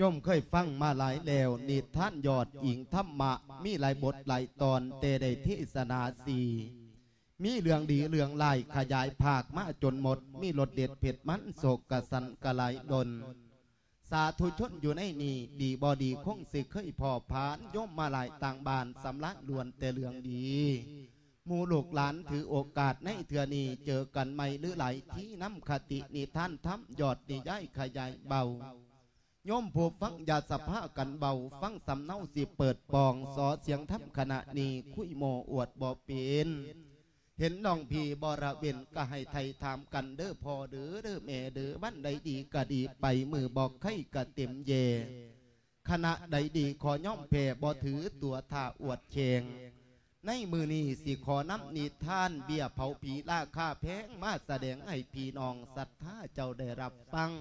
ย่อมเคยฟังมาหลายแล้วนิท่านยอดหญิงธรรมะ มีหลายบทหลายตอนเตได้เทศนาสีมีเรื่องดีเรื่องลายขยายภาคมาจนหมด มีรสเด็ดเผ็ดมันโศกกะสันกะไหลดน สาธุชนอยู่ในนี่ดีบอดีคงสิเคยพอผานย่อมมาหลายต่างบานสำลักลวนแต่เรื่องดีมูลูกหลานถือโอกาสในเถื่อนีเจอกันไม่หรือไหลที่น้ำคตินิท่านทำยอดนิย้ายขยายเบา โยมผู้ฟังอย่าสภากันเบา ฟังสำเนาสิเปิดปองสอเสียงทำขณะนี้คุยโมอวดบ่เป็นเห็นน้องพี่บระเวนก็ให้ไทยถามกันเด้อพอเด้อเด้อแม่เด้อบ้านใดดีก็ดีไปมือบอกไข่ก็เต็มเยขณะใดดีขอย่อมแผ่บ่ถือตัวท่าอวดเชงในมือนี้สิขอน้ำนิทานเบียเผาผีราคาแพงมาแสดงให้พี่น้องศรัทธาเจ้าได้รับฟัง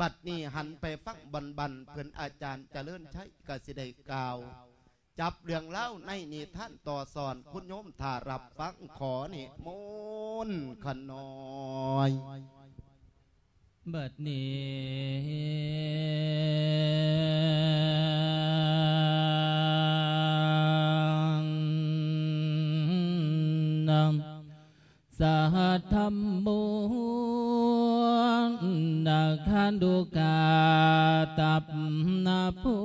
บัดนี้หันไปฟังบันบันเพื่อนอาจารย์เจริญใช้กสิได้กล่าว จับเรื่องเล่าในนิทานต่อสอนคุณโยมถ้ารับฟังขอนี่มนต์ขนอย บัดนี้นำสหัสธรรมมุ นักขันดุกาตับนาผู้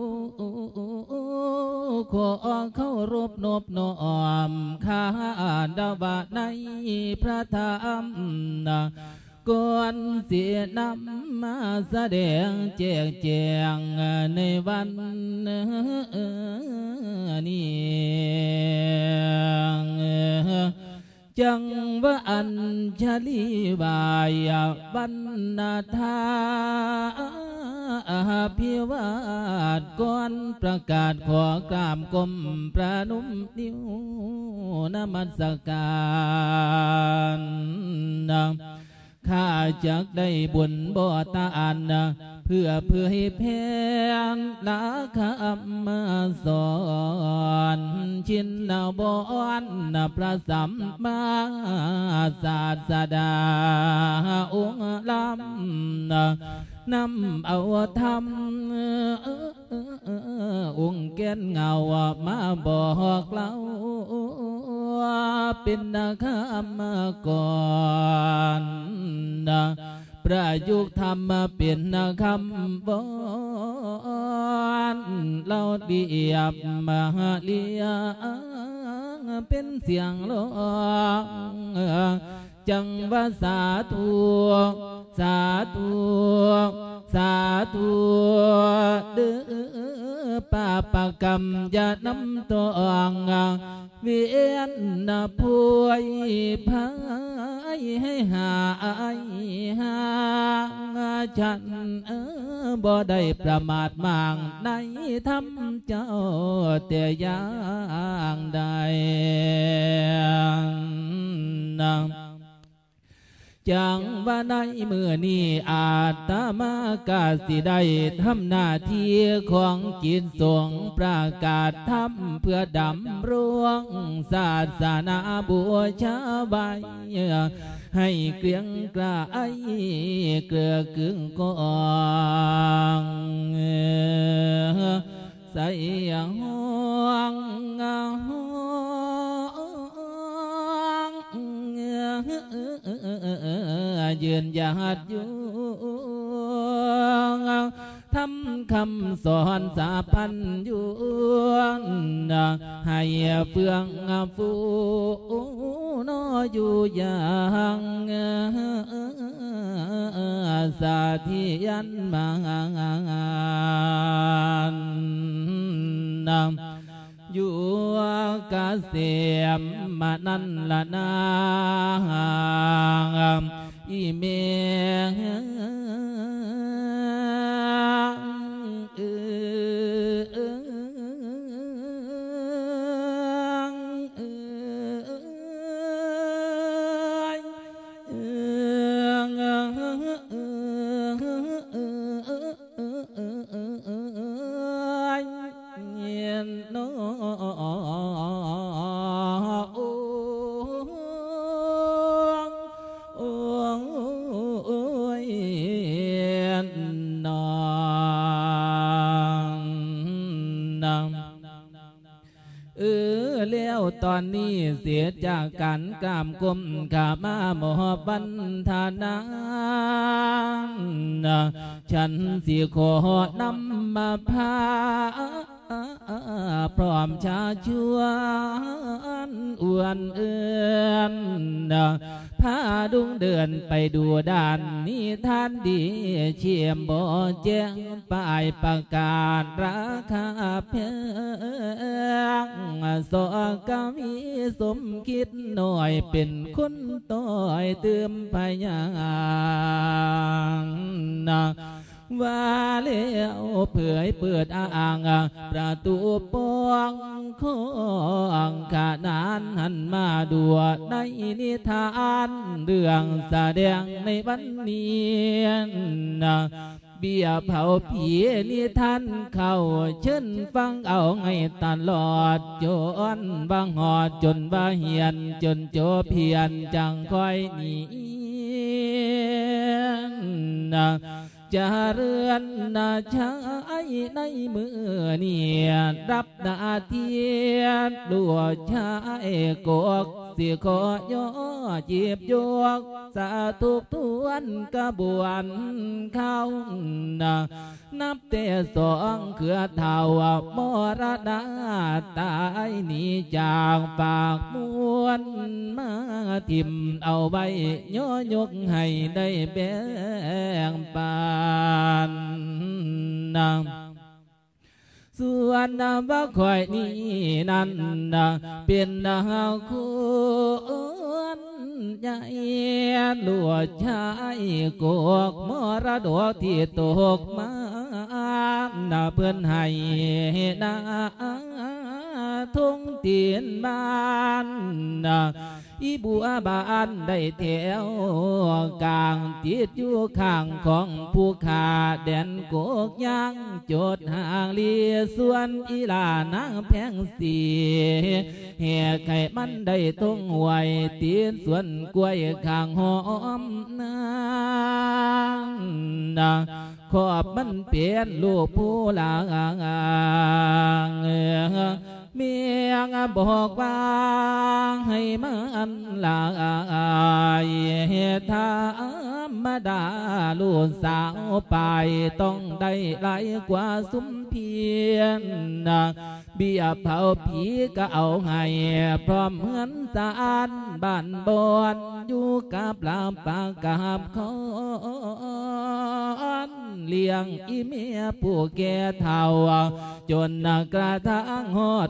ขอเข้ารบนบนอมข้าดาวะในพระธรรมนะก่อนเสียนำมาแสดงแจกแจงในวันนี้ จังว่าอัญชลีบายบรรณาธาพิวาดก่อนประกาศขอกรามกลมประนุมนิ้วนมัสการข้าจักได้บุญบ่ตาอัน พื่อเพื่อให้แพนนาคำมาสอนชินนาบอนนาพระสัมมาศาสดาองค์ลำนำเอาธรรมองค์แก่นเงามาบอกเล่าเป็นนาคำก่อน ประยุกต์ธรรมเปลี่ยนคำบอนเราเดียบมาเลียเป็นเสียงร้อง จังว่าสาธุสาธุสาธุเด้อป้าปากรรมอย่านำตัวองเวียนนาพวยพายให้หายหางฉันเออบ่ได้ประมาทมางในทำเจ้าแต่อย่างใดนำ จังว่าในเมื่อนี้อาตมากาสิได้ทำหน้าที่ของจิตสงประกาศทำเพื่อดำรวงศาสนาบัวชาใบให้เกลียงกล้าไอเกลือกึ่งกองใส่ห้องห้อง ยืนหยัดอยู่ทำคำสอนสาพันอยู่ให้เฟื่องฟูนออยู่อย่างสาธิยันมานำ อยู่กาเสียมมานั่ แล้วตอนนี้เสียจากกันกามกุมขามาโมอบันทานังฉันเสียขอนำมาพา พร้อมชาชวนอ้วนเอือนพาดุงเดินไปดูด้านนี้ท่านดีเชี่ยมบ่แจ้งป้ายประกาศราคาเพียงสอกามีสมคิดหน่อยเป็นคนต้อยเติมพยางนะ ว่าเลี้ยวเผยเปิดอ่างประตูปองของขนานหันมาดูในนิทานเรื่องแสดงในวันนี้นเบียเผาผีนิทานเข้าเชิญฟังเอาไงตลอดจนบางหอดจนบ่เหียน จนโจเพียนจังค่อยหนีน จะเรือนนาชายในมือเนี่ยรับนาเทียนลัวชายกกสียขอย่อจีบยกสาทุกทวนกระบวนเข้านนับแต่สองเขือเท่ามรณาตายหนีจากปากมวนมาทิมเอาไว้ย่อยกให้ได้แบ่งปานนำส่วนนำว่าคอยนี้นั้นเป็นดาวคุณใหญ่ลวดชายกกมรดกที่ตกมานาเพื่อนให้นาทุ่งเตียนบ้าน อีบัวบานได้แถวกลางติดอยู่ข้างของผู้ขาแดนโกกย่างจดหางเลียส่วนอีลานางแพงสีแห่ไข่มันได้ต้องไหวเตีนส่วนกล้วยข้างหอมนางขอบมันเปลี่ยนลูกผู้หลางเมียงบอกว่าให้มันลายธรรมดาลูกสาวไปต้องได้หลายกว่าสุมเพียนเบียเผาผีก็เอาให้พร้อมเหมือนสารบ้านบอนอยู่กับลาปากกับคอนเลี้ยงอีเมียผู้แก่เท่าจนกระทั่งหอด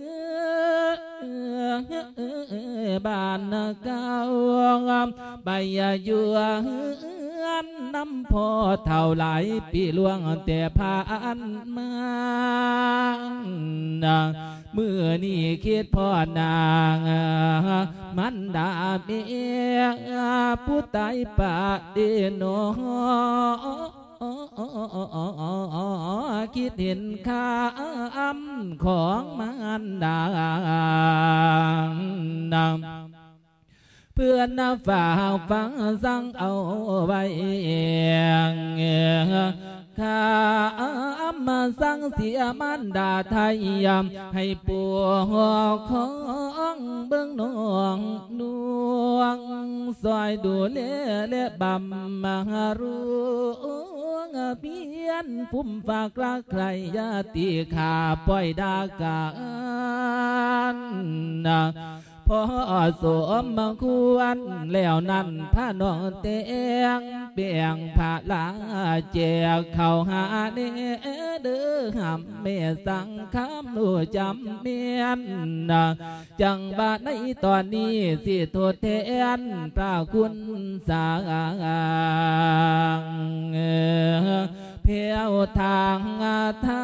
บ้านเก่าใบยัวนน้ำพอเท่าไหลปีล่วงแต่ผ่านมาเมื่อนี่คิดพ่อนางมันดาเมียผู้ตายป่าเดโน คิดเห็นค่าอำของมันดางเพื่อนฝ่าฟังสั่งเอาไว้ ข้ามาสังเสียมันดาไทยยำให้ปวกของเบื้องนองนวงซอยดูเลเลบำมารูเพียนพุ่มฝากรักใครยาตีขาปล่อยดากาน พอสมบังควรแล้วนั่นพระนองเตียงเปียงผาลาเจกเข้าหาเนเดือหำเมสังคำนูจำเมียนจังบาในตอนนี้สิโทษแทนพระคุณสาง เพียวทางทา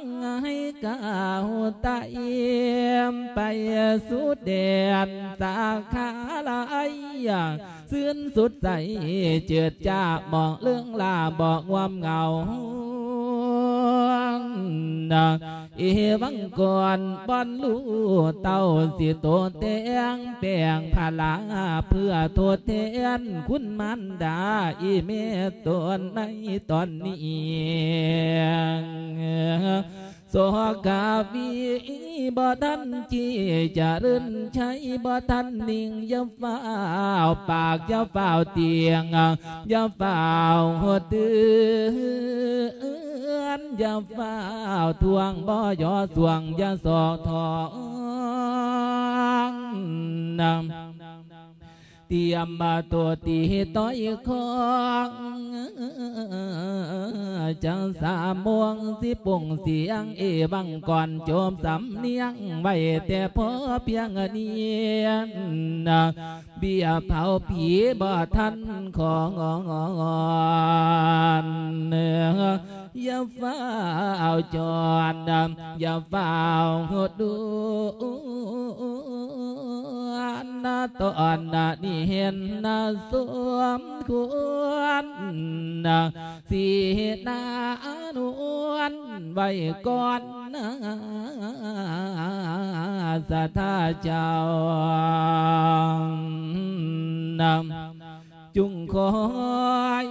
งให้ก้าวตะเอียมไปสุดเด่นสาขาลายซื่นสุดใสเจิดจ้ามองเรื่องลาบอกความเหงา เอวังก่อนบอนลูเต้าสิโตเตียงแปลงพลาเพื่อโทษเทียนคุณมันดาอีเมตตนในตอนนี้ สกาวีบ่ทันจีจะรื่นใช้บ่ทันนิ่งย่าฝ้าวปากย่าฝ้าวเตียงย่าฝ้าวหัวตือนย่าฝ้าวทวงบ่ยอสวงย่าสอกทองนำ เตรียมมาตัวตีต้อยของจังสามมวงสิปุ่งเสียงเอบังก่อนโจมสำเนียงไว้แต่พอเพียงเนียนเบียเผาผีบ่ทันของอนอย่าฝ้าจอนอย่าฝ้าหดดูอนนานี่เห็นนาสวมควรนาสีนานวลไว้ก่อนนะสัทธาเจ้านำจุงคอย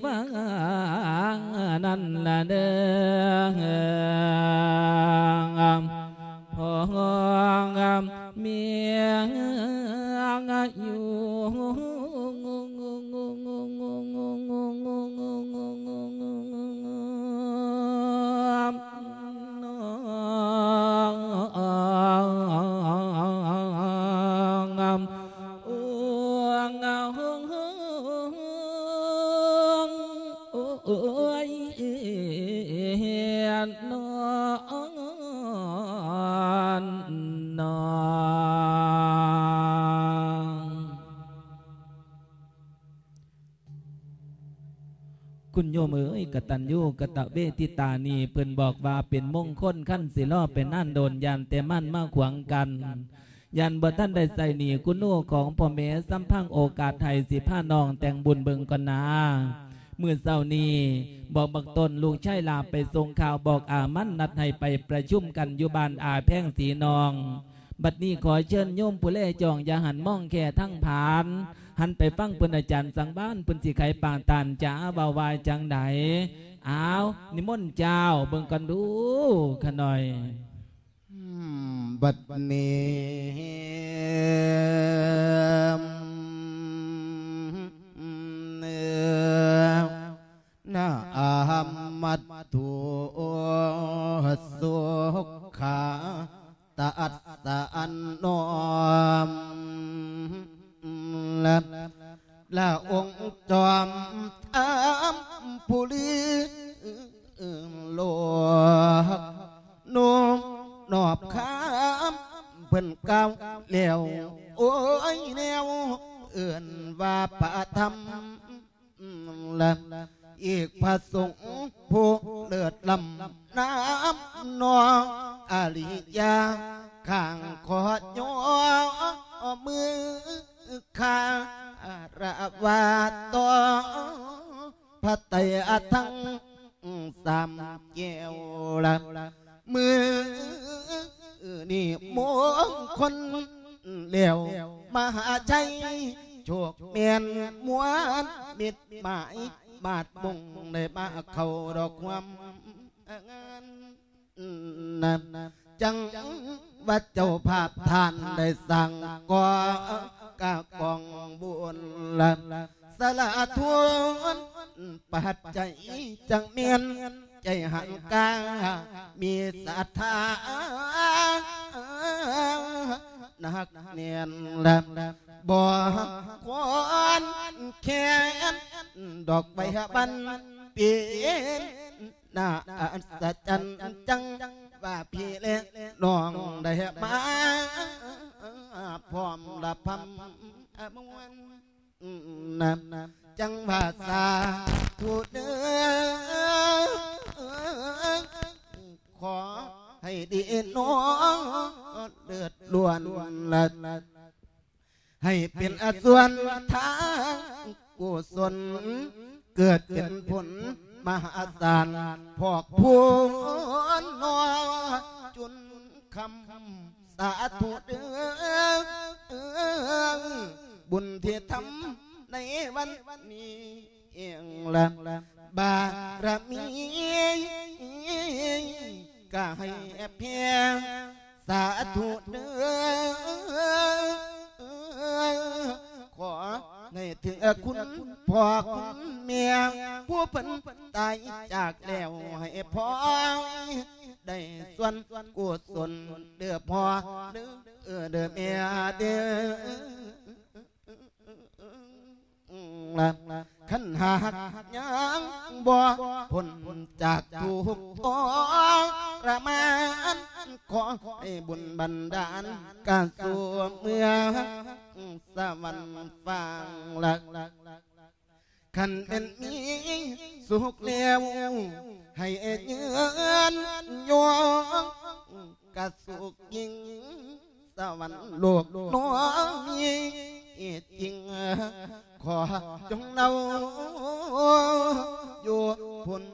ฟังนั่นละเด้อ พองเมียงอยู่เอ้ยนอน คุณโยมเอ๋ยกตัญญูกตะเวทิตานีเพิ่นบอกว่าเป็นมงคลขั้นสิล้อเป็นนั่นโดนยันแต่มั่นมาขวางกัน ยันบ่ท่านได้ใส่หนีกุโนของพ่อแม่สัมพังโอกาสไทยสิผ้านองแต่งบุญเบิงก่อนนาเมื่อเช้านี้บอกบักตนลุงใช่ลาไปส่งข่าวบอกอามันนัดให้ไปประชุมกันอยู่บ้านอาแพ่งสีนอง บัดนี้ขอเชิญโยมผู้เล่จองอย่าหันมองแค่ทั้งผาน หันไปฟังเพิ่นอาจารย์สังบ้านเพิ่นสิไขปางตานจ้าเบาวายจังไดอ้าวนิมนต์เจ้าเบิ่งกันดูขะหน่อยบัดนี้เนื้อนาอามัดตุสุขาตัดสะอันนอม ละและองค์จอมทำผู้ลีโลกนุ่มนอบข้ามเพิ่นเก้าวแล้วโอ้ยแนวเอื่นว่าปะธรรมละอีกพระสงฆ์ผู้เลือดลำน้ำนองอาลิยาข้างขอดยอมือ ขาระวาตอพระไตรทั้งสามแก้วละมือนี่มงคนเลี้ยวมหาชัยโชคเมียนมวนมิดหมายบาดบุงในบ้าเขาดอกความงานนั้นจังว่าเจ้าภาพทานได้สั่งก่อ กากองบุญละสละทวนปัดใจจังเมียนใจหันกามีศรัทธานักเนียนลำบ่ควรแขนดอกใบบัน เป็นน่าอัศจรรย์จังว่าพี่เล็กน้องได้มาพร้อมละพำมวนนำจังภาษาทูดเด้อขอให้ดีน้องเดือดล้วนละให้เป็นอส่วนทางกุศล เกิดเป็นผลมหาศาลพอกพูนนอจุนคำสาธุเดือบุญที่ทำในวันนี้เองละบารมีก็ให้เพียงสาธุเดือขอ ในถึงคุณพ่อคุณเมียผู้เพิ่นตายจากแล้วให้พ่อได้ส่วนกุศลเดือพ่อเดือเอเดือเมียเดือ ขันหากยังบ่พ้นจากทุกข์ทระมานขอให้บุญบันดาลการสู่เมืองสวรรค์ฟังลักขันเป็นมีสุขแล้วให้เยือนโยกะสุขยิ่ง สวรรค์โลกน้อยจริง ขอจงเราอยู่พ้น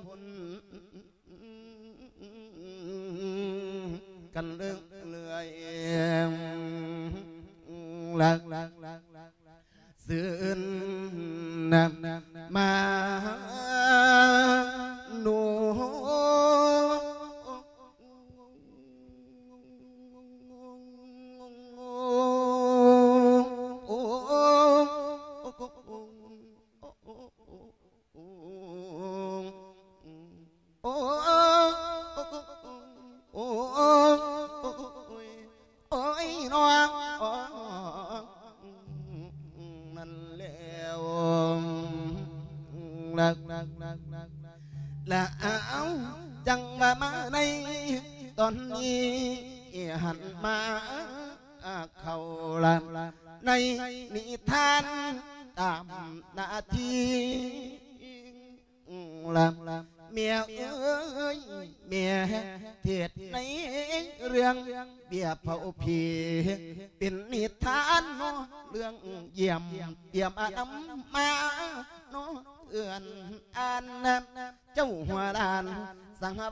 กันเรื่องเลื่อยลักลักลักลักสื่นนำมาโน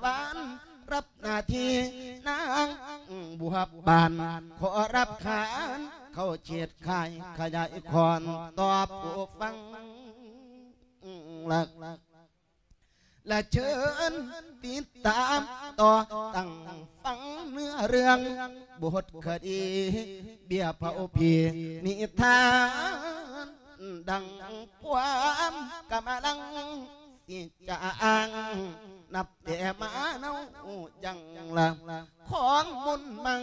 วานรับหน้าที่นางบวบบาน ขอรับขาน เข้าเฉียดขายขยายคอนตอบผู้ฟังลักและเชิญติดตามต่อตั้งฟังเนื้อเรื่องบทคดี เบียเผาพีนิทาน ดังความกำลัง สิจางนับแต่มาเนายังละของมุนมัง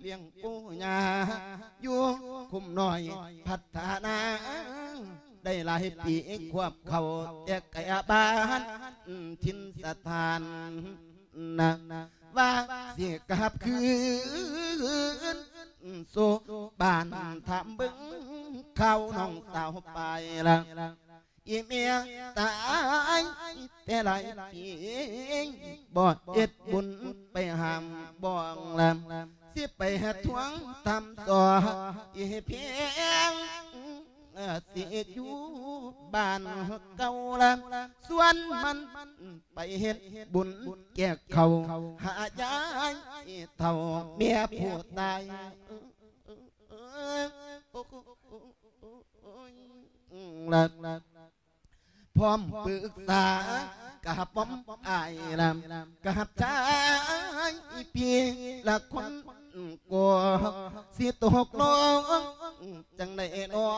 เลี้ยงปูญาอยู่คุมหน่อยพัฒนาได้หลายปีควบเขาแต่กายบานทินสถานนะว่าเสียกับคืนโซบานทำบึงเข้าน้องสาวไปละ อีเมียตายแต่หลายปีบ่เอ็ดบุญไปหามบ่องลำสิไปหาทวงทำต่ออีเพียงสิอยู่บ้านเก่าละส่วนมันไปเฮ็ดบุญแก่เขาหายายเท่าเมียผู้ตายลัก พร้อมปรึกษากับป้อมอายลำกับชายพี่ละคนกลัวสิตกลงจังได้นอ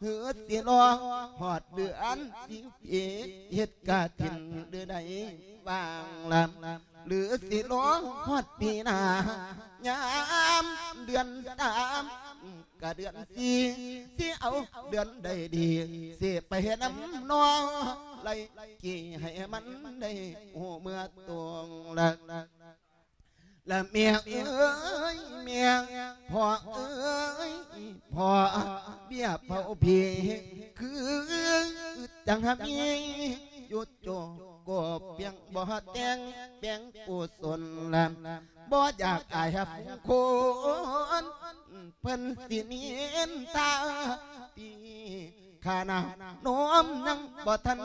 เหือสิรอหอดเดือนสิเฮ็ดกาทินเดือใดบางลำ หรือสิรอหอดปีหน้ายามเดือนสามกะเดือนสี่สิเอาเดือนใดดีสิไปเห็นน้ำนองไล่กี่ให้มันได้หูเมื่อตวงละและเมียเอ้ยเมียพ่อเอ้ยพ่อเบี้ยเผาพีคือจังหมี ยู่โจก็เปียงบ่แตงเปียงกุศลลำบ่อยากอายหับคนเพิ่นสิเนียนตาตีขานาน้อมนั่งบ่ทัน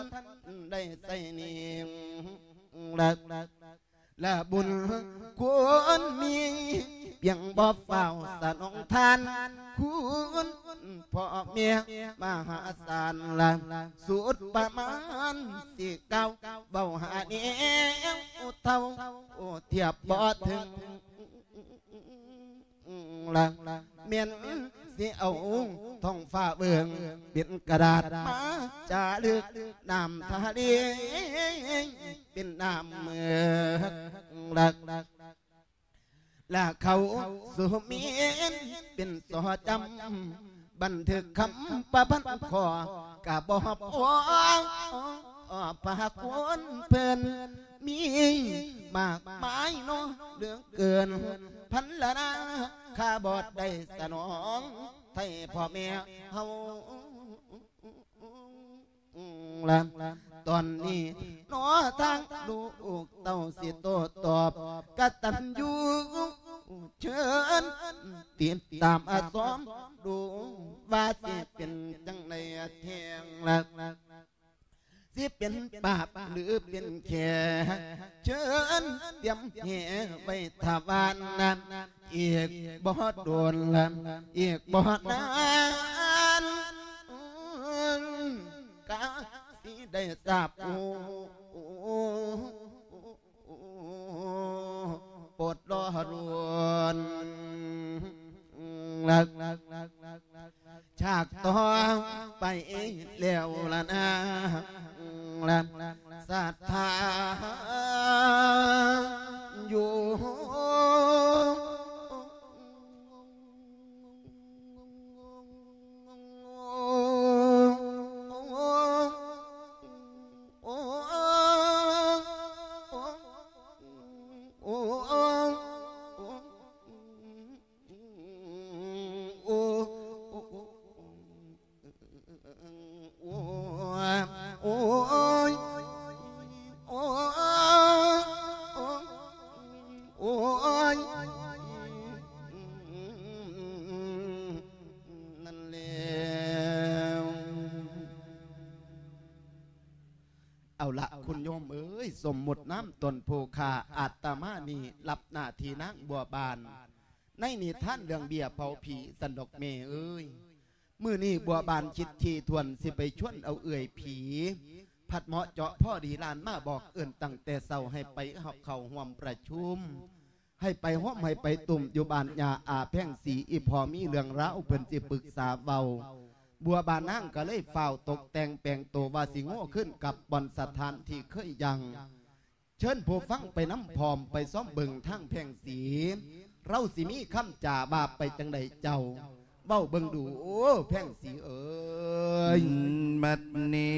ได้ใส่เนียงลัก และบุญควรมีเพียงบ่เฝ้าสนองทาน คุณพ่อเมียมหาศาลละสุดประมาณสี่เก้าเบาหาเนี้ยเท่าเทียบบ่ถึงละเมียน สิเอาท้องฟ้าเบืองเป็นกระดาษมาจารึกน้ำทะเลเป็นน้ำเมือกลักและเขาสุมีนเป็นสอจำบันทึกคำประพันธ์ขอกะบอกพวง ปากคนเพิ่นมีมากมายเนาะเรื่องเกิน พันละนะข้าบอดได้สนองไทยพ่อแม่เฮาละตอนนี้หนอทางลูกเต้าสิโตตอบกตันยูเชิญติดตามอาสอมดูว่าสิเป็นจังในเทียงละ สิเป็นบาปหรือเป็นแค่เชิญเตรียมแห่ไว้ทวานนั้นอีกบอดโดนละอีกบอดนานกาสิได้ทราบโอ้ปวดรอรวนลักฉากต่อไปแล้วละนะ ลัศรัทธาอยู่ สมมุติน้ำตนโพคาอาตมานี่รับหน้าทีนั่งบัวบาน ในนิท่านเรื่องเบียเผาผีสันดกเมเอ้ยมื่อนี้บัวบานคิดทีทวนสิไปชวนเอาเอื่อยผี ผัดเหมาะเจาะพ่อดีลานมาบอกเอิ่นตั้งแต่เศร้าให้ไปเขาเข่าห่วมประชุม ให้ไปห้อมให้ไปตุ่มอยู่บานยาอาแพ่งสีอีพอมีเรื่องร้าวเพิ่นสิปรึกษาเบา บัวบานนั่งก็เลยเฝ้าตกแต่งแปลงตัวว่าสิงโง่ขึ้นกับบอนสถานที่เคยยัง เชิญผู้ฟังไปน้ำพอมไปซ้อมเบิงทั้งแพงสี เราสิมีคำจ่าบาปไปจังใดเจ้าเบ้าเบิงดูโอ้แพงสีเอ้ยบัดนี้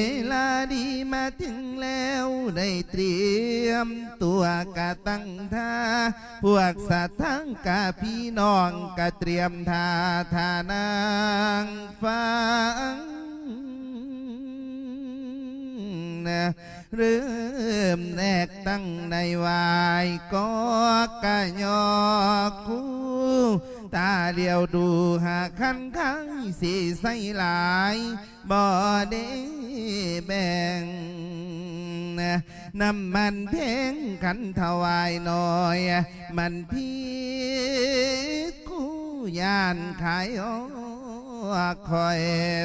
ดีมาถึงแล้วได้เตรียมตัวกะตั้งท่า พวกสัตว์ทั้งกาพี่น้องกะเตรียมท่าทานางฟังนะเริ่มแนกตั้งในวายก็กะยอกู ตาเดียวดูหาคันข้างสีใสหลายบ่ได้แบ่งน้ำมันเพ่งขันถวายหน่อย มันพีกูยานขายออ คอย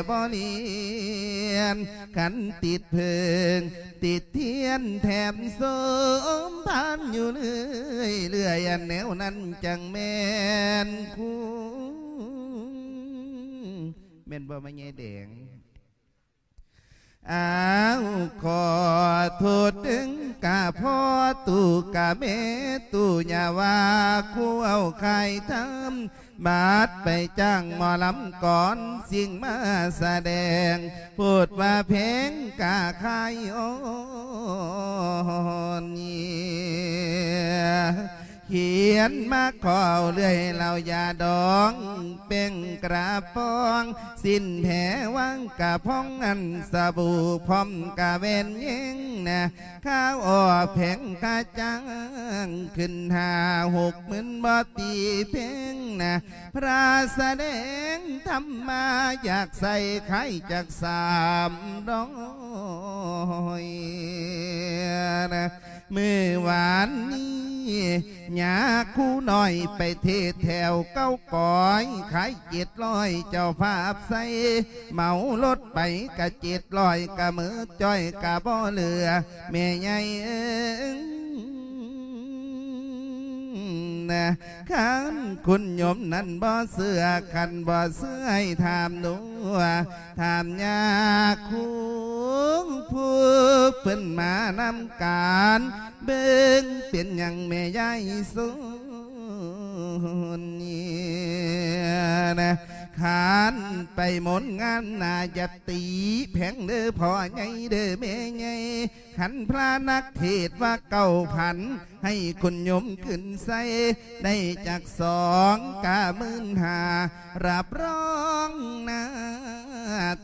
บ่เลียนขันติดเพิง ติดเทียนแถมสมทานอยู่เรื่อยเรื่อยอันแนวนั้นจังแม่นคูแม่นบ่มาแง่แดงอ้าวขอโทษถึงกาพ่อตู่กาเมตู่ยาว่าคู่เอาใครทำ บาดไปจ้างหมอลำก่อนสิ่งมาแสดง พูดว่าเพลงกาใครโอนี่ เขียนมาขอเอาเลื่อยเรายาดอง เป็นกระปอง สิ้นแผลว่างกะพ้องอันสบู่พร้อมกะเวนยิงนะข้าวออแผงกะจัง ขึ้นหาหกหมื่นบอตีเพ่งนะพระแสดงทำมาอยากใส่ไข่จากสามร้อยนะ มือหวานนี้หยาคู่หน่อยไปเทศแถวเก้าก้อยขายเจ็ดร้อยเจ้าภาพใส่เมารถไปกะเจ็ดร้อยกะมือจ้อยกะบ่อเหลือแม่ใหญ่เอิงนะ ขันคุณโยมนั้นบ่เสือขันบ่เสือให้ถามหนูถามยาคุงผู้เพิ่นมานำการเบิ่งเป็นอยังแม่ยายสุนเนี่ยนะ ขานไปหมนงานนาจะตีแผงเด้อพ่อไงเด้อแม่ไงขันพระนักเทศว่าเก่าพัน ให้คุณยมขึ้นใส่ได้จากสองกามื่นหารับรองนะ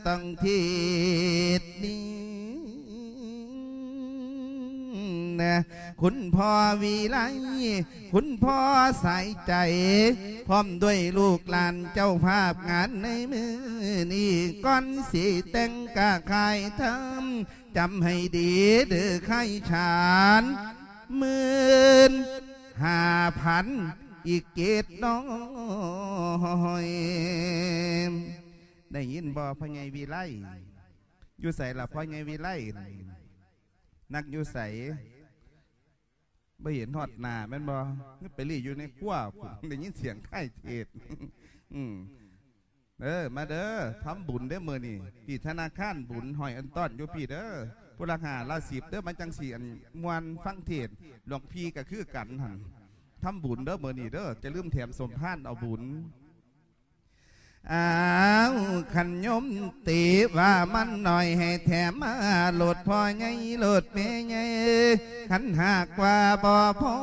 ต้องทิศนี้ คุณพ่อวีไลคุณพ่อใส่ใจ พร้อมด้วยลูกหลานเจ้าภาพงานในมือนี่ก้อนสีแต่งกะคายทำจำให้ดีเด้อไข่ฉานหมื่นห้าพันอีกเกตน้อยได้ยินบ่พ่อไงวีไลอยู่ใส่ละพ่อไงวีไลนักอยู่ใส่ ไม่เห็นหอดหนาแม่นบ่นี่ไปรีอยู่ในขั้วพุ่นได้ยินเสียงไข่เทศอืมเออมาเด้อทำบุญเด้อมือนี่พี่ธนาคารบุญหอยอันต้อนอยู่พี่เด้อผู้ราคาลาสิบเด้อมันจังสีอันมวนฟังเทศหลวงพี่ก็คือกันหันทำบุญเด้อเมื่อนี่เด้อจะลืมแถมสมพานเอาบุญ อ้าวขันยมตีว่ามันหน่อยให้แถมมาโหลดพอไงโหลดเมไงขันหากว่าบ่พอ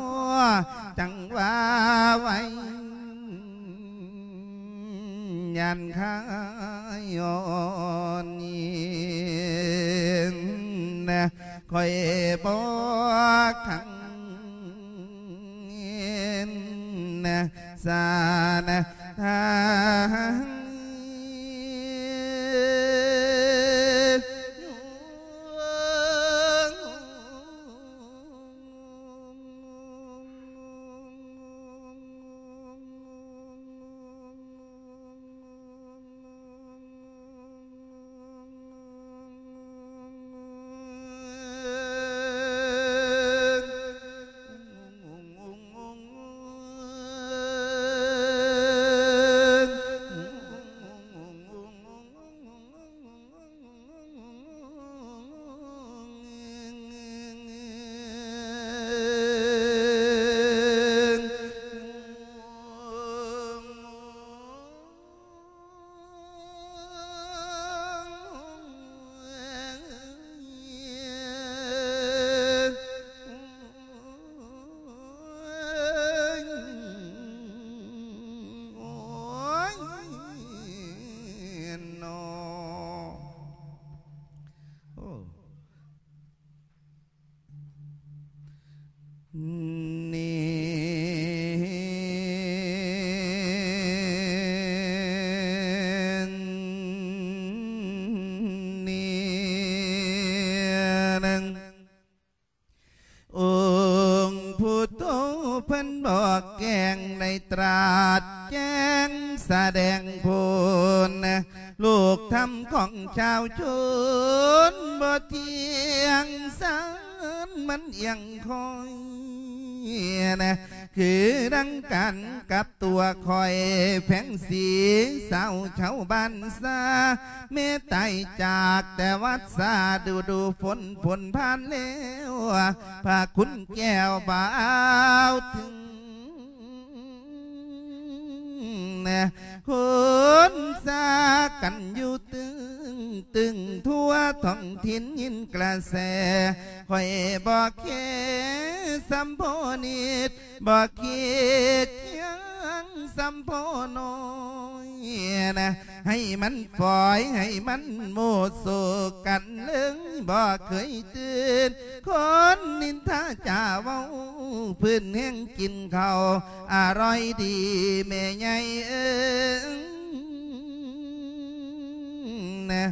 จังว่าไว้ยันขายอ่อนนะคอยบอกขังนะสานะ ท นะคือดังกันกับตัวคอยแผงสีสาวชาวบ้านซาเมตไตจากแต่วัดซาดูดูฝนฝนผ่านแล้วพาคุณแก้วบ่าวถึง นะ คนซากันอยู่ตึงตึงทั่วท้องถิ่นยินกระแสคอยบอกเคสัมโพนิดบอกคิดยัง สัมโพน้อยนะให้มันปล่อยให้มันโมโซกันเรื่องบอกเคยตื่นคนนินทาจ่าเว้าพื้นแห้งกินเขาอร่อยดีแม่ใหญ่เอิงนะ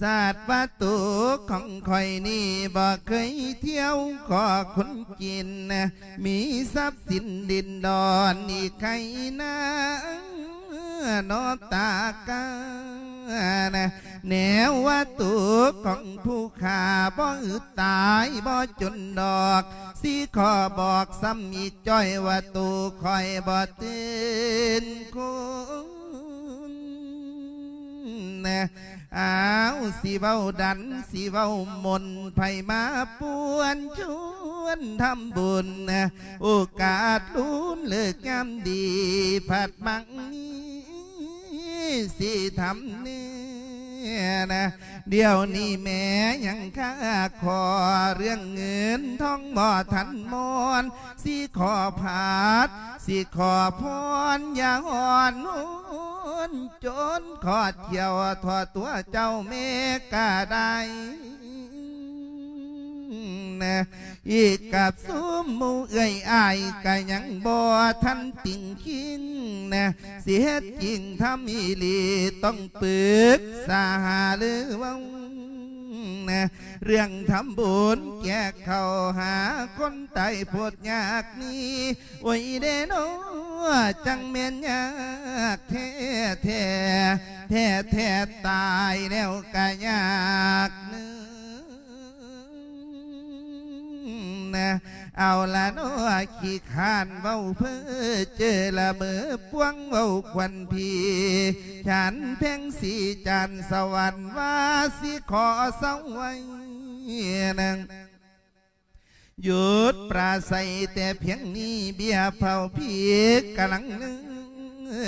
ศาสตร์ประตูของคอยนี่บอกเคยเที่ยวขอคนกิน มีทรัพย์สินดินดอนอีกใครนะนอตากานะแนวว่าตัวของผู้ขาบ่อึดตายบ่จนดอกสีขอบอกซ้ำอีกจ้อยว่าตูคอยบ่ตื่นคุณนะ อ้าวสีเว้าดันสีเว้ามนไผมาป่วนชวนทำบุญนะโอกาสลุ้นเลิกงามดีผัดมังนี้สิทำเนื้อ นะเดี๋ยวนี้แม่ยังข้าขอเรื่องเงินทองบ่ทันมอนสิขอผาดสิขอพรอย่าอ่อนโอนจนขอเที่ยวทอดตัวเจ้าเมกาได้ นะอีกกับสุมมูเอ้ยอายก็ยังบ่ทันติ่งคิงนะเสียจริงทำอีหลีต้องปึกษาหาหรือเว่านะเรื่องทำบุญแก่เข้าหาคนไตปวดยากนี้โอ้ยเดโนจังเมียนยากแท้แท้แท้แท้ตายแล้วก็ยากเนื้ นะเอาละโน้ขี้ขานเว้าเพื่อเจอละเมือป้วงเว้าควันพีฉันเพ่งสีจันสวรรค์ว่าสิขอเศร้าไว้นังหยุดปราศัยแต่เพียงนี้เบียเผาพีกกำลังนึง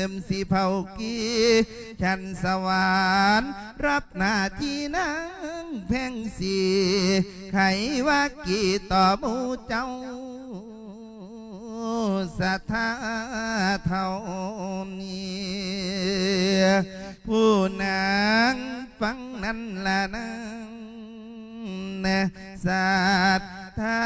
มสิเผากีฉันสวรรค์รับหน้าที่นางแพงสีไขว่ากี่ต่อมูเจ้าศรัทธาเท่านี้ผู้นางฟังนั้นละนางนะศรัทธา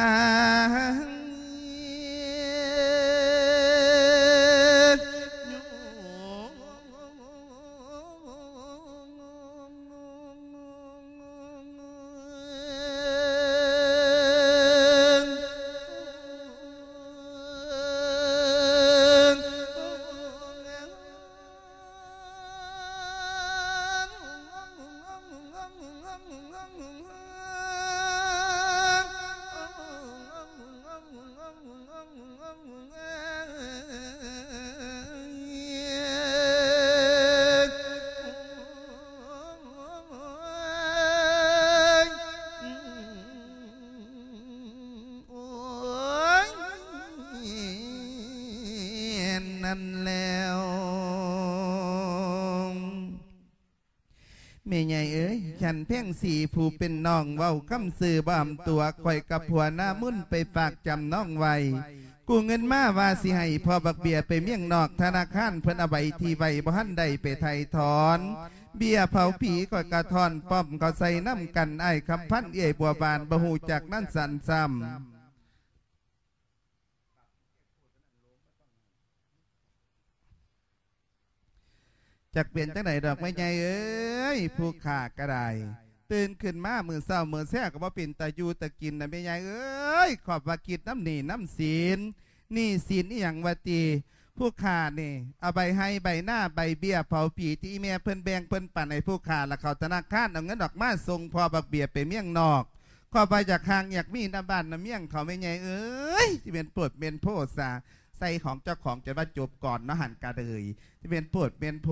สีผู้เป็นน้องเว้าคำสื่อบ่อำตัวคอยกับผัวหน้ามุ่นไปฝากจำน้องไว้กูเงินมาว่าสิให้พอบักเบียไปเมี่ยงนอกธนาคารเพิ่นเอาใบที่ใบบ่ทันใดไปไทยถอน เบียเผาผีก็กระทอนป้อมก็ใส่น้ำกันไอ้คำพันเอ่ยบัวบานบหูจากนั่นสันซ้ำจากเปลี่ยนจังไหนดอกไม่ใหญ่เอ้ย ผู้ขากระได ตื่นขึ้นมามือเศร้ามือแซ่ก็บ่เป็นตาอยู่ตะกินนะไม่ใหญ่เอ้ยขอบว่ากิดน้ำหนีน้ำศีลนี่ศีลอีหยังวะตีผู้ขานี่เอาใบให้ใบหน้าใบเบี้ยเผาผีที่อีแม่เพิ่นแบงเพิ่นปั่นให้ผู้ขาแล้วเขาธนาคารเอาเงินดอกมาส่งพอบักเบียไปเมี่ยงนอกขอไปจากคางอยากมีน้ำบ้านน้ำเมี่ยงเขาไม่ไงเอ้ยที่เป็นปวดเป็นโพสาใส่ของเจ้าของจะว่าจบก่อนนะหันกาเลยที่เป็นปวดเป็นโพ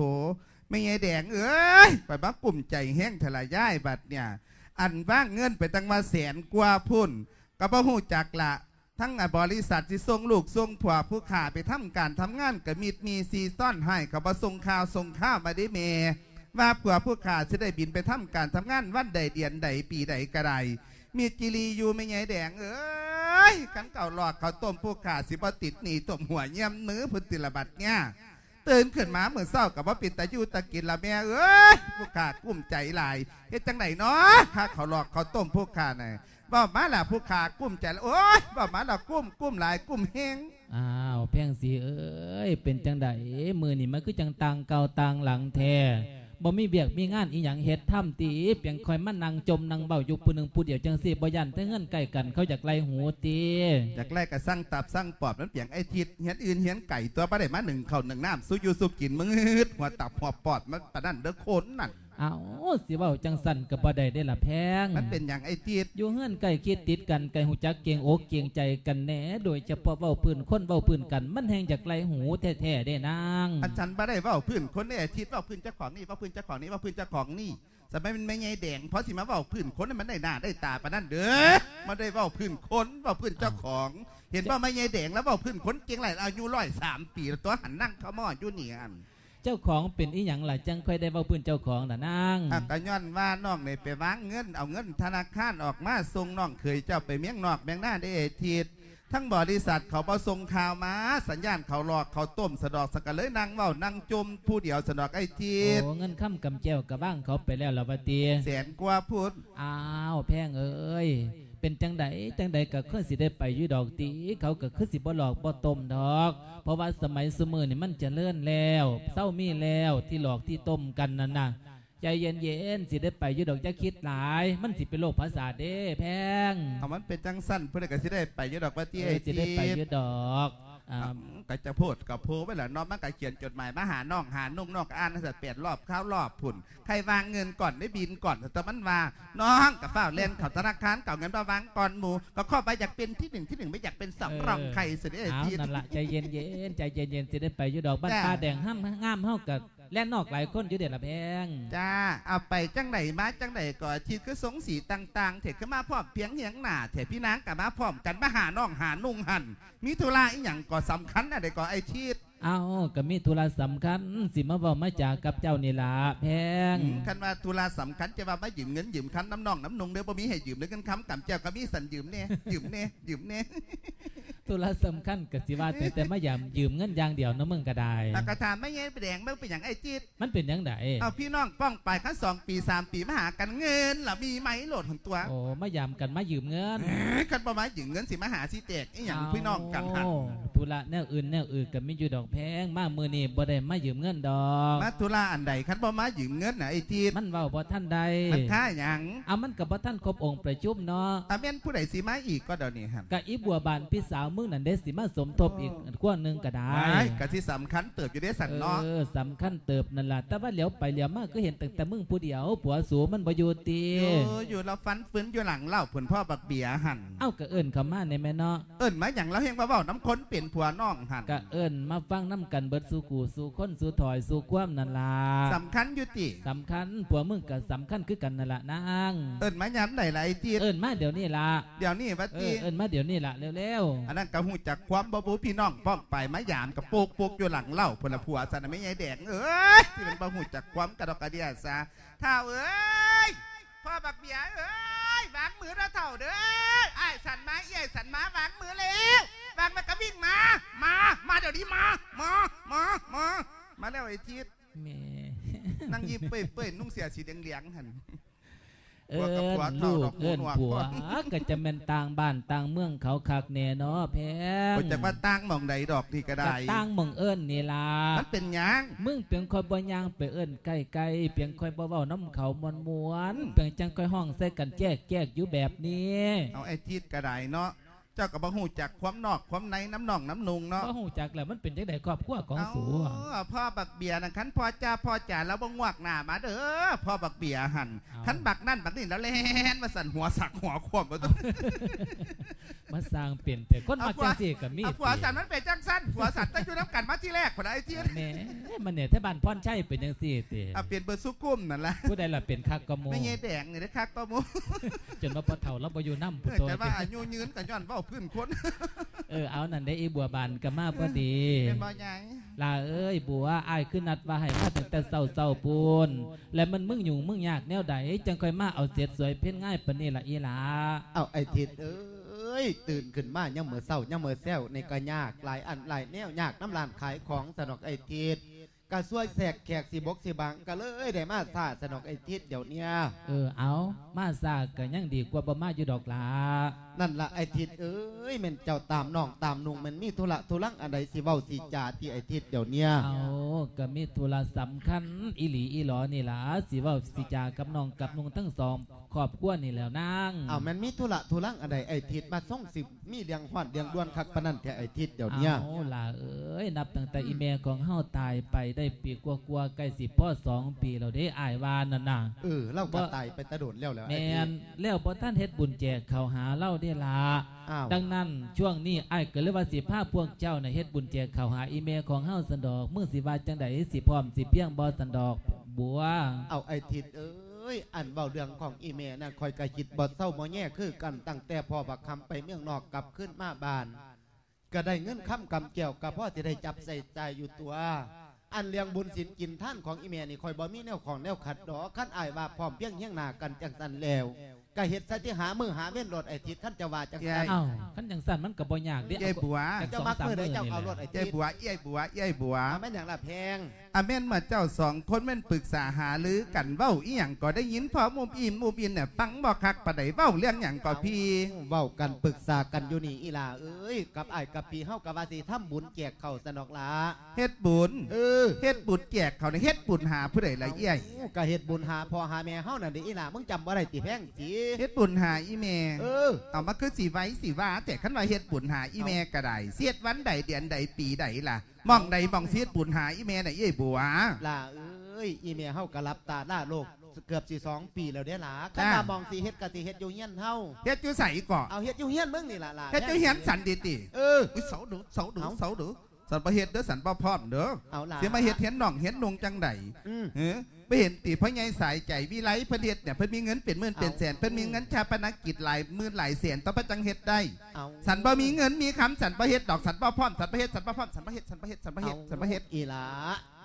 ไม่ไงแดงเอ้ยไปบ้ากลุ่มใจแห้งทลายย่ายบัดเนี่ย อันว่างเงินไปตั้งมาแสนกว่าพุ่นก็บ่ฮู้จักละทั้งบริษัทที่ส่งลูกส่งผัวผู้ขาไปทำการทำงานกับมีดมีซีซ่อนให้กับบ่ส่งข่าวส่งข้าวมาได้เมว่าผัวผู้ขาจะได้บินไปทำการทำงานวันใดเดือนใดปีใดก็ได้มีจิรีอยู่ไม่ไงแดงเอ้ยกันเก่าหลอกเขาต้มผู้ขาสิบ่ติดหนีต้มหัวเยี่ยมเนื้อพุทธิลบัดเนี่ย ตื่นขึ้นมาเหมือนเศร้ากับว่าปิดตายูตะกินละแม่เอ้ยผู้ขากุ้มใจหลายเฮ็ดจังไหนเนาะข้าเขาหลอกเขาต้มผู้ขาหน่อยบ่มาละผู้ขากุ้มใจละโอ้ยบ่มาละกุ้มกุ้มหลายกุ้มเฮงอ้าวแพงสีเอ้ยเป็นจังไดมือนี่มันคือจังตังเก่าตังหลังแท้ บ่มีเบียกมีงานอีหยังเฮ็ดทำตีเพียงคอยมานั่งจมนั่งเบาอยู่ปูหนึงปูเดียวจังสีบ่ยันแต่เงินใกล้กันเขาอยากไล่หูตีอยากไลกกับสร้างตับสร้างปอบนั้นเปียงไอ้ทิดเฮียนอื่นเฮียนไก่ตัวปลาได้มาหนึ่งเข่าหนึ่งน้ำสู้อยู่สู้กินมึงฮึดหัวตับหัวปอดมันปะนั่นเด้อโคนนั่น อ้าวสิเว้าจังสั่นก็บ่ได้ได้ล่ะแพง มันเป็นอย่างไอ้ทิดอยู่เฮือนใกล้คิดติดกันไกลหูจักเกียงอกเกียงใจกันแหน่โดยเฉพาะเว้าพื้นคนเว้าพื้นกัน มันแหงจากไกลหูแท้ๆได้นางอาจารย์บ่ได้เว่าพื้นคนได้ไอ้ทิดเว่าพื้นเจ้าของนี่เว่าพื้นเจ้าของนี่เว่าพื้นเจ้าของนี่สมัยมันไม่ไงแดงเพราะสิมาเว่าพื้นคนนั้นมันได้หน้าได้ตาปะนั่นเด้อมาได้เว่าพื้นคนเว่าพื้นเจ้าของ เห็นว่าไม่ไงแดงแล้วเว่าพื้นคนเก่งหลายอายุร้อยสามปีแล้วตัวหันนั่งเขามออยู่นี่อันเจ้าของเป็นอีหยังล่ะจังค่อยได้เว้าพื้นเจ้าของน่ะนางอะก็ย้อนว่าน้องในไปวางเงินเอาเงินธนาคารออกมาส่งน้องเคยเจ้าไปเมียงนอกเมียงหน้าได้เอทีดทั้งบริษัทเขาประส่งข่าวมา สัญญาณเขาหลอกเขาต้มสะดอกสกกะเลยนางเว้านางจมผู้เดียวสะดอกไอ้ทีดโอ้เงินค้ำกำแจ้วกะว่างเขาไปแล้วล่ะว่าติแสนกว่าพุทธอ้าวแพงเอ้ย เป็นจังใดจังใดก็คือสิได้ไปอยู่ดอกตีเขาก็คือสิบ่หลอกบ่ต้มดอก เพราะว่าสมัยสมือนี่มันเจะเลื่อนแล้วเศร้ามีแล้วที่หลอกที่ต้มกันนั่นน่ะใจเย็นเย็นๆสิได้ไปอยู่ดอกจะคิดหลาย มันสิเป็นโรคภาษาทเด้แพงเอามันเป็นจังสั้นเพื่อนก็สิได้ไปอยดอกว่าเตี้ยเออไอ้สิทีได้ไปอดยู่ดอกอ่า ก็จะพูดกับโพไปแหละน้องมันก็เขียนจดหมายมาหาน้องหานุ่งน้องก็อ่านสัตว์เปลี่ยนรอบข้าวรอบผุ่นใครวางเงินก่อนได้บินก่อนแต่มันว่าน้องกับฝ้าวเล่นเขาธนาคารเก่าเงินมาวางก่อนหมูก็ข้อไปอยากเป็นที่หนึ่งที่หนึ่งไม่อยากเป็นสำรองใครสิได้ไอ้เอาทีดนั่นละใจเย็นเย็นๆใจเย็นเย็นๆสิได้ไปอยู่ดอกบ้านจ้าตาแดงห้ามงามเฮากับ แล่นนอกหลายคนอยู่เด็ดละแพงจ้าเอาไปจังไหนมาจังไหนก่อนทีก็สงสีต่างๆเถกขึ้นมาพร้อมเพียงเหียงหน้าเถพี่นางกับมาพร้อมกันมาหาน้องหานุ่งหันมีธุระอีหยังก่อสำคัญอะไรก่อไอทีด เอาก็มีธุระสำคัญ สิมาเว้ามาจากกับเจ้านี่ล่ะแพงอืมคันว่าธุระสำคัญจะว่ามายืมเงินยืมคันน้ำนองน้ำนงเด้อบ่มีให้ยืมเด้อกันคำกำเจ้าก็มีสันยืมเนี่ยยืมเนี่ยยืมเนี่ยธุระสำคัญก็สิว่าแต่แต่มายามยืมเงินอย่างเดียวเนาะมึงก็ได้แล้วก็ถามไม่เงี้ยไปแดงมันเป็นอย่างไอ้จีดมันเป็นยังไงเอาพี่น้องป้องไปขั้นสองปีสามปีมาหากันเงินล่ะมีไหมโหลดของตัวโอ้มายามกันมายืมเงินเอ้ยคันประมาณยืมเงินสิมาหาสิแตกไอ้อย่างพี่น้องกันหันโอ้ธุระแนวอื่นแนวอื่นก็มีอยู่ดอกแพงมามือนี่บ่ได้มายืมเงินดอกมาธุระอันใดคันประมาณยืมเงินน่ะไอ้จีดมันเว้าบ่ท่านใดมันค่าอย่างเอามันกับบ่ท่านครบองค์ประชุมเนาะแต่แม่นผู้ใดสิมาอีกก็เดี๋ยวนี้หันกะอีบัวบานพี่สาวมึงนั่นเด้สิมาสมทบอีกกว่าหนึงก็ได้ไอ้กะที่สำคัญเติบอยู่ได้สันเนาะเออสำคัญเติบนั่นล่ะแต่ว่าเหลียวไปเหลียวมาก็เห็นแต่แต่มึงผู้เดียวผัวสูมันบ่อยู่ตีอยู่อยู่เราฟันฟื้นอยู่หลังเล่าผลพ่อบักเบียหันเอ้าก็เอิ้นเข้ามาในแม่เนาะเอิ้นมาอย่างเราเฮงว่าเว้าน้ำค้นเปลี่ยนผัวน้องหันก็เอิ้นมาฟังน้ำกันเบิดสู่กูสู่คนสู่ถอยสู่ความนั่นล่ะสำคัญอยู่ติสำคัญผัวมึงก็สำคัญคือกันนั่นล่ะนางเอิ้นมาย้ำไหนไรจีดเอิ้นมาเดี๋ยวนี้ล่ะเดี๋ยวนี้วัดเอจีอเอิ้นมาเดี๋ยวนี้ล่ะเร็วอันนั้นก็หูจักความบ่บูพี่น้องป้องไปมายามกับปลูกปลูกอยู่หลังเล่าพลผัวสันนะไม่ใช่แดงเอ้ยที่เป็นบ่หูจักความกระดอกกระเดียซะเท่าเอ้ย พ่อบักเบียเอ้ยวางมือแล้วเท่าเด้อไอ้ายสันมาไอ้ายสันมาวางมือแล้ววางมันก็วิ่งมา มา มาเดี๋ยวนี้มามามามามาแล้วไอ้ทิศๆแหม่นั่งยิ้มเปื่อยๆนุ่งเสียสีเหลืองๆหัน เอิผัวกับผัว้นลูกเท่าดอกเอิ้นหมวกผัวก็จะแม่นต่างบ้านต่างเมืองเขาคักแน่เนาะแพงก็จะว่าตั้งหมองใดดอกที่ก็ก็ได้ต่างหมองเอิ้นนี่ล่ะมันเป็นหยังมึงเพียงคอยบ่ย่างไปเอิ้นใกล้ๆเพียงคอยบ่เว้าน้ำเขามวนมวนๆเพียงจังคอยห้องใส่กันแจกแจกอยู่แบบนี้ เอาไอ้ทิศก็ได้เนาะ จ้ากับบ่ฮู้จักความนอกความในน้ำหนองน้ำนุงเนาะก็หูจักแหละมันเป็นจังไดครอบครัวของสูเอาพ่อบักเบียร์นะคันพ่อจ้าพ่อจ๋าแล้วบ่งวกหน้ามาเด้อพ่อบักเบียร์หันคันบักนั่นบักนี่แล้วแล่นมาสั่นหัวสักหัวขวบบ่ต้องมาสร้างเปลี่ยนแต่คนมาจังซี่ก็มีเอาผัวสันมันเป็นจังสั้นผัวสันตั้งอยู่น้ำกันมาที่แรกพอได้ที่แหม่มันเนี่ยถ้าบ้านพรชัยเป็นจังซี่ติเอาเปลี่ยนเบอร์สุกุ้มนั่นล่ะผู้ใดล่ะเป็นคักกะโมไม่เงี้ยแดงนี่นะครับก็มูจนว่าพอเฒ่าเราบ่อยู่นำเอผู้อโตแต่ว่าอายุยืนกันย้อนเว้าพื้นคนเออเอานั่นได้อีบัวบานก็มาพอดีเป็นบ่ใหญ่ลาเอ้ยบัวอ้ายขึ้นนัดว่าให้มาตั้งแต่เศร้าเศร้าๆปูนและมันมึงอยู่มึงยากแนวใดจังค่อยมาเอาเสียดสวยเพ่นง่ายปานนี้ล่ะอีหลาเอาไอ้ทิดเอ้ยตื่นขึ้นมายังเหมือเศร้ายังเหมือแซวในกระยากหลายอันหลายแนวยากน้ำลานขายของสนอกไอ้ทิดกระซวยแสกแขกสีบกสีบังก็เลยได้มาซาสนอกไอ้ทิดเดี๋ยวเนี้ยเออเอามาซาก็ยังดีกว่าบ่มาอยู่ดอกหลา นั่นละไอ้ทิดเอ้ยแมันเจ้าตามน้องตามนุ่งมันมีธุระธุลังอันใดสิเว้าสิจาที่ไอ้ทิดเดี๋ยวเนี้ยเอาก็มีธุระสำคัญอีหลีอีหลอนี่ล่ะสิเว้าสิจากับน้องกับนุงทั้งสองครอบครัวนี่แหล้วนางเอามันมีธุระธุลังอันใดไอ้ทิดมาส่งสิมีเลี้ยงหวานเลี้ยงด้วนคักปานนันแท้ไอ้ทิดเดี๋ยวเนี้ยเอาล่ะเอ้ยนับตั้งแต่อีเมลของเฮาตายไปได้ปีกว่าๆใกล้สิพ่อสองปีแล้วเด้อ้ายวานั่นน่ะเออเราก็ตายไปตะโดดแล้วแล้วแมไอ้ทินดแล้วพอท่านเฮ็ดบุญแจกเขาวหาเล่าได้ละอ้าว ดังนั้นช่วงนี้ไอ้ายก็เลยว่าสิพาพวกเจ้าในะเฮ็ดบุญแจกเขาวหาอีเมลของเฮาสันดอกเมื่อสิว่าจังใดสิพร้อมสิเพียงบ่สันดอกบัว เอาไอ้ทิดเอ้ยอันเบาเรื่องของอีเมลนั่นคอยกะคิดบดเศร้าบ่แย่คือกันตั้งแต่พ่อบักคำไปเมืองนอกกลับขึ้นมาบ้าน ก็ได้เงินค้ำกำเกี่ยวกับพ่อจะได้จับใส่ใจอยู่ตัว อันเลี้ยงบุญศีลกินท่านของอีเมลนี่คอยบ่มีแนวของแนวขัดดอกขั้นอายว่าพร้อมเพียงเฮียงหน้ากันจังสันแล้ว ก็เฮ็ดซะที่หามือหาเว้นรถไอ้ทิดขั้นจะว่าจังสันเอ้าคันจังสั่นมันก็บ่ยากเด้ยายบัวจักเจ้าสองมักสามมือมื้ได้อเจ้านี่เอาแหรละถไอ้ยายทิดบัวยายบัวยายบัวเอาแม่นอย่างละแพงอาเม่นมาเจ้าสองคนแม่นปรึกษาหารือกันเว้าอีหยังก็ได้ยินพอมุมอิ่มมุมอินเนี่ยฟังบ่คักปานใดเว้าเรื่องหยังก็พี่เว้ากันปรึกษากันอยู่นี่อีหลาเอ้ยกับไอ้ายกับพี่เฮากับว่าสิทำบุญแจกข้าวสนอกละเฮ็ดบุญเออเฮ็ดบุญแจกเขาในเฮ็ดบุญหาผู้ใดละเอี้ยก็เฮ็ดบุญหาพ่อหาแม่เฮานั่นเดิอีหลามึงจำบ่ได้ติแพงสิเฮ็ดบุญหาอีเมเออเอามาคือสีไว้สีว่าแต่ขันว่าเฮ็ดบุญหาอีเมก็ได้เสียดวันใดเดือนใดปีใดล่ะมองใดมองเสียดบุญหาอีเมน่ะเอ้ยบัวล่ะเอ้ยอีเมียเฮาก็รับตาล่าโลกเกือบสิสองปีแล้วเด้ล่ะคันจ้าว่ามองสิเฮ็ดก็สิเฮ็ดอยู่เฮียนเฮาเฮ็ดอยู่ใส่ก่อเอาเฮ็ดอยู่เฮียนมึงนี่ล่ะล่ะเฮ็ดอยู่เฮียนสันดิติเอออุ้ยเสาดูเสาดูเอาเสาดูสันประเฮ็ดเด้อสันบ่พร้อมเด้อเอาล่ะเสียมาเฮ็ดเห็นน้องเห็นนงจังใดอืมเออ ไปเห็นตีพ่อใหญ่สายใจวิไลเพิ่นเฮ็ดเนี่ยเพิ่นมีเงินเป็นหมื่นเป็นแสนเพิ่นมีเงินชาปนกิจหลายหมื่นหลายแสนต้องไปจังเฮ็ดได้เอาสันบ่มีเงินมีคำสันบ่เฮ็ดดอกสันบ่พร้อมสันบ่เฮ็ดสันบ่พร้อมสันบ่เฮ็ดสันบ่เฮ็ดสันบ่เฮ็ดสันบ่เฮ็ดอีหลา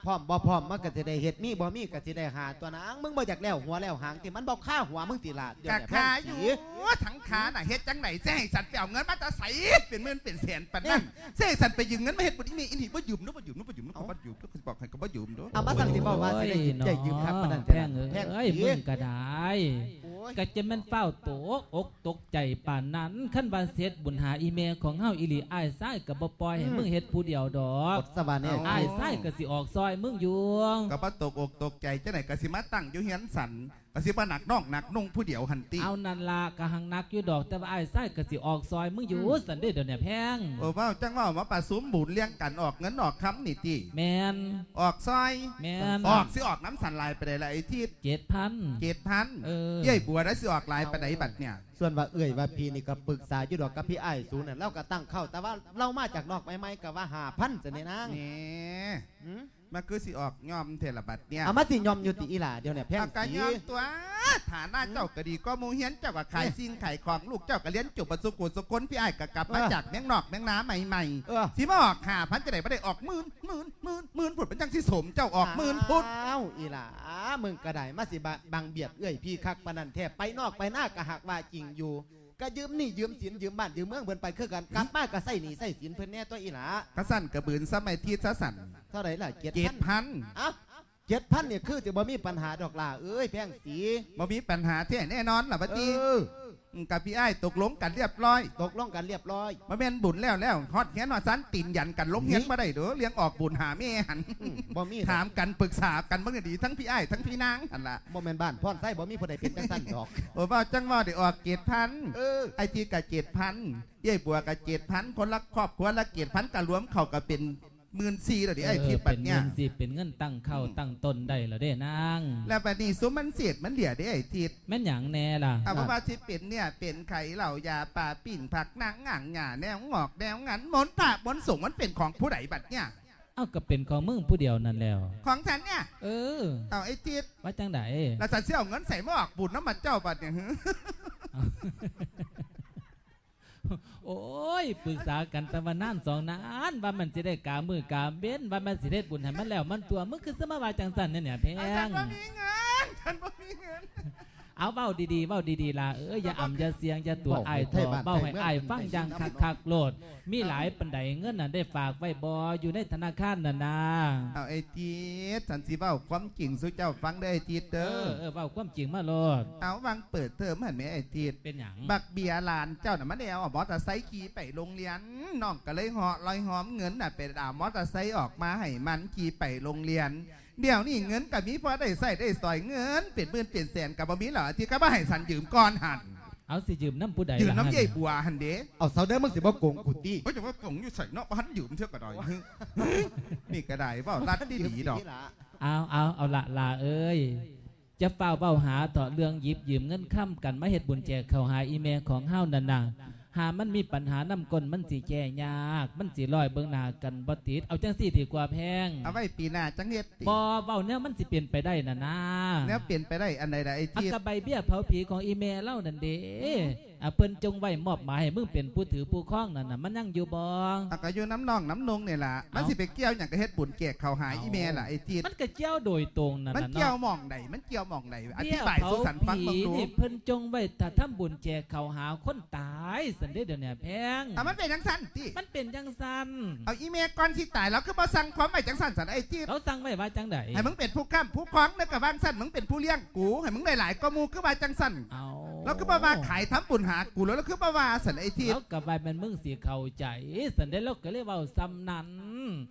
พร้อมบ่พร้อมมันก็สิได้เฮ็ดมีบ่มีก็สิได้หาตัวนางมึงบ่อยากแล้วหัวแล้วหางที่มันบ่ค่าหัวมึงติล่ะเดี๋ยวกะเนี่ยขาแพงอยู่สิทั้งขาน่ะเฮ็ดจังไหนแจ้งสันไปเอาเงินมาจะใส่เป็นหมื่นเป็นแสนปานนั้นแจ้งสันไปยืมเงินมาเฮ็ดบ่นี่อีนี่บ่ยืมเนาะบ่ยืมเนาะบ่ยืมเนาะเขาบ่ยืมเนาะเขาบอกให้เขาบ่ยืมเนาะ เอามาสั่งสิบอกว่าสิได้ยินได้ยืมคักปานนั้นแพงแพงเอ้ยสิมึงก็ได้โอ้ ยก็จะแม่นเฝ้าตกอกตกใจป่านนั้นขั้นบาเสียดบุญหาอีเมลของเฮาอีหลีอ้ายซ้ายกับบ่ปล่อยให้มึงเฮ็ดผู้เดียวดอกกดสวรรค์เนี่ยอ้ายซ้ายก็สิออกซอยมึงอยู่ก็บ่ตกอกตกใจจังไหนก็สิมาตั้งอยู่เฮียนสัน ก็สิบ่หนักน้องหนักนุ่งผู้เดียวหันติเอานันลากะหังนักอยู่ดอกแต่ว่าอ้ายซ้ายก็สิออกซอยมึงอยู่สันเด้อเดี๋ยวเนี่ยแพงโอ้เว้าจังเว่ามาปะสุมบุญเลี้ยงกันออกเงินออกคำนี่ติแมนออกซอยแมนออกสิออกน้ำสันลายไปได้ละไอ้ที่เจ็ดพันเกตพันเออเย้ยบัวได้สิออกลายไปไหนบัดเนี่ย ส่วนว่าเอ่ยว่าพี่นี่ก็ปรึกษาอยู่ดอกกับพี่ไอ้ายสูนน่ะเราก็ตั้งเข้าแต่ว่าเรามาจากนอกไม่ไม่ก็ว่าหาพันจะเนี่ยนางนี่หื มมันคือสิออกยอมเทละบัดเนี่ยเอามาสิยอมอยู่ติอีหล่าเดี๋ยวเนี่ยแพงเอากะสียอมตัวฐานะเจ้าก็ดีก็หมูเฮียนเจ้าก็ขายสิ่งขายของลูกเจ้าก็เลี้ยงจบประสุกุสุคนพี่ไอ้ายก็กลับมาจากแมงนอกแมงน้ำใหม่เออๆสิมาออกหาพันจะได้ไม่ได้ออกหมื่นหมื่นหมื่นหมื่นพุดเป็นจังสิสมเจ้าออกหมื่นพุดอ้าวอีหล่ามึงก็ได้มาสิบะบังเบียดเอ้ยพี่คักปานนันแทบไปนอกไปหน้ากะหักว่าจริงอยู่ ก็ยืมหนี่ยืมสินยืมบ้านยืมเมืองเพิ่นไปคือกันกลับมาก็ใส่หนี่ใส่สินเพิ่นแน่ตัวอีหล่ากระสั่นกระบืนสมัยที่ซะสั่นเท่าไหร่ล่ะเจ็ดเจ็พัดนพันเอ้าเจ็ดพันเนี่ยคือจะบ่มีปัญหาดอกล่าเอ้ยแพงสีบ่มีปัญหาแท้แน่นอนล่ะบัดเอนี้ออืม กับพี่ไอ้ายตกลงกันเรียบร้อยตกลงกันเรียบร้อย มาแม่นบุญแล้วแล้วฮอดเฮียนว่าสันตินยันกันลงเฮียนมาได้เด้อเลี้ยงออกบุญหาแม่หันอืมบ่มีถามกันปรึกษากันเมื่อดีทั้งพี่ไอ้ายทั้งพี่นางหันละบ่แม่นบ้านพ่อนไส้บ่มีผู้ใดเป็นจังซั่นดอก โอ้ว่าจังว่าได้ออกเกตพันเออ ไอทีกับเกตพันเย่บัวกับเกตพันคนละครอบครัวละเกตพันกันรวมเข้ากับเป็น หมื่นสี่แล้วดิไอ้ทิศเอปัอดเป็นเนี่ยเงินสิเป็นเงินตั้งเข้าตั้งต้นได้แล้วเด้นาง แล้วบัดนี้สุมันเสียดมันเหลียได้ไอ้ทิศแม่นหยังแน่ล่ะเอาเป็นว่าที่เป็นเนี่ยเป็นไข่เหล่ายาป่าปิ่นผักนางหง่างหง่าแนวงอกแนวงันหมนผ่าบนสูงมันเป็นของผู้ใดบัดเนี่ยเอ้าก็เป็นของมึงผู้เดียวนั่นแล้ว ของฉันเนี่ยเออเอาไอ้ทิศว่าจังไดแล้วฉันเสี่ยวเงินใส่มาออกบุญน้ำมันเจ้าบัดเนี่ยฮึ โอ้ยปรึกษากันตะวันนั่นสองนานว่ามันสิได้กามือกาเบ้นว่ามันสิได้บุญให้มันแล้วมันตัวมึงคือสมาวาจังสันเนี่ยเนี่ยแพเอาฉันงบ่มีเงินฉันบ่มีเงิน เอาเบ้าดีๆเบ้าดีๆล่ะเอ้ยอย่าอ่ำอย่าเสียงอย่าตัวไอ้ายทอเบ้าให้ไอ้ายฟังจังคักๆโลด มีหลายปันไดเงินน่ะได้ฝากไว้บออยู่ในธนาคารน่ะนะเอาไอ้ทิศฉันสิเว้าความจริงสู่เจ้าฟังได้อไอ้ทิศเอเด้ออเออเบ้าความจริงมาโลด เอาวางเปิดเทอมเห็นไหมไอ้ทิศเป็นหยังบักเบียร์หลานเจ้าน่ะมันได้เอามอเตอร์ไซค์ขี่ไปโรงเรียนน้องก็เลยเหาะลอยหอมเงินน่ะเป็นเอามอเตอร์ไซค์ออกมาให้มันขี่ไปโรงเรียน เดี๋ยวนี้เงินกับมีพอได้ใส่ได้สอยเงินเป็นหมื่นเป็นแสนกับบ่มีเหรอที่ก็บ่ให้สันยืมก่อนหันเอาสิยืมน้ำผู้ใดยืมล่ะน้ำหั่ใหญ่บัวหันเด้เอาเสาเด้อมึงสิบ่โกงกูติเฮ้ยแต่ว่าผงอยู่ใส่เนาะบ่หันยืมเท่าก็ได้นี่ก็ได้เปล่ารัดดีดีๆดอกเอาเอาเอาละลาเอ้ยจะเฝ้าเฝ้าหาต่อเรื่องหยิบยืมเงินค้ำกันมาเฮ็ดบุญแจกเข้าหาอีเมลของเฮานั่นน่ะ หามันมีปัญหานำกลมันสิแก้ยาก มันสิลอยเบิ่งหน้ากันบ่ติด เอาจังซี่ดีกว่าแพงเอาไว้ปีหน้าจังเฮ็ดติบ่เว้าเนี่ยมันสิเปลี่ยนไปได้น่ะนะแล้วเปลี่ยนไปได้อันใดล่ะไอ้อักที่กะใบเบี้ยเผาผีของอีเมลเล่านั่นเด้อะเพิ่นจงไว้มอบหมายให้มึงเป็นผู้ถือผู้ครองนั่นน่ะมันยังอยู่บ่อักก็อยู่น้ำนองน้ำนงเนี่ยล่ะมันสิไปเกี่ยวอย่างกับเฮ็ดบุญแจกเขาวหายอีเมลล่ะไอ้ที่มันก็เกี่ยวโดยตรงนั่นมันน่ะเกี่ยวเนาะหมองใดมันเกี่ยวหมองใดอเบี้ธิยบายเผาสุสันฟังผีเบิ่งดูนี่เพิ่นจงไว้ถ้าทำบุญแจกเขาวหาคนตายสันเด้เดี๋ยวเนี้แพงอะมันเป็นจังสันติมันเป็นจังสันเอาอีเมลก่อนที่ตายแล้วคือมาสั่งความไว้จังสันสันไอ้ที่เราสั่งไว้ว่าจังไดให้มึงเป็นผู้ค้ำผู้คล้องแล้วก็บางสันมึงเป็นผู้เลี้ยงกูให้มึงได้หลายก็มูคือมาจังสันเอา แล้วก็มาว่าขายทำบุญหากูแล้วแล้วคือมาว่าสันไอ้ที่แล้วกับใบมันมึงสิเข้าใจสันเด้เราก็เลยเว้าซ้ำนั้น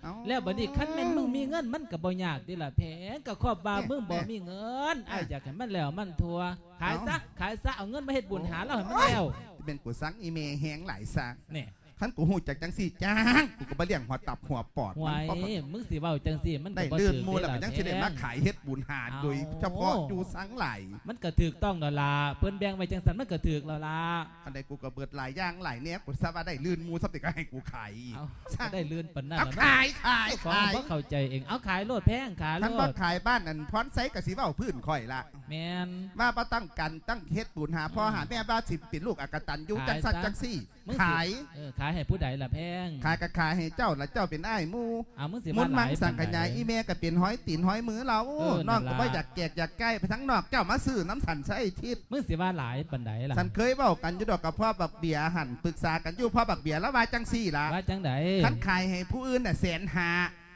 เอ้าแล้วบัดนี้คันแม่นมึงมีเงินมันก็บ่ยากติล่ะแพงก็ครอบว่ามึงบ่มีเงินอ้ายอยากให้มันแล้วมันทัวขายซะขายซะเอาเงินมาเฮ็ดบุญหาแล้วให้มันแล้วเป็นกูสั่งอีเมลแหงหลายซะนี่ ขันกูหูจากจังสี่จ้างกูก็มาเลี้ยงหัวตับหัวปอดหวยมันก็มึงสิเว้าจังซี่มันก็ได้บ่เลื่อนถูกมูลแล้วเด้ก็ยังแพจะได้มาขายเฮ็ดบุญหาโดยเฉพาะอยู่สังไหลมันก็ถูกต้องแล้วล่ะเพิ่นแบ่งไว้จังซั่นมันก็ถูกแล้วล่ะอันใดกูก็เบิดหลายอย่างหลายเนี้ยกูทราบว่าได้ลื่นมูสับติก็ให้กูขายอีก เอาก็ได้เลื่อนปานนั้นเอาแล้วเนาะขายขายของขายบ่เข้าใจเองเอาขายโลดแพงขายโลท่านบ่ดขายบ้านนั่นพรไซกับสีเบ้าพื้นข่อยละแมนว่าบ่ตั้งกันตั้งเฮ็ดบุญหาพ่อหาแม่บ้านสิเป็นลูกอกตันอยู่ขายจังสัตซะจังซี่มึงสิขาย เออขายให้ผู้ใดล่ะแพงขายก็ขายให้เจ้าและเจ้าเป็นอ้ายหมู่เอามึงสิมุมานหมัลางยสั่งปาขนใดยายอีเมลก็เป็นห้อยตีนห้อยมือเราเออนั่น้องนก็ล่ะบ่อยากแกกอยากใกล้ไปทั้งนอกเจ้ามาซื้อน้ำสันใส่ทิศมึงสิว่าหลายปานใดล่ะฉันเคยเว้ากันอยู่ดอกกับพ่อบักเบียร์หันปรึกษากันอยู่พ่อบักเบียร์แล้วว่าจังซี่ล่ะว่าจังไดคันขายให้ผู้อื่นน่ะแสนหา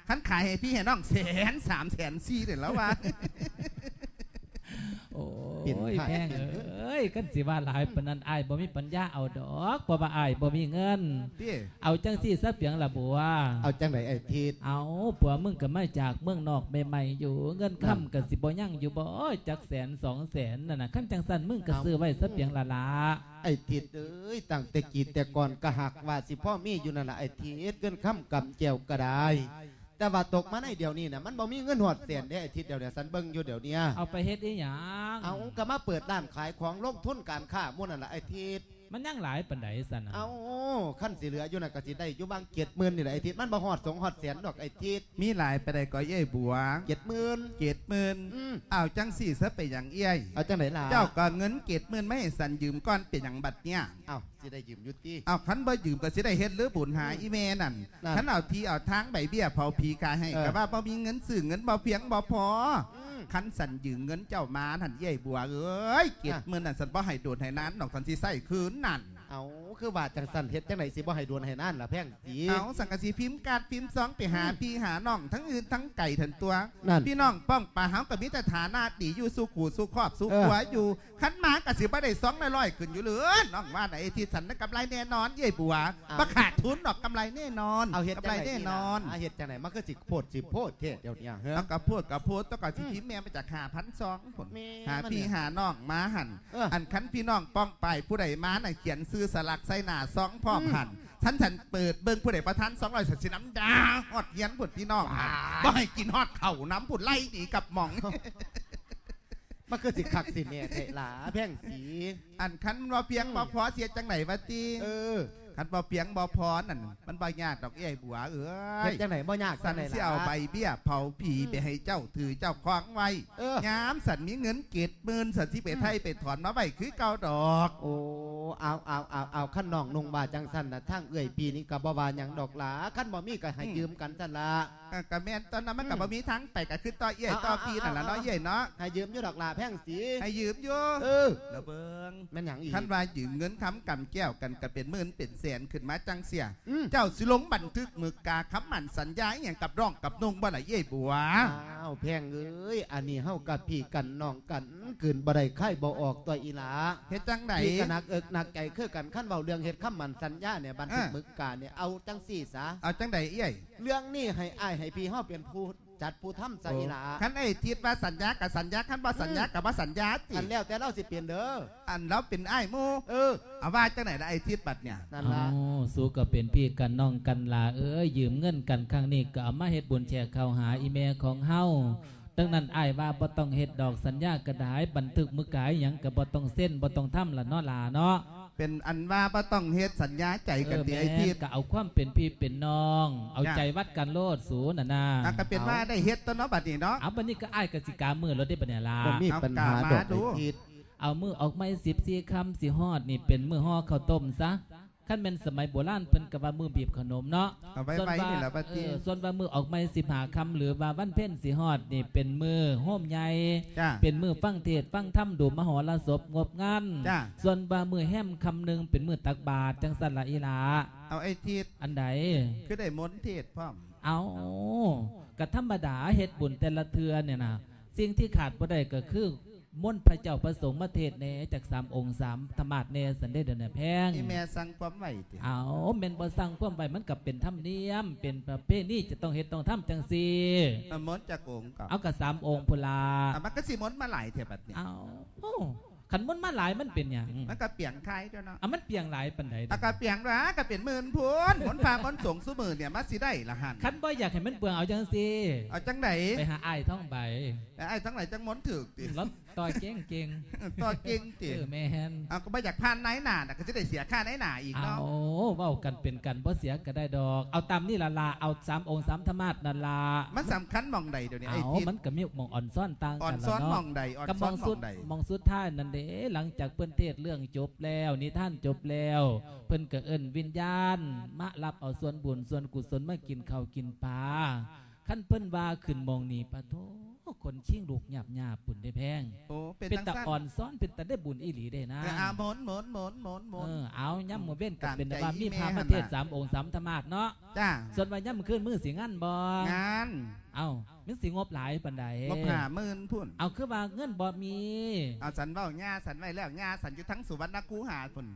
คันขายให้พี่ให้น้องแสนสามแสนสี่เดี๋ยวแล้วว่า โอ้เปลี่ยนยขายแพงเอ้ยกันสิว่าหลายปานนั้นอ้ายบ่มีปัญญาเอาดอกเพราะว่าอ้ายบ่มีเงินพี่เอาจังซี่ซะเพียงละบัว เอาจังไดไอ้ทิศเอาผัวมึงก็มาจากเมืองนอกใหม่ๆอยู่ เงินค่ำก็สิบ่ยั่งอยู่บ่จักแสนสองแสนนั่นน่ะคันจังซั่นมึงก็ซื้อไว้ซะเพียงละละไอ้ทิศเอ้ยตั้งแต่กีแต่ก่อนก็หักว่าสิพ่อมีอยู่นั่นล่ะไอ้ทิศเกินค่ำกับแจวก็ได้ แต่ว่าตกมาในเดี๋ยวนี้น่ะมันบ่มีเงินหอดเสียนเด้ไอ้ทิศเดี๋ยวเนี้สันเบิ่งอยู่เดี๋ยวเนี้ยเอาไปเฮ็ดอีหยังเอาก็มาเปิดร้านขายของลงทุนการค้าหมู่นั่นล่ะไอ้ทิศ มันยังหลายปานใดซั่นน่ะเอาขั้นสิเหลืออยู่น่ะก็สิได้อยู่บางเจ็ดหมื่นนี่แหละไอ้ทิศมันบ่ฮอดสองฮอดแสนดอกไอ้ทิศมีหลายไปได้ก็เย้ยบัวเจ็ดหมื่นเกตหมื่นอืมอ้าวจังสี่ซะไปอย่างเอี้ยยเอาจังไหนล่ะเจ้าก็เงินเกตหมื่นไม่ให้สันยืมก้อนเป็นอย่างบัดเนี่ยเอาสิได้ยืมอยุติอ้าวคันบ่ยืมก็สิได้เฮ็ดหรือบุญหาอีเมนั่นนั่นคันเอาทีเอาทางใบเบี้ยเผาผีกายให้เออก็ว่าบ่มีเงินซื้อเงินบ่เพียงบ่พออืม คันสันยืมเงินเจ้ามาหันเย้ยบัวเอ้ยเกตอะหมื่นนั่นสันบ่ให้โดดให้นั้นดอกสันสิใส่คืนนั่น เอาคือว่าจังสันเฮ็ดจังไหนสิบ่ให้ดวนให้นั่นล่ะแพงสี เอาสังกะสีพิมพ์การดพิมพ์ซองไปหาพี่หาน้องทั้งอื่นทั้งไก่ทั้งตัว นั่นพี่น้องป้องปลาเฮากับมิตรฐานะดีอยู่สู้ขู่สู้ครอบสู้เออ หัวอยู่ขันหมากะสิบ่ได้สองร้อยๆขึ้นอยู่เหลือน้องว่าไหนที่สันนะกำไรแน่นอนเย่บัวบ่ขาดทุนดอกกำไรแน่นอนเอาเฮ็ดกำจังไรไหนแน่นอนอ่าเฮ็ดจังไหนมันก็สิโพดสิโพดเทศเดี๋ยวเนี้เฮ้แล้วก็พูดกับพูดต้องก่อนสิพิมพ์แม่มาจากหาพันสองผลแม่หามันพี่เนี่ยหาน้องมาหันเอออันคันพี่น้องป้องไปผู้ใดมาน่ะเขียนซื้อสลักใส่หน้าซองพร้อมหันฉันฉันเปิดเบิ่งผู้ใดประทานสองร้อยสิน้ำดาฮอดเขียนผุดพี่น้องหันบ่ให้กินฮอดเข่าน้ำผุดไล่หนีกับหม่องมันคือสิคักสิเนี่ยเทหลาแพงสี อันคันบ่เพียงบ่พอเสียจังไหนวะตีเออ คันบ่เพียงบ่พอนั่นมันบ่ยากดอกเอ้ยบัวเอ้เฮ็ดยจังไหนบ่ยากสัจันงไหนสิล่ะเอาใบเบี้ยเผาผีไปให้เจ้าถือเจ้าคล้องไว้เออยามสันมีเงินเกตหมื่นสันสิไปไทยไปถอนมาไว้คือเก่าดอกโอ้เอาเอาเอาเอาขั้นน้องนงบาจังสันน่ะทางเอื้อยปีนี้ก็บ่ว่าหยังดอกหลาขั้นบ่มีก็ให้ยืมกันซั่นล่ะอะกะแม่นตอนนั้นมันก็อืมบ่มีทั้งไปก็คือต่อเอี้ยเอาต่อเอาปีนั่นล่ะเอาเนาะเอี้ยเนาะให้ยืมอยู่ดอกหลาแพงสีให้ยืมอยู่เออแล้วเบิ่งแม่นหยังอีกคันว่ายืมเงินค้ำกำแก้วกันก็เป็นหมื่นเป็นแสนขึ้นมาจังเสียอืมเจ้าสิลงบันทึกมือกาค้ำหมันสัญญาอหย่างกับร่องกับนงบ่ล่ะเอี้ยบัวอ้าวแพงเอ้ยอันนี้เฮากับพี่กันน้องกันกืนบ่ได้ไข่บ่ออกตัวอีหลาเฮ็ดจังไดพี่ก็หนักเอิกหนักใจคือกันขั้นเบาเรื่องเฮ็ดคำมันสัญญาเนี่ยบันทึกอ่ามึกการเนี่ยเอาจังสี่ซะเอาจังไดเอี้ยเรื่องนี้ให้อ้ายให้พี่เฮาเป็นผู้ จัดผู้ทำซะอีหลาคันไอ้ทิดว่าสัญญากับสัญญาคันบ่สัญญากับบ่สัญญาติอันแล้วแต่เราสิเปลี่ยนเด้ออันเราเป็นอ้ายหมู่เออเอาว่าจังไหนล่ะไอ้ทิดบัดเนี่ยนั่นเอาล่ะสู้ก็เป็นพี่กันน้องกันลาเอ้ยยืมเงินกันครั้งนี้ก็เอามาเฮ็ดบุญแชร์เข้าหาอีเมลของเฮาดังนั้นอ้ายว่าบ่ต้องเฮ็ดดอกสัญญากระดาษบันทึกมือกายหยังก็บ่ต้องเส้นบ่ต้องทำละเนาะลาเนาะ เป็นอันว่าบ่ต้องเฮ็ดสัญญาใจกันเออที่แม่ไอ้ทิดนก็เอาความเป็นพี่เป็นน้อง เอาจ้ะใจวัดกันโลดสูน่ะนะอะก็เป็นว่าได้เฮ็ดตัวเนาะบัดนี้เนาะเอาบัดนี้ก็อ้ายก็สิกามือรถได้บัดเนี่ยลาบ่มีปัญหาเอาดกอล้ากมาดูไอ้ทิศเอามือออกไม้สิบสี่คำสิฮอดนี่เป็นมือห่อข้าวต้มซะ ขั้นเป็นสมัยโบราณเพิ่นก็ว่ามือบีบขนมเนาะเอาไว้ส่วนไว้ว่านี่แหละบัดเอนี้อส่วนว่ามือออกไม้สิบหาคำหรือว่าวันเพ็ญสิฮอดนี่เป็นมือโฮมใหญ่ จ้า เป็นมือฟังเทศน์ฟังธรรมดูมหรสพงบงานจ้าส่วนว่ามือแฮมคำหนึ่งเป็นมือตักบาตรจังสันละอีหลาเอาไอ้ทิดอันใด คือได้มนต์เทศพร้อม เอากธรรมดาเฮ็ดบุญแต่ละเทือเนี่ยนะสิ่งที่ขาดบ่ได้ก็คือ มนต์พระเจ้าประสงค์มาเทศน์แหน่จากสามองค์สามธรรมาสแหน่สันได้เดินแหน่แพงนี่แม่สั่งความไว้ติเอาเมนบ่สั่งความไปมันกับเป็นธรรมเนียม เป็นประเพณีจะต้องเฮ็ดต้องทำจังซี่เอามนต์จากองค์ก่อนเอากับสามองค์พุลาอะมันก็สิมนต์มาหลายเทบัดเนี่ยเอาโอ้ขันมนต์มาหลายมันเป็นหยังมันก็เปลี่ยนคล้ายด้วยเนาะอะมันเปลียงหลายปานใดอะก็เปลี่ยนว่าก็เป็นหมื่นพูนมนต์พามนต์สงฆ์ซุมือเนี่ยมาสิได้ละหันคันบ่อยากให้มันเปลืองเอาจังซี่เอาจังไดไปหาอ้ายท่องใบไอ้ทั้งหลายจังมนต์ถึกติรถ ต่อยเก่งเก่งต่อเก่งๆติเออแม่นเอาก็ไม่อยากพานไหนหนาน่ะก็จะได้เสียค่าไหนหนาอีกเอาเนาะเว้ากันเป็นกันบ่เสียก็ได้ดอก เอาตามนี่ละลาเอาสามองค์สามธรรมาสนั่นละมันสำคัญหมองใดเดี๋ยวนี้เอาไอ้ทิศมันก็มีหมองอ่อนซ่อนต่างอ่อกันนซ้อแล้วนหมอเนาะงใดอ่อนกับหมซ้ออนงหมสุอดงใดหมองสุดท้ายนั่นเด้หลังจากเพิ่นเทศน์เรื่องจบแล้วนิทานจบแล้ว เพิ่นก็เอิ้นวิญญาณมารับเอาส่วนบุญส่วนกุศลมากินข้าวกินปลาขั้นเพิ่นว่าขึ้นหมองนี่ปะโถ คนชิงลูกหยาบหยาบปุ่นได้แพง โอ้เป็นเป็นตัตะงสั้นอ่อนซ้อนเป็นตะได้บุญอีหลีได้นะเอออาหมนหมนหมนหมนหมนเออเอาย่ำมือเว้นกับตามเป็นใจว่ามีอีแม่พาหั่มานน่ะเทศสามองค์สามธรรมาสเนาะจ้าส่วนว่าย่ำขึ้นมือสีงั้นบ่งานเอามันสิงบหลายปันใดงบหาหมื่นพุ่นเอาคือว่าเงินบ่มีเอาสันเบ้าหญ้าสันไว้แล้วหญ้าสันอยู่ทั้งสุวรรณคูหาพุ่น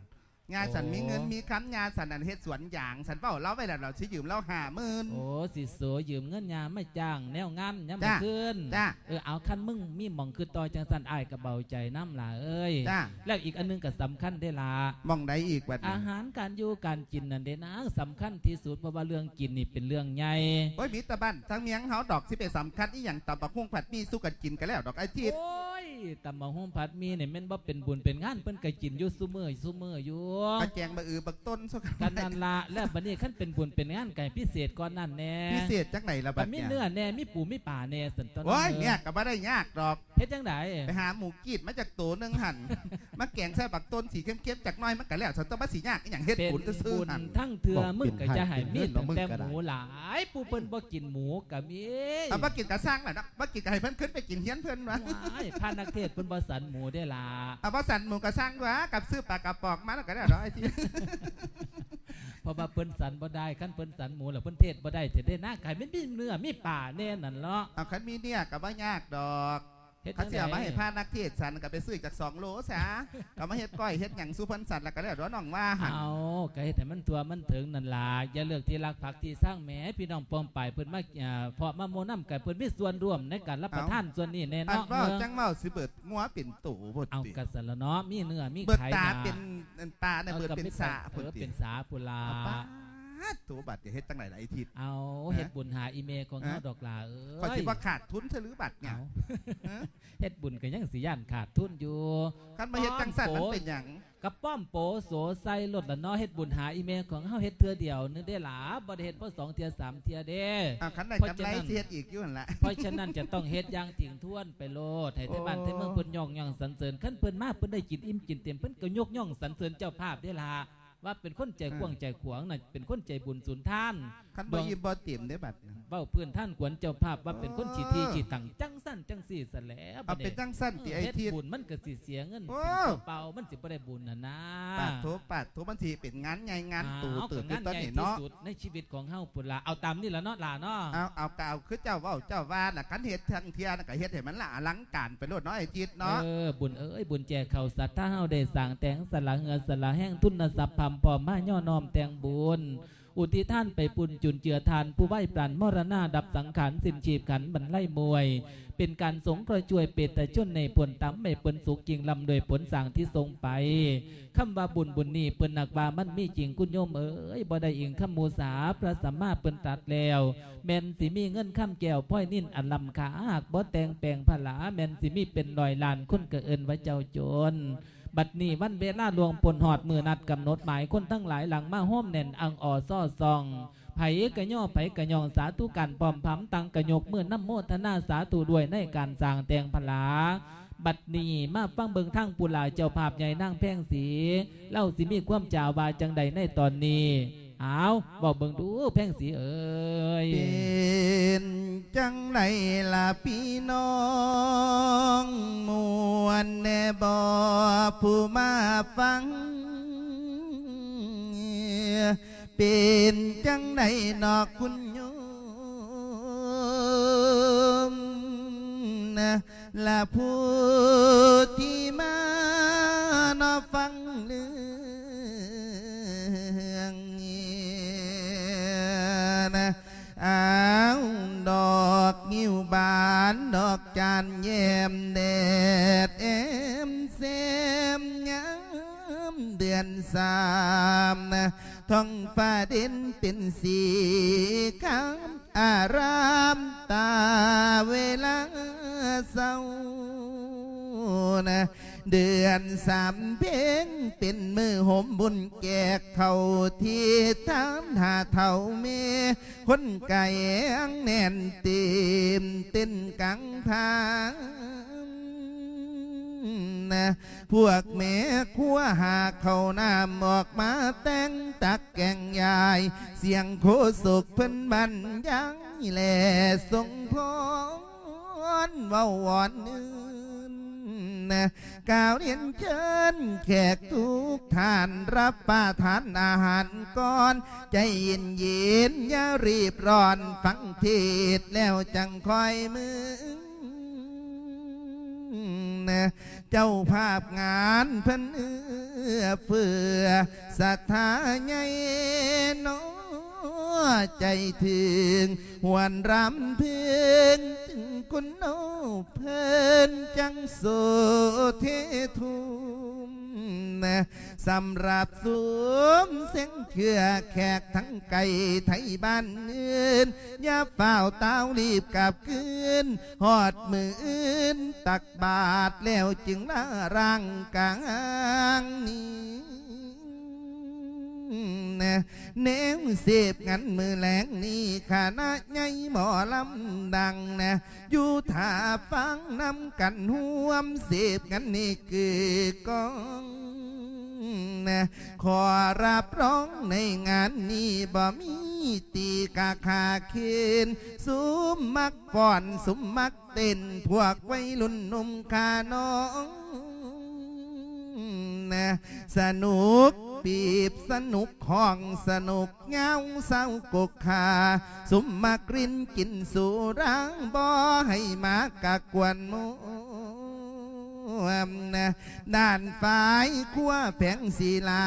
หญ้าโอ้สันมีเงินมีคำหญ้าสันอันเฮ็ดสวนยางสันเบ้าเล่าไว้แล้วเราสิยืมเล่าหาหมื่นโอ้สิโสยืมเงินยามไม่จ้างแนวงานย่ำจ้ะมาขึ้นจ้าเออเอาคันมึงมีหมองคือต่อจังสันอ้ายก็เบาใจน้ำล่ะเอ้ยจ้าแล้วอีกอันหนึงก็สำคัญได้อล่ะมองใดอีกบัดนี้อาหารการอยู่การกินนั่นเด้นะสำคัญที่สุดเพราะว่าเรื่องกินนี่เป็นเรื่องใหญ่โอ้ยมีแตะบ้านทั้งเมียงเฮาดอกสิเป็นสำคัญอีหยังตับบักฮุ่งผัดมีสู้กันกินกันแล้วดอกไอ้ทิศโอ้ยตำมะฮุ่มผัดมีเนี่ยแม่นบ่เป็นบุญเป็นงานเพิ่นก็กินอยู่ซุมื้อซุมื้ออยู่กระแจงบะอือบักต้นสู้กันกันนั่นละแล้วบัดนี้ขั้นเป็นบุญเป็นงานไก่พิเศษก่อนนั่นแน่พิเศษจังไหนละบับัดดมีเนี่ยเนื้อแน่มีปูมีป่าแน่สันตอนโอ้ยเนี่ยก็บ่ได้ยากดอกเฮ็ดจังไดไปหาหมูกรีดมาจากตัวหนึงหั่นมาแกงใส่บักต้นสีเข้มๆจากหน้อยมันก็แล้วฉันต้องมาสียากอหย่างเฮ็ดเป็นบุญซื่อบุญๆหั่นทั้งเถื่อบอกมึงก็จะให้มีเป็นตั้งมึงแต่ก็หได้มูหลายผู้เพิ่นบ่กินหมูก็มีเอามากินกระสร้างแหละเนาะมากินกระให้เพิ่นขึ้นไปกินเฮียนเพิ่นวะว้ายพานักเทศน์เพิ่นบ่สันหมูได้ล่ะเอามาสั่นหมูกระสร้างวะกับซื้อปลากระป๋องมาแล้วก็ได้เนาะไอ้ที่เพราะว่าเปิ้นสันบ่ได้ขั้นเปิ้นสันหมูแล้วเปิ้นเทศบ่ได้จะได้นาไข่ไม่มีเนื้อมีป่าแน่นั่นเนาะเอาคันมีเนี่ยกับว่ายากดอก เฮ็ดเขาเสียมาให้จังพานักเทศสันกับไปซื้อจากสองโลซะก็มาเฮ็ดก้อยเฮ็ดหยังสุพรรณสัตว์แล้วก็ได้ร้อนน้องว่าหันเอาก็เฮ็ดให้มันตัวมันถึงนั่นล่ะอย่าเลือกที่รักผักที่สร้างแหมพี่น้องปอมไปเพิ่นมาอ่าเพาะมาโมน้ำกันเพิ่นมีส่วนร่วมในการรับประทานส่วนนี้แน่อันเนาะเว่าเมืองจังเมาสิเบิดงัวเป็นตู่พุ่นเอาติกันสละเนาะมีเนื้อมีเบิดไข่ตาะเป็นอันปลาเนี่ยเบิดเป็นสาเอพุ่นอติเป็นสาปุลาเอาป้าด ตัวบัตรจะเฮ็ดตั้งหลายหลายทิศเอาฮะเฮ็ดบุญหาอีเมลของเฮาฮะดอกลาเอ้ขอยคิดว่าขาดทุนเธอหรือบัตรเนี่ยเอาฮะเฮ็ดบุญก็ยังสิย่านขาดทุนอยู่คันมาเฮ็ดจังสัตว์มันโอ้ยเป็นหยังกับป้อมโปโสใส่รถละเนาะเฮ็ดบุญหาอีเมลของเฮาเฮ็ดเทื่อเดียวนึงได้หลาบ่ได้เฮ็ดเพราะสองเทื่อสามเทื่อเด้อ่าคันได้เพราะกำไรฉะนั้นสิเฮ็ดอีกอยู่นั่นแหละเพราะฉะนั้นจะต้องเฮ็ดอย่างถึงท่วนไปโลดให้ไทบ้านไทเมืองเพิ่นย่องย่องสรรเสริญคันเพิ่นมาเพิ่นได้กินอิ่มกินเต็มเพิ่นก็ยกย่องสรรเสริญเจ้าภาพได้ล่ะ ว่าเป็นคนใจกว้างใจขวางน่ะเป็นคนใจบุญสุนทานคันบ่ยิ้มบ่เต็มได้บัตรเว้าเพื่อนท่านกวนเจ้าภาพว่าเป็นคนฉีที่ฉีตังจังสั้นจังสี่ซะแหล้วเอาเป็นจังสั้นติไอ้เฮ็ดทิศบุญมันก็สิเสียเงินโอ้เปล่าๆมันสิบ่ได้บุญน่ะนะปาดโถปาดโถบางทีเป็นงานใหญ่งานตู่อ้าวตื่นก็ตอนใหญ่นี้ที่เนาะสุดในชีวิตของเฮาพุ่นล่ะเอาตามนี่ล่ะเนาะล่ะเนาะเอาเอากาวคือเจ้าเว้าเจ้าว่าน่ะคันเฮ็ดทางเทียน่ะก็เฮ็ดให้มันละอลังการไปโลดเนาะไอ้ทิศเนาะเออบุญเอ้ยบุญแจกข้าวสัตว์ถ้าเฮาได้สร้างแต่งสละเงือสละแห้งทุนทรัพย์พำพร้อมมาย่อน้อมแต่งบุญ อุทิท่านไปปุญจุนเจือทาน ผู้ไหว้ปรานมรณาดับสังขารสิ้นชีพขันบรรไล่มวย เป็นการสงกระจวยเปตแต่จนในผลตำไม่เปินสุขจริงลำโดยผลสั่งที่ทรงไปคำว่าบุญบุญนี่เปินหนักว่ามันมีจริงคุณโยมเอ้ยบ่ได้อิงคำมูสาพระสัมมาเปินตรัดแล้วแมนสิมีเงินข้ามแก้วพ้อยนิ่นอันลำขาหากบ่แตงแปลงผลาแมนสิมีเป็นลอยลานคนเกิดเอินว่าเจ้าโจร บัดนี้วันเวลาลวงปนหอดมือนัดกำหนดหมายคนทั้งหลายหลังมาห้อมแน่นอังอ่อซ่อซองไผกะย่อไผกะยองสาธุกันปอมพำตังกะยกมือน้ำโมทนาสาธุด้วยในการสร้างแตงพลาบัดนี้มาฟังเบิงทั้งปุลาเจ้าภาพใหญ่นั่งแพ่งสีเล่าสิมีความจาวาจังใดในตอนนี้ เอาบอกเบิงดูแพงสีเอ้ยเป็นจังไรล่ะพี่น้องมวลแน่บ่ผู้มาฟัง เป็นจังไรนอกคุณโยมนะละผู้ที่มานอฟังเรื่อ นะอ้าวดอกงิ้วบานดอกจานแย้มแดด เดือนสามนะเดือนสามเพ่งเป็นมือหมบุญแกกเขาที่ทานหาเท่าเมคนไก่อังแน่นเต็มเต้นกังทางนะพวกแม่ขั้วหาเขาน้ำออกมาแต่งตักแกงยาย เสียงโคศกเพิ่นบันยังแหล่ทรงพรเว้าวอนอื่น นะกล่าวเรียนเชิญแขกทุกท่านรับประทานอาหารก่อน ใจเย็นเย็นอย่ารีบร้อนฟังเทศแล้วจังคอยมือนะเจ้าภาพงานเพิ่นเอื้อเฟือศรัทธาใหญ่น้อ ใจถึงหวนรำเพื่อนถึงคุณโนเพิ่นจังโสเททุมนะสำหรับสวมเสียงเชื่อแขกทั้งไก่ไทยบ้านเอื่นอย่าเฝ้าเต้ารีบกลับคืนหอดมืออื่นตักบาทแล้วจึงละร่างกลางนี้ นะแนวเสพงันมือแหลงนี่ขนาดใหญ่หมอลำดังนะอยู่ท่าฟังนำกันห่วมเสพกันนี่คือกองนะขอรับร้องในงานนี้บ่มีตีกาคาเคนสุมมักก่อนสุมมักเต้นพวกไวัยรุ่นนุ่มขาน้องนะสนุก ปีบสนุกห้องสนุกเงาเศร้ากกขาสุมมากรินกินสุรังบ่ให้มากะกวนมูด้านฝ่ายขั้วแผงศิลา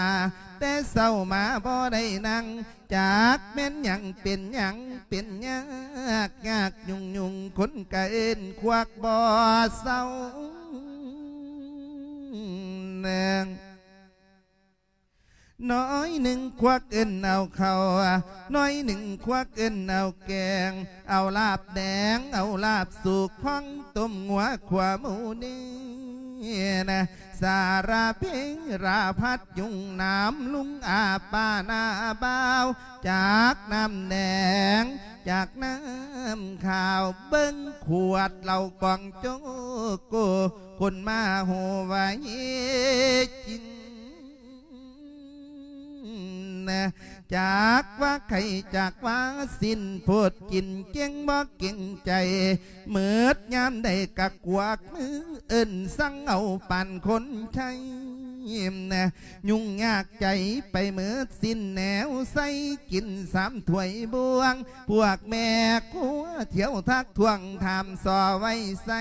แต่เศร้ามาบ่ได้นั่งจากแม่นยังเป็นยังเป็นยากยากยุ่งยุ่งคนกะเอ็นควักบ่เศร้าแนง น้อยหนึ่งควักเอินเอาเขาน้อยหนึ่งควักเอินเอาแกง เอาลาบแดง เอาลาบสุกพ้องต้มหัวขวาหมูนี่นะสาราเพงราพัดยุงน้ำลุงอาป้าน้าบ่าวจากน้ำแดงจากน้ำข่าวเบิ้งขวดเหล่ากองโจโกคนมาโหไว้จริง จากว่าใครจากว่าสิ้นพูดกินเก่งบ่เก่งใจเมือดยามได้กะกวักมือเอิ้นสั่งเอาปั่นคนใช้นะยุ่งยากใจไปเมือดสิ้นแนวใส่กินสามถ้วยบวง พวกแม่กัวเที่ยวทักทวงถามสอไว้ใส่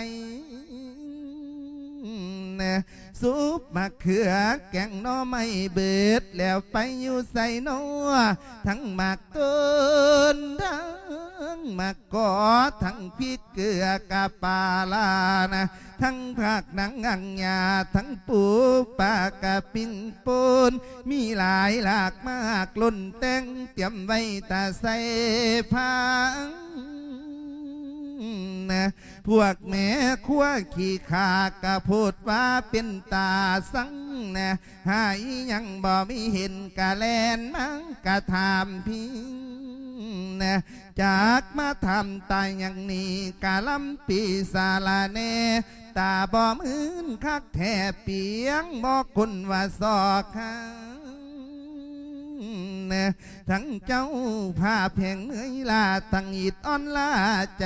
ซุปมะเขือแกงน้อไม่เบิด แล้วไปอยู่ใส่นัวทั้งหมากต้นทั้งหมากกอทั้งพริกเกลือกะปาลานะทั้งผักหนังอังยาทั้งปูปลากะปิ้งปูนมีหลายหลากมากล้นแตงเตรียมไว้ตาใส่พัง นะพวกแม่ขั้วขี่ขากะพูดว่าเป็นตาสังนะหายยังบ่มีเห็นกะแลนมังกะถามพิงนะจากมาทำตายอย่างนี้กะลำปีสาลาเนตาบ่มืนคักแท่เปียงบอกคนว่าสอกข้างนะ ทั้งเจ้าผ้าแผงเมื่อยลาทั้งอิดอ่อนลาใจ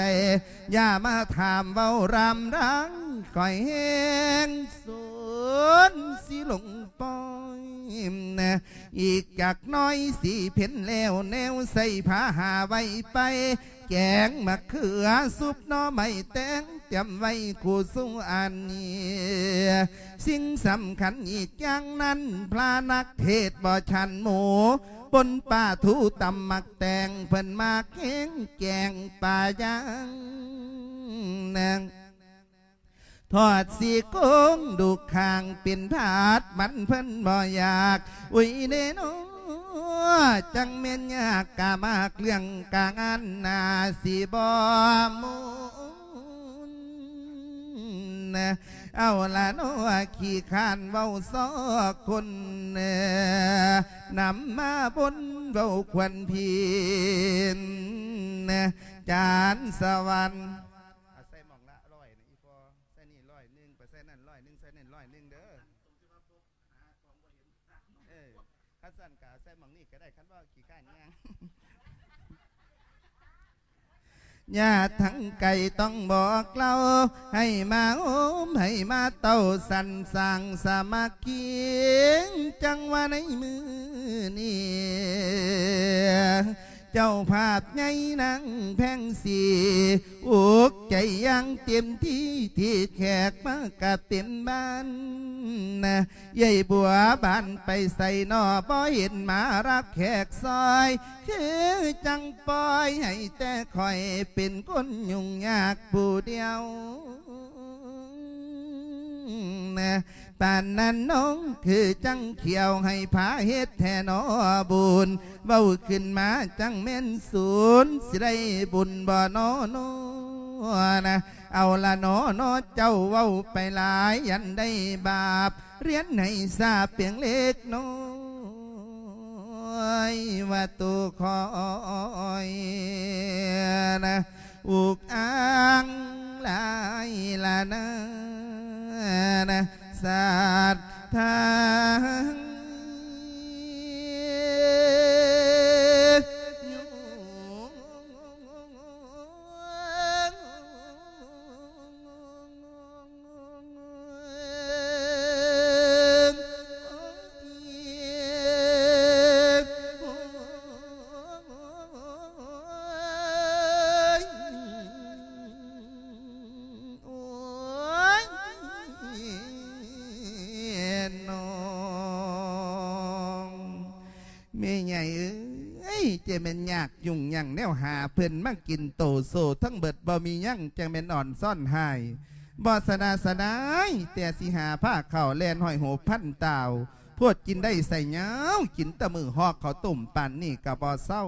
อย่ามาถามเบารำรังก่อยแห้งสวนสิหลงปอยนะอีกจากน้อยสีเพ่นแล้วแนวใส่ผ้าหาไว้ไป แกงมะเขือซุปน้อไม่แตง เตรียมไว้คู่สู้อันนี้สิ่งสำคัญอีกอย่างนั้นพระนักเทศบ่ชันหมูปนป่าทูตำมักแตงเพิ่นมาเข่งแกงป่ายังนางทอดสีโกงดูข้างเป็นถาดมันเพิ่นบ่อยาก อุ้ยเนนจังเม่นยากกามากเรื่องกางานนาสีบ่มุนนะ เอาละนัวขี่ขานเว้าซอคนเนนำมาบนเว้าควันพีนจานสวรรค์ใส่หมองละร้อยนะอีพอใส่นี่ร้อยหนึ่งไปใส่นั่นร้อยหนึ่งใส่นั่นร้อยหนึ่งเด้อเออคันสั่นกาใส่หมองนี่ก็ได้คันว่าขี่ข้านย่าง ญาติทั้งไก่ต้องบอกเล่า ให้มาโอมให้มาเต้าสันสังสามัคคีจังว่าในมือนี่ เจ้าภาพไงนังแพงสีอกใจยังเต็มที่ที่แขกมากะเต็มบ้านนะยายบัวบานไปใส่นอบ่เห็นมารับแขกซอย คือจังปล่อยให้แต่คอยเป็นคนยุ่งยากผู้เดียวนะ ป่านนั้นน้องคือจังเขียวให้ผาเฮ็ดแทนอบุญเว้าขึ้นมาจังแม่นศูนย์สิได้บุญบ่นอนนะ เอาละนอนอเจ้าเว้าไปหลายยันได้บาป เรียนให้ทราบเพียงเล็กน้อยว่าตัวคอยนะอุกอ้างหลายละนะนะ ศาสตร์ทาง หาเพิ่นมากินโตโซทั้งเบิดบ่มียังจังแม่นอ่อนซ่อนหายบ่สนาสนายแต่สิหาผ้าเข่าแลนหอยโหพันเต่าพวดกินได้ใส่เงากินตะมือหอกเขาวตุ่มปันนี่กะบ่เศร้า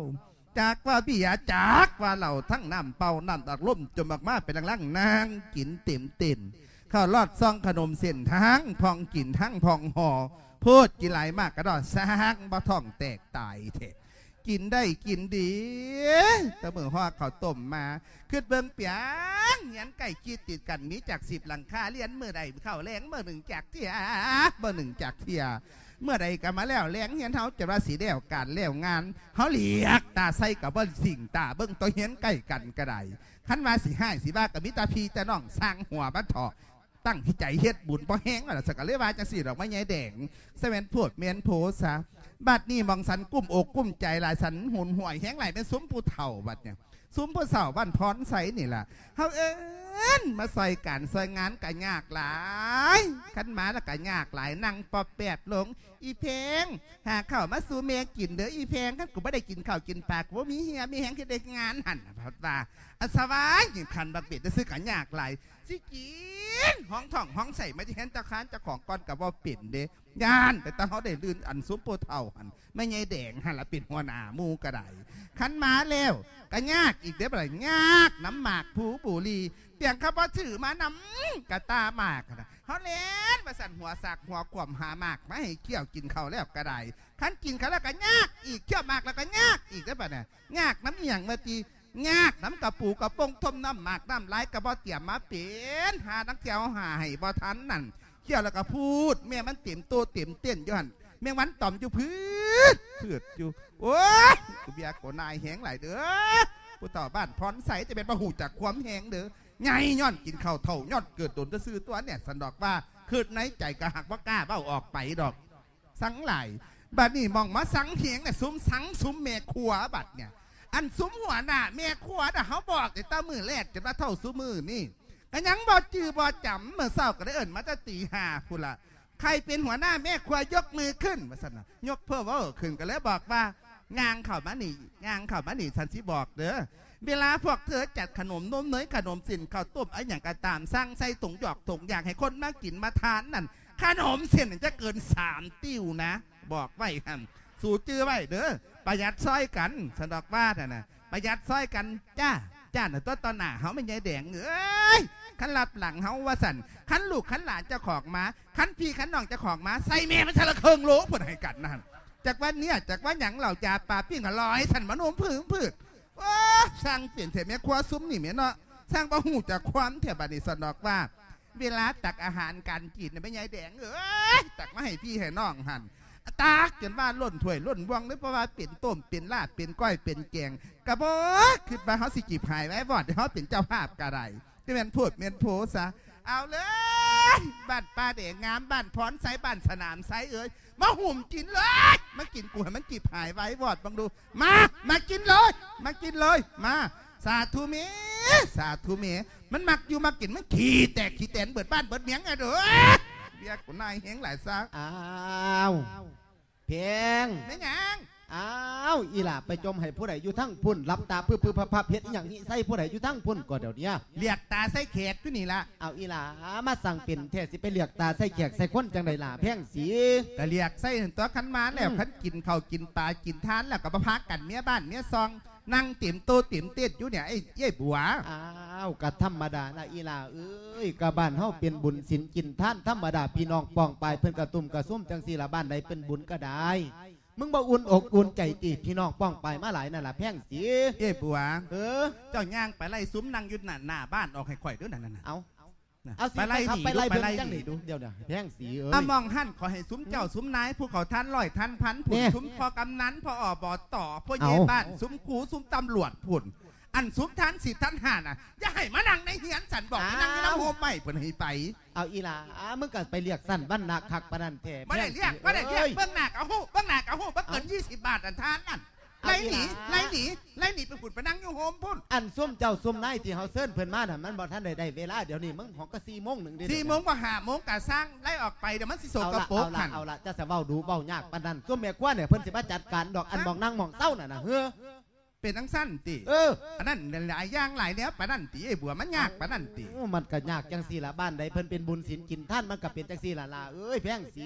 จากว่าพี่ยาจากว่าเหล่าทั้งน้ำเป่าน้ำตักล่มจนมากมาเป็นลังๆนาง กินเต็มเต็นข้าวลอดซองขนมเส้นทั้งพองกินทั้งพองห่อพูดกินหลายมากก็ดอสร้างบ่ท้องแตกตายเถอะ กินได้กินดีแตะมือห่อข้าต้มมาขึ้นเบิ่งเปียงเหียนไก่จีติดกันมีจากสิบหลังคาเลียนเมื่อใดเข้าแรงเมื่อหนึ่งจากเทียเมื่อหนึ่งจากเทียเมื่อใดก็มาแล้วแรงเฮียนเฮาจะว่าสีแล้วการแล้วงานเฮาเหลียกตาใส่กับเบิ้สิ่งตาเบิ้งตัวเฮียนใกล้กันก็ได้คันว่าสิให้าสิว่ากับมิตาพีแต่น้องสร้างหัวบ้านเถาะตั้งที่ใจเฮ็ดบุญบ่แห้งแล้วสกะเลยว่าจังสี่ดอกไม้ใหญ่แดงเสเวนพูดเมียนโพซะ บัดนี้มองสันกุ้มอกกุ้มใจหลายสันหุนห่วยแห้งไหลเป็นซุ้มผู้เฒ่าบัดเนี่ยซุ้มผู้เฒ่าบ้านพรใสนี่ล่ะเฮาเอินมาใส่การใส่งานก็ยากหลายคันมาแล้วก็ยากหลายนั่งปอบแปดลง อีเพงหาข้าวมาสู่เมียกินเด้ออีเพงท่านกูไม่ได้กินข้าวกินปากว่ามีเฮียมีแหงที่ได้งานหันพัดว่าอัศวายยิ่งคันบักเบ็ดจะซื้อกันยากหลาย สิกินห้องท่องห้องใส่ไม่ใช่เห็นเจ้าค้านเจ้าของก้อนกับว่าปิ่นเด้ยานแต่ตาเขาได้ลื่นอันซุปโปเท่าหันไม่ไงแดงหันละปิ่นหัวหน้ามูกระไดขันมาแล้วก็ยากอีกเด้อบ่ไรยากน้ำหมากผูบุรีเปียงข้าวถือมาน้ำกะตาหมากนะเขาเล่นมาสั่นหัวสักหัวขวมหาหมากไมาให้เกี่ยวกินเขาแล้วกระไดขันกินข้าแล้วก็ยากอีกเกี่ยวหมากแล้วก็ยากอีกได้อปะเนี่ยยากน้ำเอียงเมื่อกี้ ยากน้ำกระปูกระปงทมน้ำหมากน้ำไหลกระบ่เตี่ยมมาเป็นหานักเที่ยวหาให้บ่ทันนั่นเกี่ยวแล้วก็พูดแม่มันเต็มตัวเต็มเต้นอยู่หันแม่งวันต่อมอยู่พืชพืชอยู่โอ้ยกูเบียกนายแหงหลายเด้อผู้ต่อบ้านพรใสจะเป็นประหูจากความแหงเด้อไงย้อนกินข้าวเท่าย้อนเกิดโดนจะซื้อตัวเนี่ยสันดอกว่าคืดในใจกระหักว่ากล้าเบ้าออกไปดอก สังไหลายบัดนี้มองมาสังเหียงเนี่ยซุ้มสังซุ้มเมฆขัวบัดเนี่ย อันซุ้มหัวหน้าเมฆขัวน่ะเขาบอกแต่ตามือแรกจะมาเท่าซุ้มมือนี่ก็ยังบอจือบอจำเมื่อเศร้าก็ได้เอิญมาจะตีหาพูนละใครเป็นหัวหน้าแม่ครัวยกมือขึ้นมาสันนะยกเพื่อว่าขึ้นก็เลยบอกว่างางเข่ามาหนีงางเข่ามาหนีสันสิบอกเด้อเวลาพวกเธอจัดขนมนมเนยขนมสินข้าวต้มไอ้อย่างกระตามสร้างใส่ถุงหยอกถุงอยากให้คนมากินมาทานนั่นขนมเส้นจะเกินสามติ้วนะ บอกไว้ฮันสูจื้อไว้เด้อ ประหยัดซอยกันสนดอกว่าน่ะนะประหยัดซอยกันจ้าจ้าน่ะต้นตอนหน้าเขาไม่ใช่แดงเอ้ยขันหลับหลังเขาว่าสันขันลูกขันหลานเจ้าของมาขันพี่ขันน้องเจ้าของมาใส่เมย์มันชะละเคิงโลผลให้กันนั่นจากวันเนี้ยจากว่าหยังเหล่าจ่าป่าปิ้งอร่อยสันมะนมพึ่งพืชโอ้สร้างเปลี่ยนเถอะแม่ครัวซุ้มนี่แม่เนาะสร้างบะหูจากความเถอะบัดนี้สนอกว่า เวลาตักอาหารการกินน่ะไม่ใหญ่แดงเอ้ยตักมาให้พี่ให้น้องหัน ตักจนว่าล้นถ้วยล้นวงเลยเพราะว่าเป็นต้มเป็นลาบเป็นก้อยเป็นแกงกระบอกคือว่าเขาสิจีบหายไว้บอดเขาเป็นเจ้าภาพกระไรที่ม่นพูดแม่นโพซะเอาเลยบ้านป้าเด็กงามบ้านพรไซบ้านสนามไซเอ้ยมาหุ่มกินเลยมากินกูให้มันจีบหายไว้วอดบังดู มามากินเลย มากินเลยมาสาธุเมสาธุเมมันมักอยู่มากินมันขี่แตกขี่แตนเบิดบ้านเบิดเมียงไงเด้อ เบียร์กูนายเฮงหลายซักอ้าวเพียงไม่ยังอ้าวอีหล่าไปจมให้ผู้ใดอยู่ทั้งพุ่นรับตาพื้พื้พับพับเพชรอหย่างนี้ใส่ผู้ใดอยู่ทั้งพุ่นก็เดี๋ยวเนี้ยเรียกตาใส่แขกที่นี่ละเอาอีหล่ามาสั่งเป็นแท้สิไปเลือกตาใส่แขกใส่คนจังใดล่ะแพงสีก็เรียกใส่ตัวขันมาแล้วอืมขันกินข้าวกินปลากินทานแล้วก็มาพักกันเมียบ้านเมียซอง นั่งเต็มโตะเต็มเต้นอยู่เนี่ยไอ้เย้บัวอ้าวกะธรรมดานะอีหล่าเอ้ยกะบ้านเฮาเป็นบุญศีลกินท่านธรรมดาพี่น้องป้องปายเพิ่นกระตุ่มกระซุ่มจังสีละบ้านใดเป็นบุญก็ได้ มึงบ่อุ่นอกอุ่นใจตีพี่น้องป้องปายมาหลายนั่นล่ะแพงสีเย้บัวเออเจ้าย่างไปไล่ซุ้มนั่งอยุดหน้าหน้าบ้านออกให้ข่อยด้วยนั่นน่ะเอาน่ะ เอาสิไปไล่ครับหนีไปไล่ดูเบิ่งหจังนีนี่ดูเดี๋ยวเดี๋ยวแพงสีเอ้อะยมองหั่นขอให้ซุ้มเจ้าซุ้มนายผู้เขาท่านลอยท่านพันผุนเนี่ยซุ้มพอกำนันพออบอต่อพ่อเอาเย่บ้านซุ้มกูซุ้มตำรวจผุนอันซุ้มท่านสิท่านห่าน่ะอย่าให้มานั่งในเฮียนสันบอกให้นั่งในน้ำโฮมไม่ผุนให้ไป เอาอีหล่าอ่ามึงก็ไปเรียกสั้นบ้านนักคักปานนันแท้ไม่ได้เรียกแพงสิไม่ได้เรียกอ้เบื้องหน้าเอาหูเบื้องหน้าเอาหูเบื้องเกินยี่สิบบาทอันท่านนั่นเอา ไล่หนีอีหลาไล่หนีไล่หนีไปฝุ่นไปนั่งอยู่โฮมพุ่นอันส้มเจ้าส้มนายที่เฮาเซิร์นเพิ่นมาน่ะมันบ่ทันได้ได้เวลาเดี๋ยวนี้มึงของก็4โมงหนึ่งเด้สี่โมงกว่าห้าโมงกะสร้างไล่ออกไปเดี๋ยวมันสิโศเอากระละโปรเอากละหันเอาละจะสะเว้าดูเว้ายากปานนั้นส้มแม่กว่าเนี่ยเพิ่นสิมาจัดการดอกอันมองนั่งมองเศร้าน่ะนะเฮ้อ เป็นทั้งสั้นติเอออันนั้นหลายอย่างหลายแนวปะนั่นติไอ้บัวมันยากปะนั่นติโอ้มันก็ยากจังสี่ละบ้านใดเพิ่นเป็นบุญศีลกินท่านมันก็เป็นจังสี่ละล่ะเอ้ยแพงสี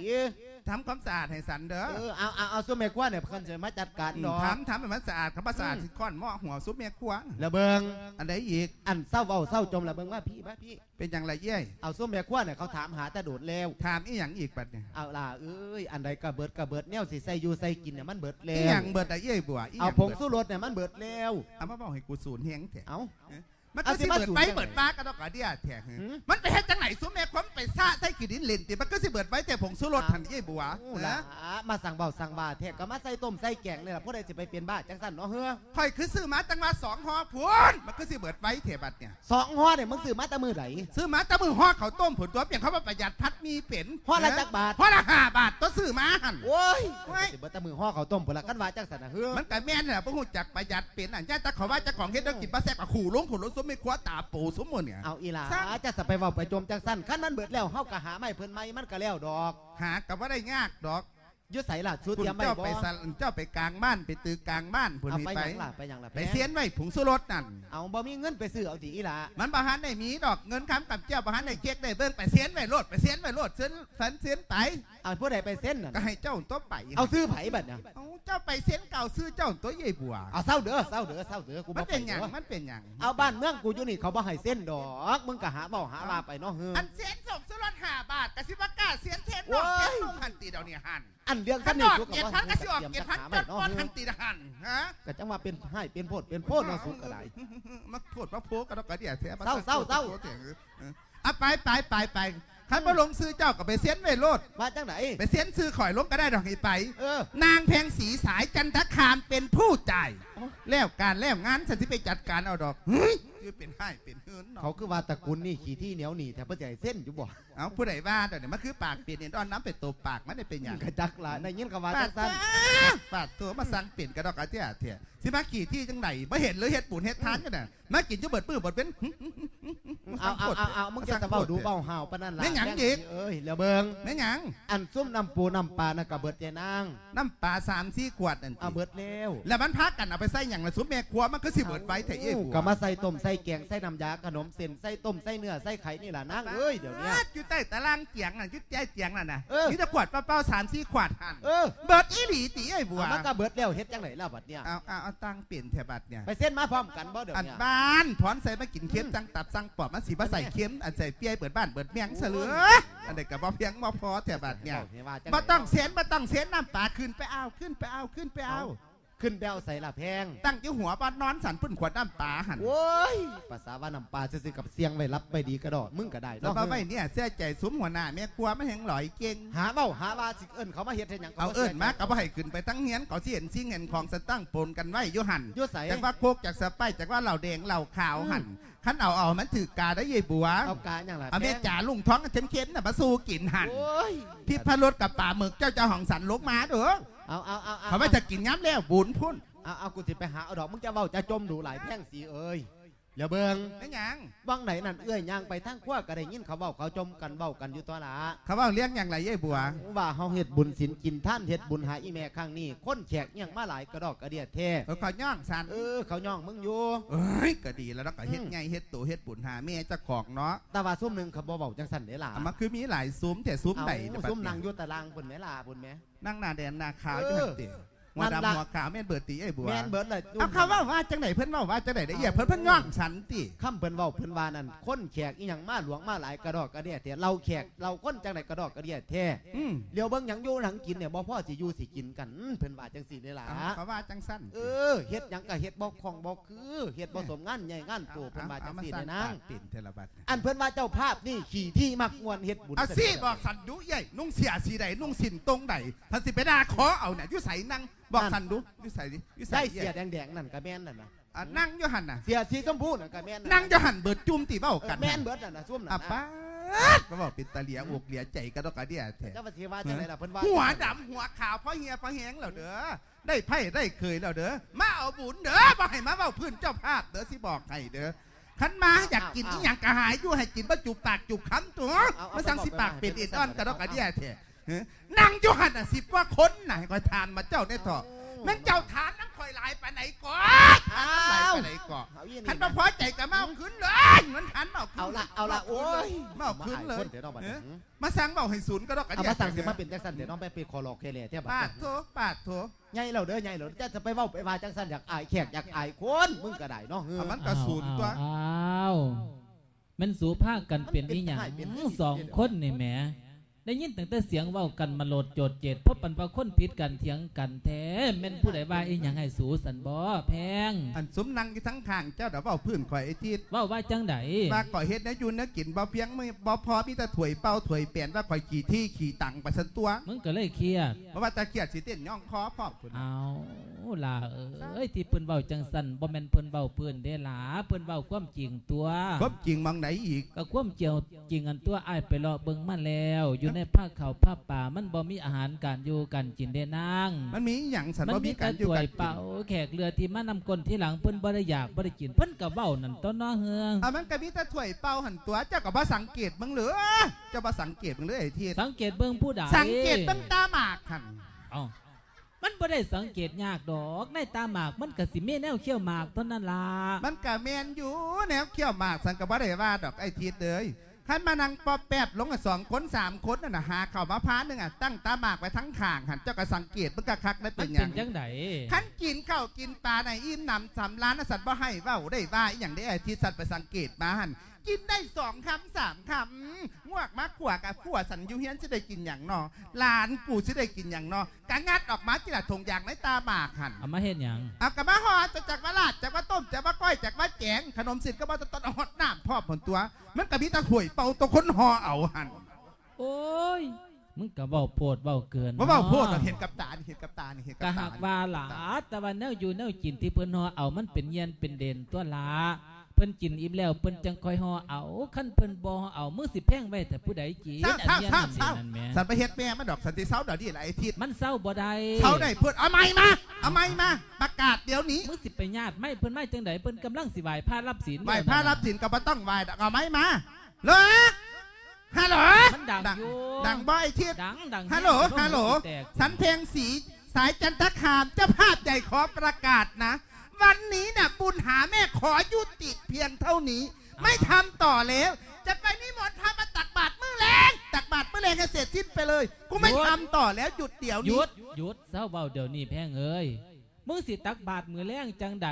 ทำความสะอาดให้สันเด้อเออเอาเอาเอาส้มแม่กว่าเนี่ยเพิ่นจะมาจัดการดอกทำทำให้มันสะอาดทำความสะอาดสิก้อนหม้อหัวซุปเมียครัวแล้วเบิงอันใดอีกอันเศร้าเว้าเศร้าจมละเบิงว่าพี่มาพี่ เป็นอย่างไรเย้ยเอาส้มแม่กว่าเนี่ยเขาถามหาแต่โดดแล้วถามอีหยังอีกบัดเนี่ยเอาล่ะเอ้ยอันใดก็เบิดก็เบิดแนวสิใส่อยู่ใส่กินเนี่ยมันเบิดแล้อีหยัวงเบิดอะเย้ยบัวอีหเอายังผงเบิดสู้รสเนี่ยมันเบิดแล้วเอามาบอกให้กูสูนเฮงแท้เอา มันเอาก็สิสิมาเบิดสูนไปจังไหนเบิดบ้ากันดอกกระเดียแท้หืมมันไปเฮ็ดจังไหนซุปเมียความไปซ่าใส่ขี้ดินเล่นติมันก็สิเบิดไว้แต่ผงสู้รสทันเย้ยบัวโอ้ล่ะนะมาสั่งเบาสั่งบาแท้ก็มาใส่ต้มใส่แกงเนี่ยล่ะพวกใดสิไปเป็นบ้าจังสั่นเนาะเฮ้อค่อยคือซื้อมาตั้งมาสองห่อพวนมันก็สิเบิดไว้เทบัดเนี่ยสองห่อเนี่ยมึงซื้อมาแต่มือไหนซื้อมาแตะมือห่อเขาวต้มผลตัวเปลี่ยนเขาว่าประหยัดพัดมีเป็นห่อละจักบาทห่อละห้าบาทตัวซื้อมาหันโอ้ยโอ้ยสิเบิดแต่มือห่อเขาวต้มพุ่นละกันว่าจังสั่นน่ะเฮ้อมันก็แม่นแหละพวกหูจักประหยัดเป็นอันย่าตะเขาว่าเจะของเฮ็ดแล้วกินปลาแซ่บกับขู่ลงขู่ลงซุ้มไม่คว้าตาปูซุ้มหมดเนี่ย เอาอีหลาสั่งจะสะไปเว้าไปโจมจังสั่นคันมันเบิดแล้วเฮาก็หาไม้เพิ่นไม้มันก็แล้วดอก หากับว่าได้ยากดอกอ ยุดใส่ล่ะชูคุณเตรียมไว้เจ้าบ่ไปสันเจ้าไปกลางบ้านไปตือกลางบ้านผุนเอานี่ไปไป หยังล่ะไปหยังล่ะไปเสียนไว้ผงสุรสนั่น เอาบ่มีเงินไปซื้อเอาติอีหลามันประหันได้มีดอกเงินคำกับเจ้าประหันได้เช็คได้เบิ่งไปเสียนไว้โลดไปเสียนไว้โลดเสียนสันเสียนไปเอาผู้ใดไปเส้นน่ะก็ให้เจ้าตัวไปเอาซื้อไผบัดเนี่ยเอาเจ้าไปเสียนเก่าซื้อเจ้าตัวใหญ่บัวเอาเศร้าเด้อเศร้าเด้อเศร้าเด้อกูมับ่นไปเป็นหยังเด้อมันเป็นหยังเอาบ้านเมืองกูอยู่นี่เขาบ่ให้เส้นดอกมึงก็หาเว้าหาว่าไปเนาะเฮ้ออันเสียนส่งสุรสห้าบาทกะสิบกล้าเสียนเทนนอกโอ้ยเสียนลงหันตีเดาวเนี่ยหันอันเรื่องขัคันนนนี้อกกูก็เกียรบ่ติพันกะสิออกเตรียมเกียรจัติกพันหาจไว้นเนาะป้อนเฮ้ทัองตีละหันฮะก็จังว่าเป็นให้เป็นโพดเป็นโพดเนาะสุกก็ได้มาโทษมาโพกกันแล้วก็เดี๋ยวเสียเศร้าเศร้าเศร้าอะไปไปไปไปขันมาลงซื้อเจ้ากับไปเสียนไว้โลดว่าจังไหนไปเสียนซื้อข่อยลงก็ได้ดอกให้ไปเออนางแพงสีสายจันทคามเป็นผู้จ่ายโอ้ แล้วการแล้วงานฉันที่ไปจัดการเอาดอกเฮ้ยคือเป็นให้เป็นเฮือนเนาะเขาคือว่าตระกูลนี่ขี่ที่เหนียวหนีแต่เพื่อจะให้เส้นอยู่บ่เอาผู้ใดว่าเดี๋ยวนี้มันคือปากเปลี่ยนเนี่ยตอนน้ำเป็นตัวปากมันได้เป็นอย่างกระจักละในยินคำว่าปาจัดงซั่นปาดตัวมาสั่งเปลี่ยนกระดอกกระเจียเถี่ยสิมากี่ที่จังไหนมาเห็นหรือเห็ดปูนเห็ดทานกันน่ะมากินจุเบิดปื้อเบิดเป็นเอาเอาเอาเอามึงจะสะเบ้าดูเบ้าห่าวปานนั้นล่ะแม่นหยังอีกเอ้ยแล้วเบิ่งแม่หยังอันซุ่มน้ำปูน้ำปลาน่ะก็เบิดใจนางน้ำปลาสามสี่ขวดนั่นเอาเบิดแล้วแล้วมันพักกันเอาไปใส่อย่างละสุมแม่ครัวมันก็สิเบิดไว้แต่เอ้ยบัวก็มาใส่ต้มใส่แกงใส่น้ำยาขนมเส้นใส่ต้มใส่เนื้อใส่ไข่นี่ล่ะนางเอ้ยเดี๋ยวเนี้ยอยู่ใต้ตารางเตียงน่ะอยู่ใต้เตียงน่ะนะเออ นี่จะขวดเปล่าๆสามสี่ขวดหันเออเบิดอีหลีตีไอ้บัว เอามันก็เบิดแล้วเฮ็ดจังไหนล่ะบัดเนี่ยเอาเอาเอาตังค์เปลี่ยนแถบัดเนี่ย ไปเส้นมาพร้อมกันบ่เดี๋ยวอันเนี้ยบ้านพรใส่มากินเค็มจังตับจังปอบมาสีมาใส่เค็มอันใส่เปียเปิดบ้านเปิดเมียงเสลืออันเด็กกับบ่เพียงบ่พอแต่บัดเนี่ยอาให้ว่าจัไหนบ่ต้องเสียนบ่ต้องเสียนน้ำปลาขึ้นไปเอาขึ้นไปเอาขึ้นไปเอา ขึ้นแบวใส่ละแพง ตั้งอยู่หัวบ้านนอนสันพุ่นขวดน้ำปลาหันโอ้ยภาษาว่าน้ำปลาซื่อๆกับเสียงไว้รับไปดีกระดอมึงก็ได้แล้วเนาะมาไว้เนี่ยเสียใจสมหัวหน้าแม่ครัวไม่แหงหลอยเก่งหาเว้าหาว่าสิเอิ้นเขามาเฮ็ดให้หยังเอาเอิ้นมาก็บ่ให้ขึ้นไปตั้งเฮียนเขาสิเห็นสิ่งเห็นของสตั้งปนกันไว้อยู่หันอยู่ใส่จากว่าโคกจากสไปจากว่าเหล่าแดงเหล่าขาวหันขันเอาเอามันถือกาได้ยายบัวเอากาหยังล่ะเอาแม่จ๋าลุงท้องเข็มๆน่ะมาสู้กินหันโอ้ยที่พะรดกับป่าหมึกเจ้าเจ้าของสันลกมาเด้อ เอาเอาเอาเขาไม่จะกินย้ำแล้วบุญพุ่น เอาเอากูสิไปหาเอาดอกมึงจะเว้าจะจมดูหลายแพงสีเอ้ย อย่าเบิ่งไม่หยังวังไหนนั่นเอื้อยย่างไปทางขั้วก็ได้ยินเขาเว้าเขาจมกันเว้ากันอยู่ตัวละเขาว่าเลี้ยงอย่างไรยายบัวว่าเฮาเฮ็ดบุญศีลกินท่านเฮ็ดบุญหาอีแม่ครั้งนี้คนแขกยังมาหลายกระดอกกระเดียแท้เขาขย่องสันเออเขาย่องมึงอยู่เอ้ยก็ดีแล้วเนาะก็เฮ็ดอืมไงเฮ็ดตัวเฮ็ดบุญหาแม่เจ้าของเนาะแต่ว่าซุ่มหนึงเขาบ่เว้าจังสั่นเด้ล่ะอะมันคือมีหลายซุ้มแต่ซุ้มเอาไหนเนี่ยบัดซุ่มนางอเนี่ยยู่ตารางพุ่นแม่ล่ะพุ่นแม่นั่งหน้าแดนหน้าขาวเอออยู่หันติ หัวนั่นดำล่ะ หัวขาวแม่นเบิดตีไอ้บัวแม่นเบิดเลยเอาเขาว่าว่าจังไหนเพิ่นว่าว่าจังไหนได้เหี้ยเพิ่นเพิ่นย่องสันติคำเพิ่นเว้าเพิ่นว่านั่นคนแขกอีหยังมาหลวงมาหลายกระดอกกระเดียแท้เราแขกเราคนจังไดกระดอกกระเดียแท้อืมเดี๋ยวเบิ่งหยังอยู่หลังกินเนี่ยบ่พ่อสิอยู่สิกินกันเพิ่นว่าจังซี่เด้ล่ะ เอาเขาว่าจังสั้นเออเฮ็ดหยังก็เฮ็ดบ่คล่องบ่คือเฮ็ดบ่สมงานใหญ่งานโตเพิ่นว่าจังซี่เอเด้นางปกปิ่นเทละบัดอันเพิ่นว่าเจ้าภาพนี่ขี่ที่มักมวนเฮ็ดบุญเอาสิบอกสันดุใหญ่นุ่งเสียสีใดนุ่งสินตรงใดพันสิไปด่าขอเอาเนี่ยอยู่ใส่นั่ง บอกสันดุอยู่ใส่ดิอยู่ใส่ได้เสียแดงๆนั่นก็แม่นนั่นน่ะอะนั่งอยู่หันน่ะ เสียสีชมพูนั่นก็แม่นนั่งอยู่หันเบิดจุ่มตีเบ้าเอกัอนแม่นเบิดนั่นน่ะซุ่มนั่นอะน่ะป้าดก็บอกเป็นตาเหลียอกเหลียใจกระดอกกระเดียแท้ เจ้าว่าสิว่าจังไดล่ะเพิ่นว่าหัวดำหัวขาวเพราะเฮียเพราะแหงแล้วเด้อได้ไพ่ได้เคยแล้วเด้อมาเอาเอาบุญเด้อบ่ให้มาเว้าพื้นเจ้าภาพเด้อสิบอกให้เด้อขันมาอยากกินอีหยังกระหายอยู่ให้กินบ่จุบปากจุบคำตัวมาสั่งสิปากเป็ดอีดอ้อนกระดอกกระเดียแท้เฮ้ย นั่งอยู่หันน่ะสิบกว่าคนน่ะให้คอยทานมาเจ้าได้เถอะแม่นเจ้าทานน้ำคอยหลายปานไหนก่อนทานน้ำลายปานไหนก่อนเอาอีขันนี่มาพอใจกับเมาเอาขึ้นเลยเงินขันเมาขึ้นเอาละเอาละโอ้ยเมาขึ้นเลยคนเดี๋ยวน้องบัดนี้มาสั่งเมาให้ศูนย์ก็ดอกกระเอาเดียมาสั่งสิมาเป็นจังสันเดี๋ยวน้องไปเป็นคอรอเคเลเทียบปาดโถปาดโถใหญ่เราเด้อใหญ่เราจะจะไปเว้าไปว่าจังสันอยากอายแขกอยากอายคนมึงก็ได้เนาะเออเอามันกระสุนตัวอ้าวแมันสูภาคกันเป็นอีหยังมันเป็นได้เป็นสองคนนี่แหม ได้ยินตั้งแต่เสียงเว้ากันมาโหลดโจดเจดเพราะปันว่าคนผิดกันเถียงกันแท้แม่นผู้ใดว่าอีหยังให้สูสันบ่แพง อันสมนังอยู่ทั้งข้างเจ้าเดี๋ยวเบาพื้นข่อยไอ้ทิดเว่าว่าจังไดว่าก่อยเฮ็ดนะยูนนะกินบ่เพียงไม่บ่พอมีแต่ถ้วยเป้าถ้วยเปลี่ยนว่าข่อยขี่ที่ขี่ตังไปสันตัวมึงก็เลยเครียดเพราะว่าตะเกียดสิเต้นย่องคอพร้อมพุ่นเอาล่ะเอ้ยที่เพิ่นเว้าจังสันบ่แม่นเพิ่นเว้าเพิ่นเด้ล่ะเพิ่นเว้าความจริงตัวครบจริงมองไหนอีกก็ความเจียวจริงอันตัวอ้ายไปเลาะเบิ่งมาแล้วอยู่ในภาคเขาภาคป่า มันบ่มีอาหารการอยู่กันกินได้นาง มันมีหยังสันมันบ่มีมีแต่การอยู่ถ้วกัยนกิเป่านแขกเรือที่มานำกลที่หลังเพิ่นบ่ได้อยากบ่ได้กินเพิ่นก็เว้านั่นต้นเนาะเฮือง อะมันก็มีแต่ถ้วยเป้าหันตัวเจ้าก็บ่สังเกตมึงเหลือเจ้าบ่สังเกตมึงเลยไอ้ทิดสังเกตเบิ่งผู้ใดสังเกตเบิ่งตาหมากหั่นเอ้ามันบ่ได้สังเกตยากดอก ในตาหมากมันก็สิมีแนวเขี้ยวหมากเท่านั้นล่ะมันก็แม่นอยู่แนวเขี้ยวหมากสันก็บ่ได้ว่าดอกไอ้ทิดเลย คันมานั่งปอแปบลงอะสองคนสามคนน่ะนะหาเข้าวมาพร้านหนึงอะตั้งตาหมากไว้ทั้งข้างหันเจ้าก็สังเกตมึงก็คักได้มัเป็นนหเป็ยันงจังไดขันกินข้าวกินปลาในอิ่มหนำสำล้านน่ะสัตว์บ่ให้เว่าได้ว่าอหย่างได้ไอ้ที่สัตว์ไปสังเกตมาหัน กินได้สองคำสามคำงวกมาขวากับขวสันอยูเฮียนจะได้กินอย่างนอหลานกูจะได้กินอย่างนอกะงัดออกมาจิละทงอย่างในตาหมากหันเอามาเฮ็ดหยังเอากระมาหอจะจากว่าลาดจากว่าต้มจากว่าก้อยจากว่าแจงขนมสิทธิ์ก็บ่จะต้นเอาหอดน้ำพ่อผลตัว มันกระมีตะข่วยเป่าตัวคนหอเอาหันโอ้ยมึงก็เว้าโพดเว้าเกินว่าเบานะโพดเราเห็นกับตานี่เห็นกับตานี่เห็นกับก็ตาหากนี่ว่าหลาแต่ว่าแนวอยู่แนวกินที่เพิ่นห่อเอามันเป็นเย็นเป็นเด่นตัวหลา เพิ่นกินอิ่มแล้วเพิ่นจังค่อยห่อเอาคันเพิ่นบ่ห่อเอามือสิแพงไว้แต่ผู้ใดกินเศร้าอันเศร้าเนี้ยเศร้านั่นเศร้านี่นั่นแหม่สันไปเฮ็ดแม่มันดอกสันติเศร้าเดี๋ยวนี้แหละไอ้ทิศมันเศร้าบ่ได้เขาได้พูดเอาไม้มาเอาไม้มาประกาศเดี๋ยวนี้มึงสิไปญาติไม่เพิ่นไม่จังไดเพิ่นกำลังสิไหว้พระรับศีลไหวพระรับสินก็บ่ต้องไหวดอกเอาไม้มาเหรอฮัลโหลมันดังอยู่ดังบ่อยทิศดังดังฮัลโหลแห้งฮัลโหลแตกสันเพลงสีสายจันทคามเจ้าภาพใหญ่ขอประกาศนะ วันนี้น่ะบุญหาแม่ขอยุติเพียงเท่านี้ ไม่ทำต่อแล้ว จะไปนิมนต์พระมาตักบาตรมื้อแรงตักบาตรมื้อแรงให้เสร็จสิ้นไปเลย กูไม่ทำต่อแล้วหยุดเดี๋ยวหยุนี้ดหยุดเศร้าเบาเดี๋ยวนี้แพงเอ้ยมึงสิตักบาตรมือแรงจังใด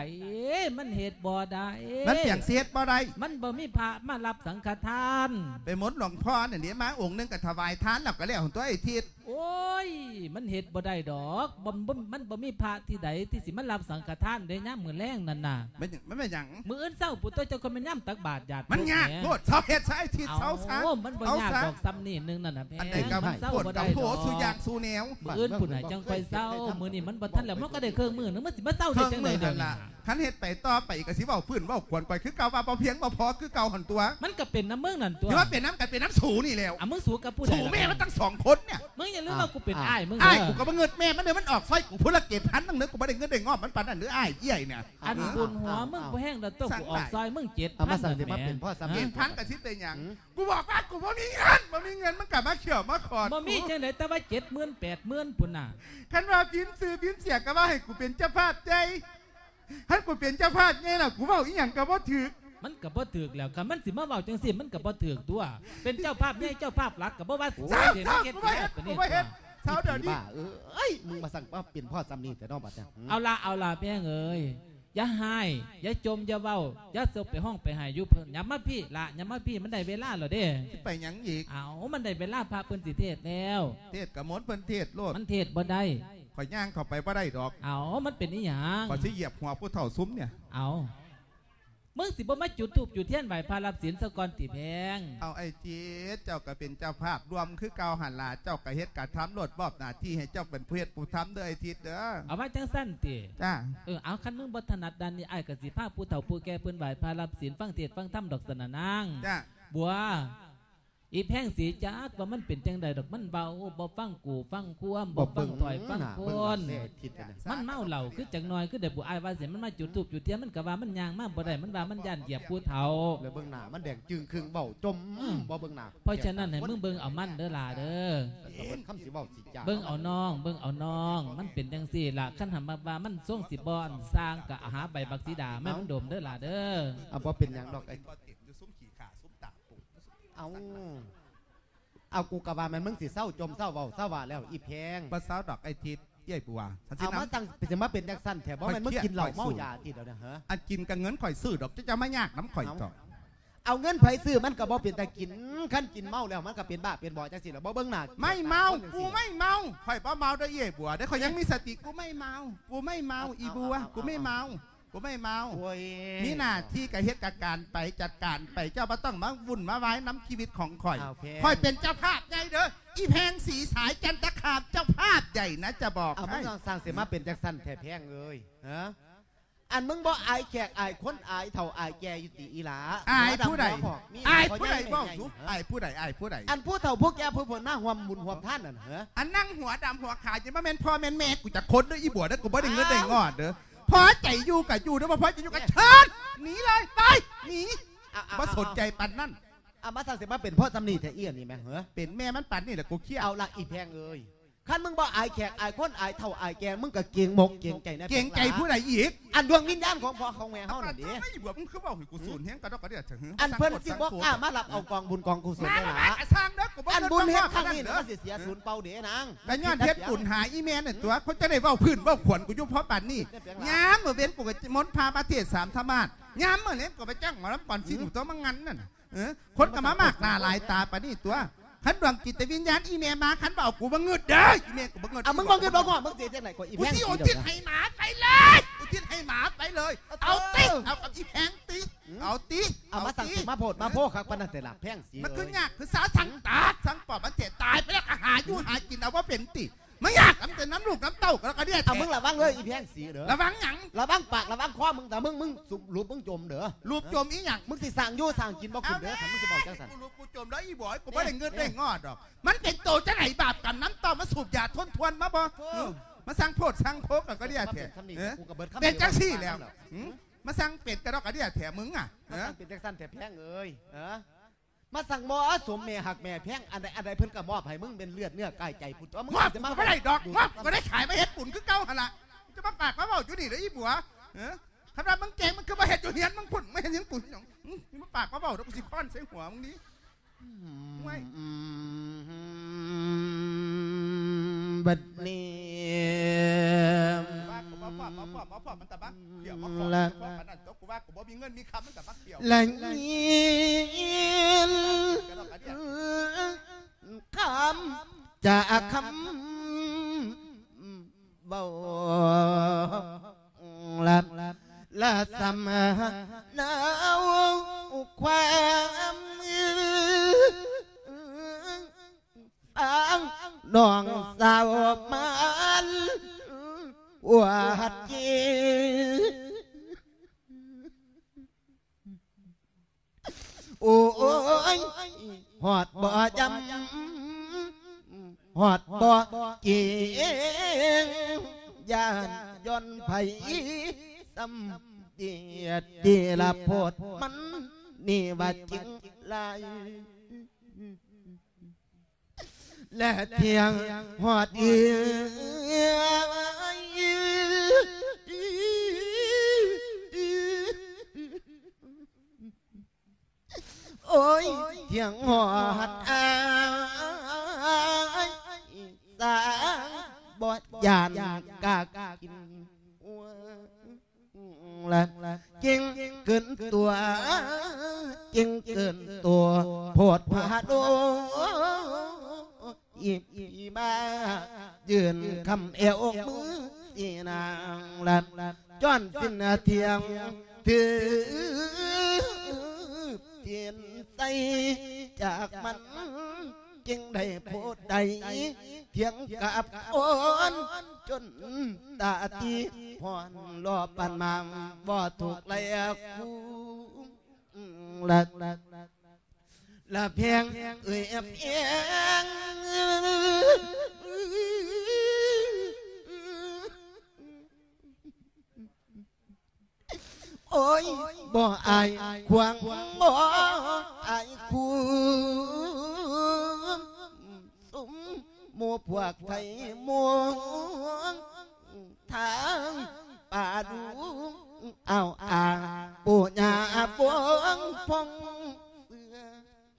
มันเหตุบ่ได้มันเปลี่ยนเสียดบ่ได้มันบ่มีพระมารับสังฆทาน ไปมดหลวงพ่อเนี่ยเดี๋ยวมาองค์หนึงกับถวายทานแล้วก็แล้วของตัวไอ้ทิศ โอ้ย มันเหตุบ่ได้ดอกบ่บ่มันบ่มีพระที่ใดที่สิมารับสังฆทานได้ย่ามมือแรงนั่นน่ะมันหยังมันไม่หยังมืออื่นเศร้าปุตโตเจ้าคนมันย่ำตักบาตรญาติมันยากแหโคตรเสาเฮ็ดใช้ทิศเอาเสาซะมันบ่เอายากซะดอกซ้ำนี่นึงนั่นน่ะแพงอันใดก็มันเศร้าโคตรบ่กัได้บโหดอกสุอยางสูแนวมืออื่นผู้ไหนจังค่อยเศร้ามือนี่มันบ่ทันแล้วมันก็ได้เครื่องมือนึงมันสิมาเศร้าเคได้รื่องจังมืไดอเดี๋หัยวนนี้ละคันเฮ็ดไปต่อไปก็สิเว้าพื้นเว้าควรไปคือเก่าว่าบ่เพียงบ่พอคือเก่าหันตัว มันก็เป็นน้ำมึงนั่นตัวที่ว่าเป็นน้ำกันเป็นน้ำสูนี่แล้วอะมึงสู้กับผู้ใดสูล่ะแม่มันตั้งสองคนเนี่ยมึงอย่าลืมว่ากูเป็นอ้ายมึงอ้ายเด้อกูก็บ่เงินแม่มันเด้อมันออกไฟกูพุ่นละเกตพันตั้งเนึกกูบ่ได้เงินได้งอบมันปานนั้นหรืออ้ายเอี้ยเนี่ย อันบุญหัวมึงบ่แห้งแล้วตัวกูออกซอยมึงเจ็ดเอาพัมานสั่งสิมาแหเป็นพ่อสามี เกตพันกับทิศเป็นหยัง กูบอกว่ากูบ่มีเงินบ่มีเงินมันกลับมาเขี่ยวมาขอดบ่มีจังไดแต่ว่าเจ็ดหมื่นแปดหมื่นพุ่นน่ะคันว่าพิมพ์ซื้อพิมพ์เสียก็ว่าให้กูเป็นเจ้าภาพใจคันกูเป็นเจ้าภาพไงล่ะกูเว้าอีหยังก็บ่ถูก มันก็บ่ถูกแล้วคันมันสิมาเว้าจังซี่มันก็บ่ถูกตัว เป็นเจ้าภาพใหญ่เจ้าภาพหลักก็บ่ว่าสิเศร้าเฮ็ดเศร้าเฮ็ดกูบ่เฮ็ดปานกูนี้บ่เฮ็ดเศร้าเดี๋ยวนี้บ้าเออเอ้ยมึงมาสั่งว่าเป็นพ่อสามีแต่น้องบัดเนี่ยเอาละเอาละแพ่งเอ้ยอย่าหายอย่าจมอย่าเว้าอย่าซบไปห้องไปหายอยู่เพิ่นอย่ามาพี่ละอย่ามาพี่มันได้เวลาแล้วเด้ไปหยังอีกเอามันได้เวลาพระเพิ่นสิเทศน์แล้ว เทศกับมดเพิ่นเทศโลดมันเทศน์บ่ได้ข่อยย่างเข้าไปบ่ได้ดอก เอามันเป็นอีหยังข่อยสิเหยียบหัวผู้เฒ่าซุ้มเนี่ย เอา มึงสิบ่มาจุดธูปจุดเทียนไหว้พระรับศีลสกอนติแพงเอาไอ้เจ๊เจ้าก็เป็นเจ้าภาพรวมคือเกาหันลาเจ้าก็เฮ็ดการทำโลดบอบหน้าที่ให้เจ้าเป็นผู้เฮ็ดผู้ทำเด้อไอ้ทิศเด้อเอาว่าจังสั้นติจ้าเออเอาคันมึงบ่ถนัดด้านนี้อ้ายก็สิพาผู้เฒ่าผู้แก่เพิ่นไหว้พระรับศีลฟังเทศน์ฟังธรรมดอกสนะนางจ้าบัว อีแพงสีจักว่ามันเป็นจังใดดอกมันเบาบ่ฟังกูฟังควมบ่บ่ฟัเบิ่งงต่อยฟังหน้าคเบิ่งหลันงแน่ทิศน่ะมันเมาเหล้าคือจังน้อยคือเด็กบุอายว่าเสียมันมาจุดทูบจุดเทียนมันก็ว่ามันยางมาบ่ได้มันว่ามันย่านเหยียบผู้เฒ่าแล้วเบิ่งหน้ามันแดงจึงครึ่งเบ้าจมบ่เบิ่งหน้าเพราะฉะนั้นให้มึงเบิ่งเอามันเด้อล่ะเด้อคำสิเว้าสิจ้าเบิ่งเอาน้อง เบิ่งเอาน้อง มันเป็นจังซี่ล่ะคันหำมาว่ามันส่งสิบ่อนสร้างกะหาใบบักสีดาแม่มันดมเด้อล่ะเด้อเอาบ่เป็นหยังดอกไอ้ ก็ติดอยู่ซุ้มขี่ขาซุ้มตาปุ่ง เอาเอากูกะว่าแมันมึงสิเศร้าจมเศร้าเว้าเศร้าว่าแล้วอีแพงปลาสาวดอกไอทิศเย่บัวฉันสิเอามาน้ำตั้งสิมาเป็นจังซั่นแถบ่แม่นมึงกินเหล้าเมายาติดแล้วนะฮะอันกินกับเงินข่อยซื้อดอกจะจะไม่ยากน้ำข่อยต่อเอาเงินไผซื้อมันก็บ่เป็นตากินคันกินเมาแล้วมันก็เป็นบ้าเป็นบ่อจังซี่แล้วบ่เบิ่งหน้าไม่เมากูไม่เมาข่อยป้าเมาได้เย่บัวได้ข่อยยังมีสติกูไม่เมากูไม่เมาอีบัวกูไม่เมา กูไม่เมาโอ้ยมีหน้าที่กับเฮ็ดกับการไปจัดการไปเจ้าบ่ต้องมาวุ่นมาไว้น้ำชีวิตของข่อยเอาแพง ข่อยเป็นเจ้าภาพใหญ่เด้ออีแพงสีสายจันตะขาบเจ้าภาพใหญ่นะจะบอกเอามึให้งต้องสร้างเสียมาเป็นจังซั่นแท้แพงเอ้ยฮะอันมึงบ่อายแขกอายคนอายเท่าอายแก่อยู่ติอีหลาอายผู้ใดหัวำหัวกมีอายหัวผู้ใดญ่บอกใหญ่สุฮะอายผู้ใดอายผู้ใดอันผู้เฒ่าผู้แก่ผู้ผลหน้าหวมบุญหวมท่านนั่นเหรออันนั่งหัวดำหัวขาวจะมาแม่นพ่อแม่นแม่กูจะคดด้วยอีบัวเด้อกูบ่ได้เงินได้งอดเด้อ พอใจอยู่กับอยู่เด้อบ่พอใจอยู่กับเชิญหนีเลยไปหนีเอาเอาบ่สนใจปันนั่นเอามาสั่งเสียมาเป็นพ่อตำหนิแท้เอี้ยนนี่แม่เหรอเป็นแม่มันปันนี่แหละกูเครียดเอาละอีแพงเอ้ย คันมึงบ่อายแขกอายคนอายเท่าอายแก่มึงก็เกียงมกเกียงใจนะเก่งใจผู้ใดอีก อันดวงวิญญาณของพ่อของแม่เฮานั่นดิไม่บัวมึงคือบอกให้กูสูญเฮียงกระดอกกระเดียดถึงอันเพิ่นสิบ่กล้ามารับเอากองบุญกองกุศลมาได้มาล่ะมาสร้างเด้อกูบ่อันบุญเฮ็ดครั้งนี้เด้นะอมันสิเสียศูนย์เป่าเด้นางกันย้อนเฮ็ดบุญหาอีเมลน่ะตัวเขาจะได้เว้าพื้นเว้าขวัญกูอยู่เพราะปันนี่ย้ำเมื่อเว้นกูก็มนต์พาประเทศสามธรรมาสย้ำเมื่อเล่นกูไปจ้างหมอลำก่อนสิหนูตัวมังงันนั่นน่ะเออคนก็มามากหน้าหลายตาปานนี่ตัว ขันดวงจิตวิญญาณอีเมลมาขันเบากูบ่เงืดเด้ออีเมลกูบ่เงืดเอามึงบ่คิดบ่ก่อนมึงสิจังได๋ก็อีกูแพงที่สิอุเดี๋ทิยศวนะให้หมาไปเลยอุทิศให้หมาไปเลย เอาติ๊กเอากับอีแพงติ๊กเอาติ๊กเอามาสั่งติ๊สิกมาโพดมาโพคักปานนั้นแต่ละแพงสิมันคือเอ้ยยากคือสาสังตาสังปอบมันเจ็ตายไปแล้วก็หาอยู่หากินเอาว่าเป็นติไม่ยากน้ำแต่น้ำลูกน้ำเต้าแล้วก็เนี่ยเอามึงระวังเลยอีแพงสีเด้อระวังหยังระวังปากระวังคอมึงแต่มึงมึงสุบรูปมึงจมเด้อรูปโจมอีหยังมึงสิสั่งอยู่สั่งกินบ่ขึ้นเด้อคันมึงสิบอกจังซั่นกูรูปกูโจมแล้วอีบอยกูไม่ได้เงินได้งอดหรอก มันเป็นโตจะไหนบาปกันน้ำเต้ามาสูบยาทนทวนมาบ่เออมาสั่งโพดสั่งโคกก็เนี่ยแถคำนี้เออกูก็เบิดคำเป็นจังซี่แล้วหืมมาสั่งเป็ดกระดอกกระเดียแถมึงอะเอมาอสั่งเป็นจังซั่นแต่แพงเอ้ยเออ มาสั่งหมอสมแม่หักแม่แพงอันใดอันใดเพิ่นก็มอบให้มึงเป็นเลือดเนื้อกายใจพุทธมึงงอบจะกูมาก็ไม่ได้ดอกงอบก็ได้ขายมาเฮ็ดปุ่นคือเก่าหั่นล่ะจะมาปากมาเว้าอยู่นี่เด้ออีบัวเออคำว่ามึงเก่งมันคือมาเฮ็ดอยู่เฮียนมึงปุ่นไม่เห็นยังปุ่นหยังอื้อนี่มาปากมาเว้าเดี๋ยวกูสิค้อนใส่หัวมึงนี้ไม่อืมบัดนี้ ว่ากูว่าพ่อพ่อพ่อพ่อพ่อมันตะบักเดี๋ยวมาขอพ่อปานนั้นตัวกูว่ากูบ่มีเงินมีคำมันตะบักเดียวละยินกระดอกกระเดียคำจากคำเบาละละสมนาวความฟังน้องสาวมัน วัดจีโอ้ยหอดบ่จำหอดบ่เกียงยานย้อนไผ่ซ้ำเดียดดีละโพดมันนี่ว่าจริงลาย และเพียงหอดเอีโอ้ยเพียงหอดอายสางบอดยานกากกินละจิงเกินตัวจิงเกินตัวโพดผาโด อีอีมายืนคำเอวมือสีนางละจ้อนสิ้นเทียงถือเทียนใสจากมันจึงได้โพดใดเพียงกับโอนจนตาตีพรรอปันมาบ่ถูกไล่คู่ละ ละละเพียงเอ้ยเพียงโอ้ยบ่อายควาง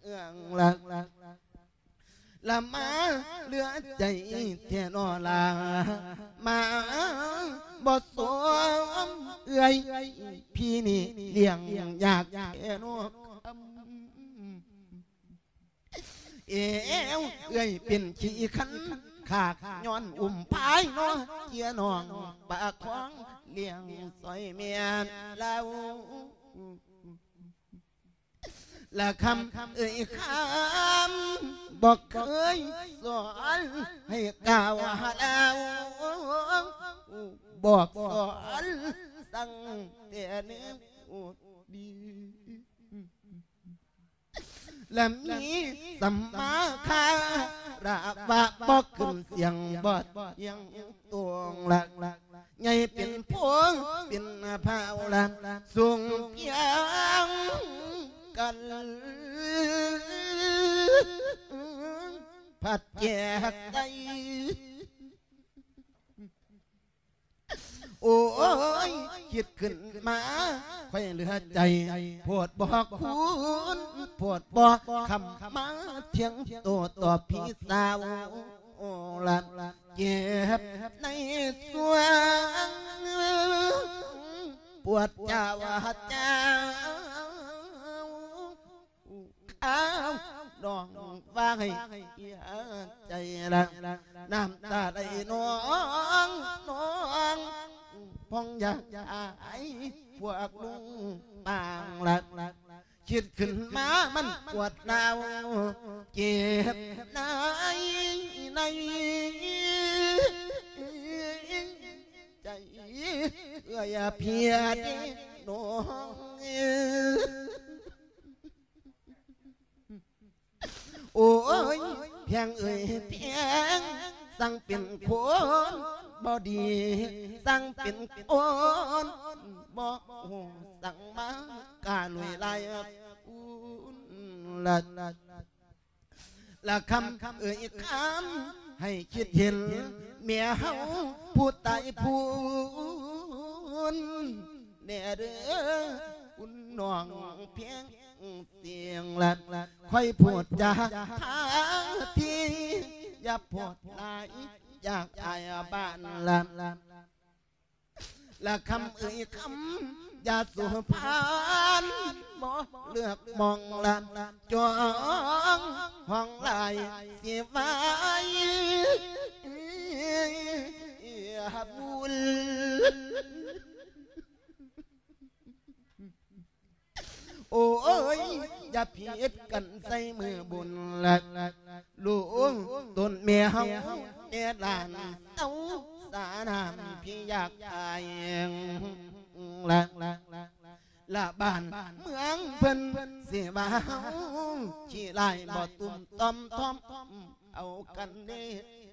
เอื้องลักละมาเหลือใจเทนอลามาบ่สวมเอื้อยพี่นี่เลี้ยงอยากเทนอเอวเอื้อยเป็นขี้ขันขากย้อนอุ่มพายนาะเจียนองปากของเลี้ยงซอยเมียนเรา ละคำเอ่ยคำบอกเคยสอนให้ก้าวแล้วบอกสอนสั่งแต่เนื้อดีและมีสัมมาคาระบะบอกขึ้นเสียงบอดยังตวงหลักไงเป็นพวงเป็นพาวลัสูงเพียง กันผัดแจกใจโอ้ยคิดขึ้นมาค่อยเหลือใจโพดบอกคุณโพดบอกคำมาเทียงตัวต่อพี่สาวโอ้ละเจ็บในสวงปวดเจ้าเจ้า ข้าวดองว่าให้ใจละน้ำตาได้น้องน้องพองอยากไอ้พวกลุงบางหลักคิดขึ้นมามันปวดดาวเจ็บในในใจเอื้อยเพียดน้อง โอ้ยเพียงเอ่ยเพียงสั่งเป็นคนบอดีสั่งเป็นคนบ่สั่งมาการหน่วยลายละละละคำเอ่ยคำให้คิดเห็นเมียเฮาผู้ตายพูนแน่เด้อคุณน้องเพียง เสียงหลัดค่อยพูดจาทางทีอย่าพูดหลายอยากอายบ้านละและคำเอ่ยคำอย่าสุพานบ่เลือกมองละจองห้องลายเสียไว้บุญ โอ้ยอย่าผิดกันใส่มือบุญละลูกต้นเมียเฮาเมียหลานเต้าสานามพี่อยากอายละละบ้านเมืองเพิ่นเสียบ้าขี้ลายบ่ตุ่มต้อมต้อมเอากันเด้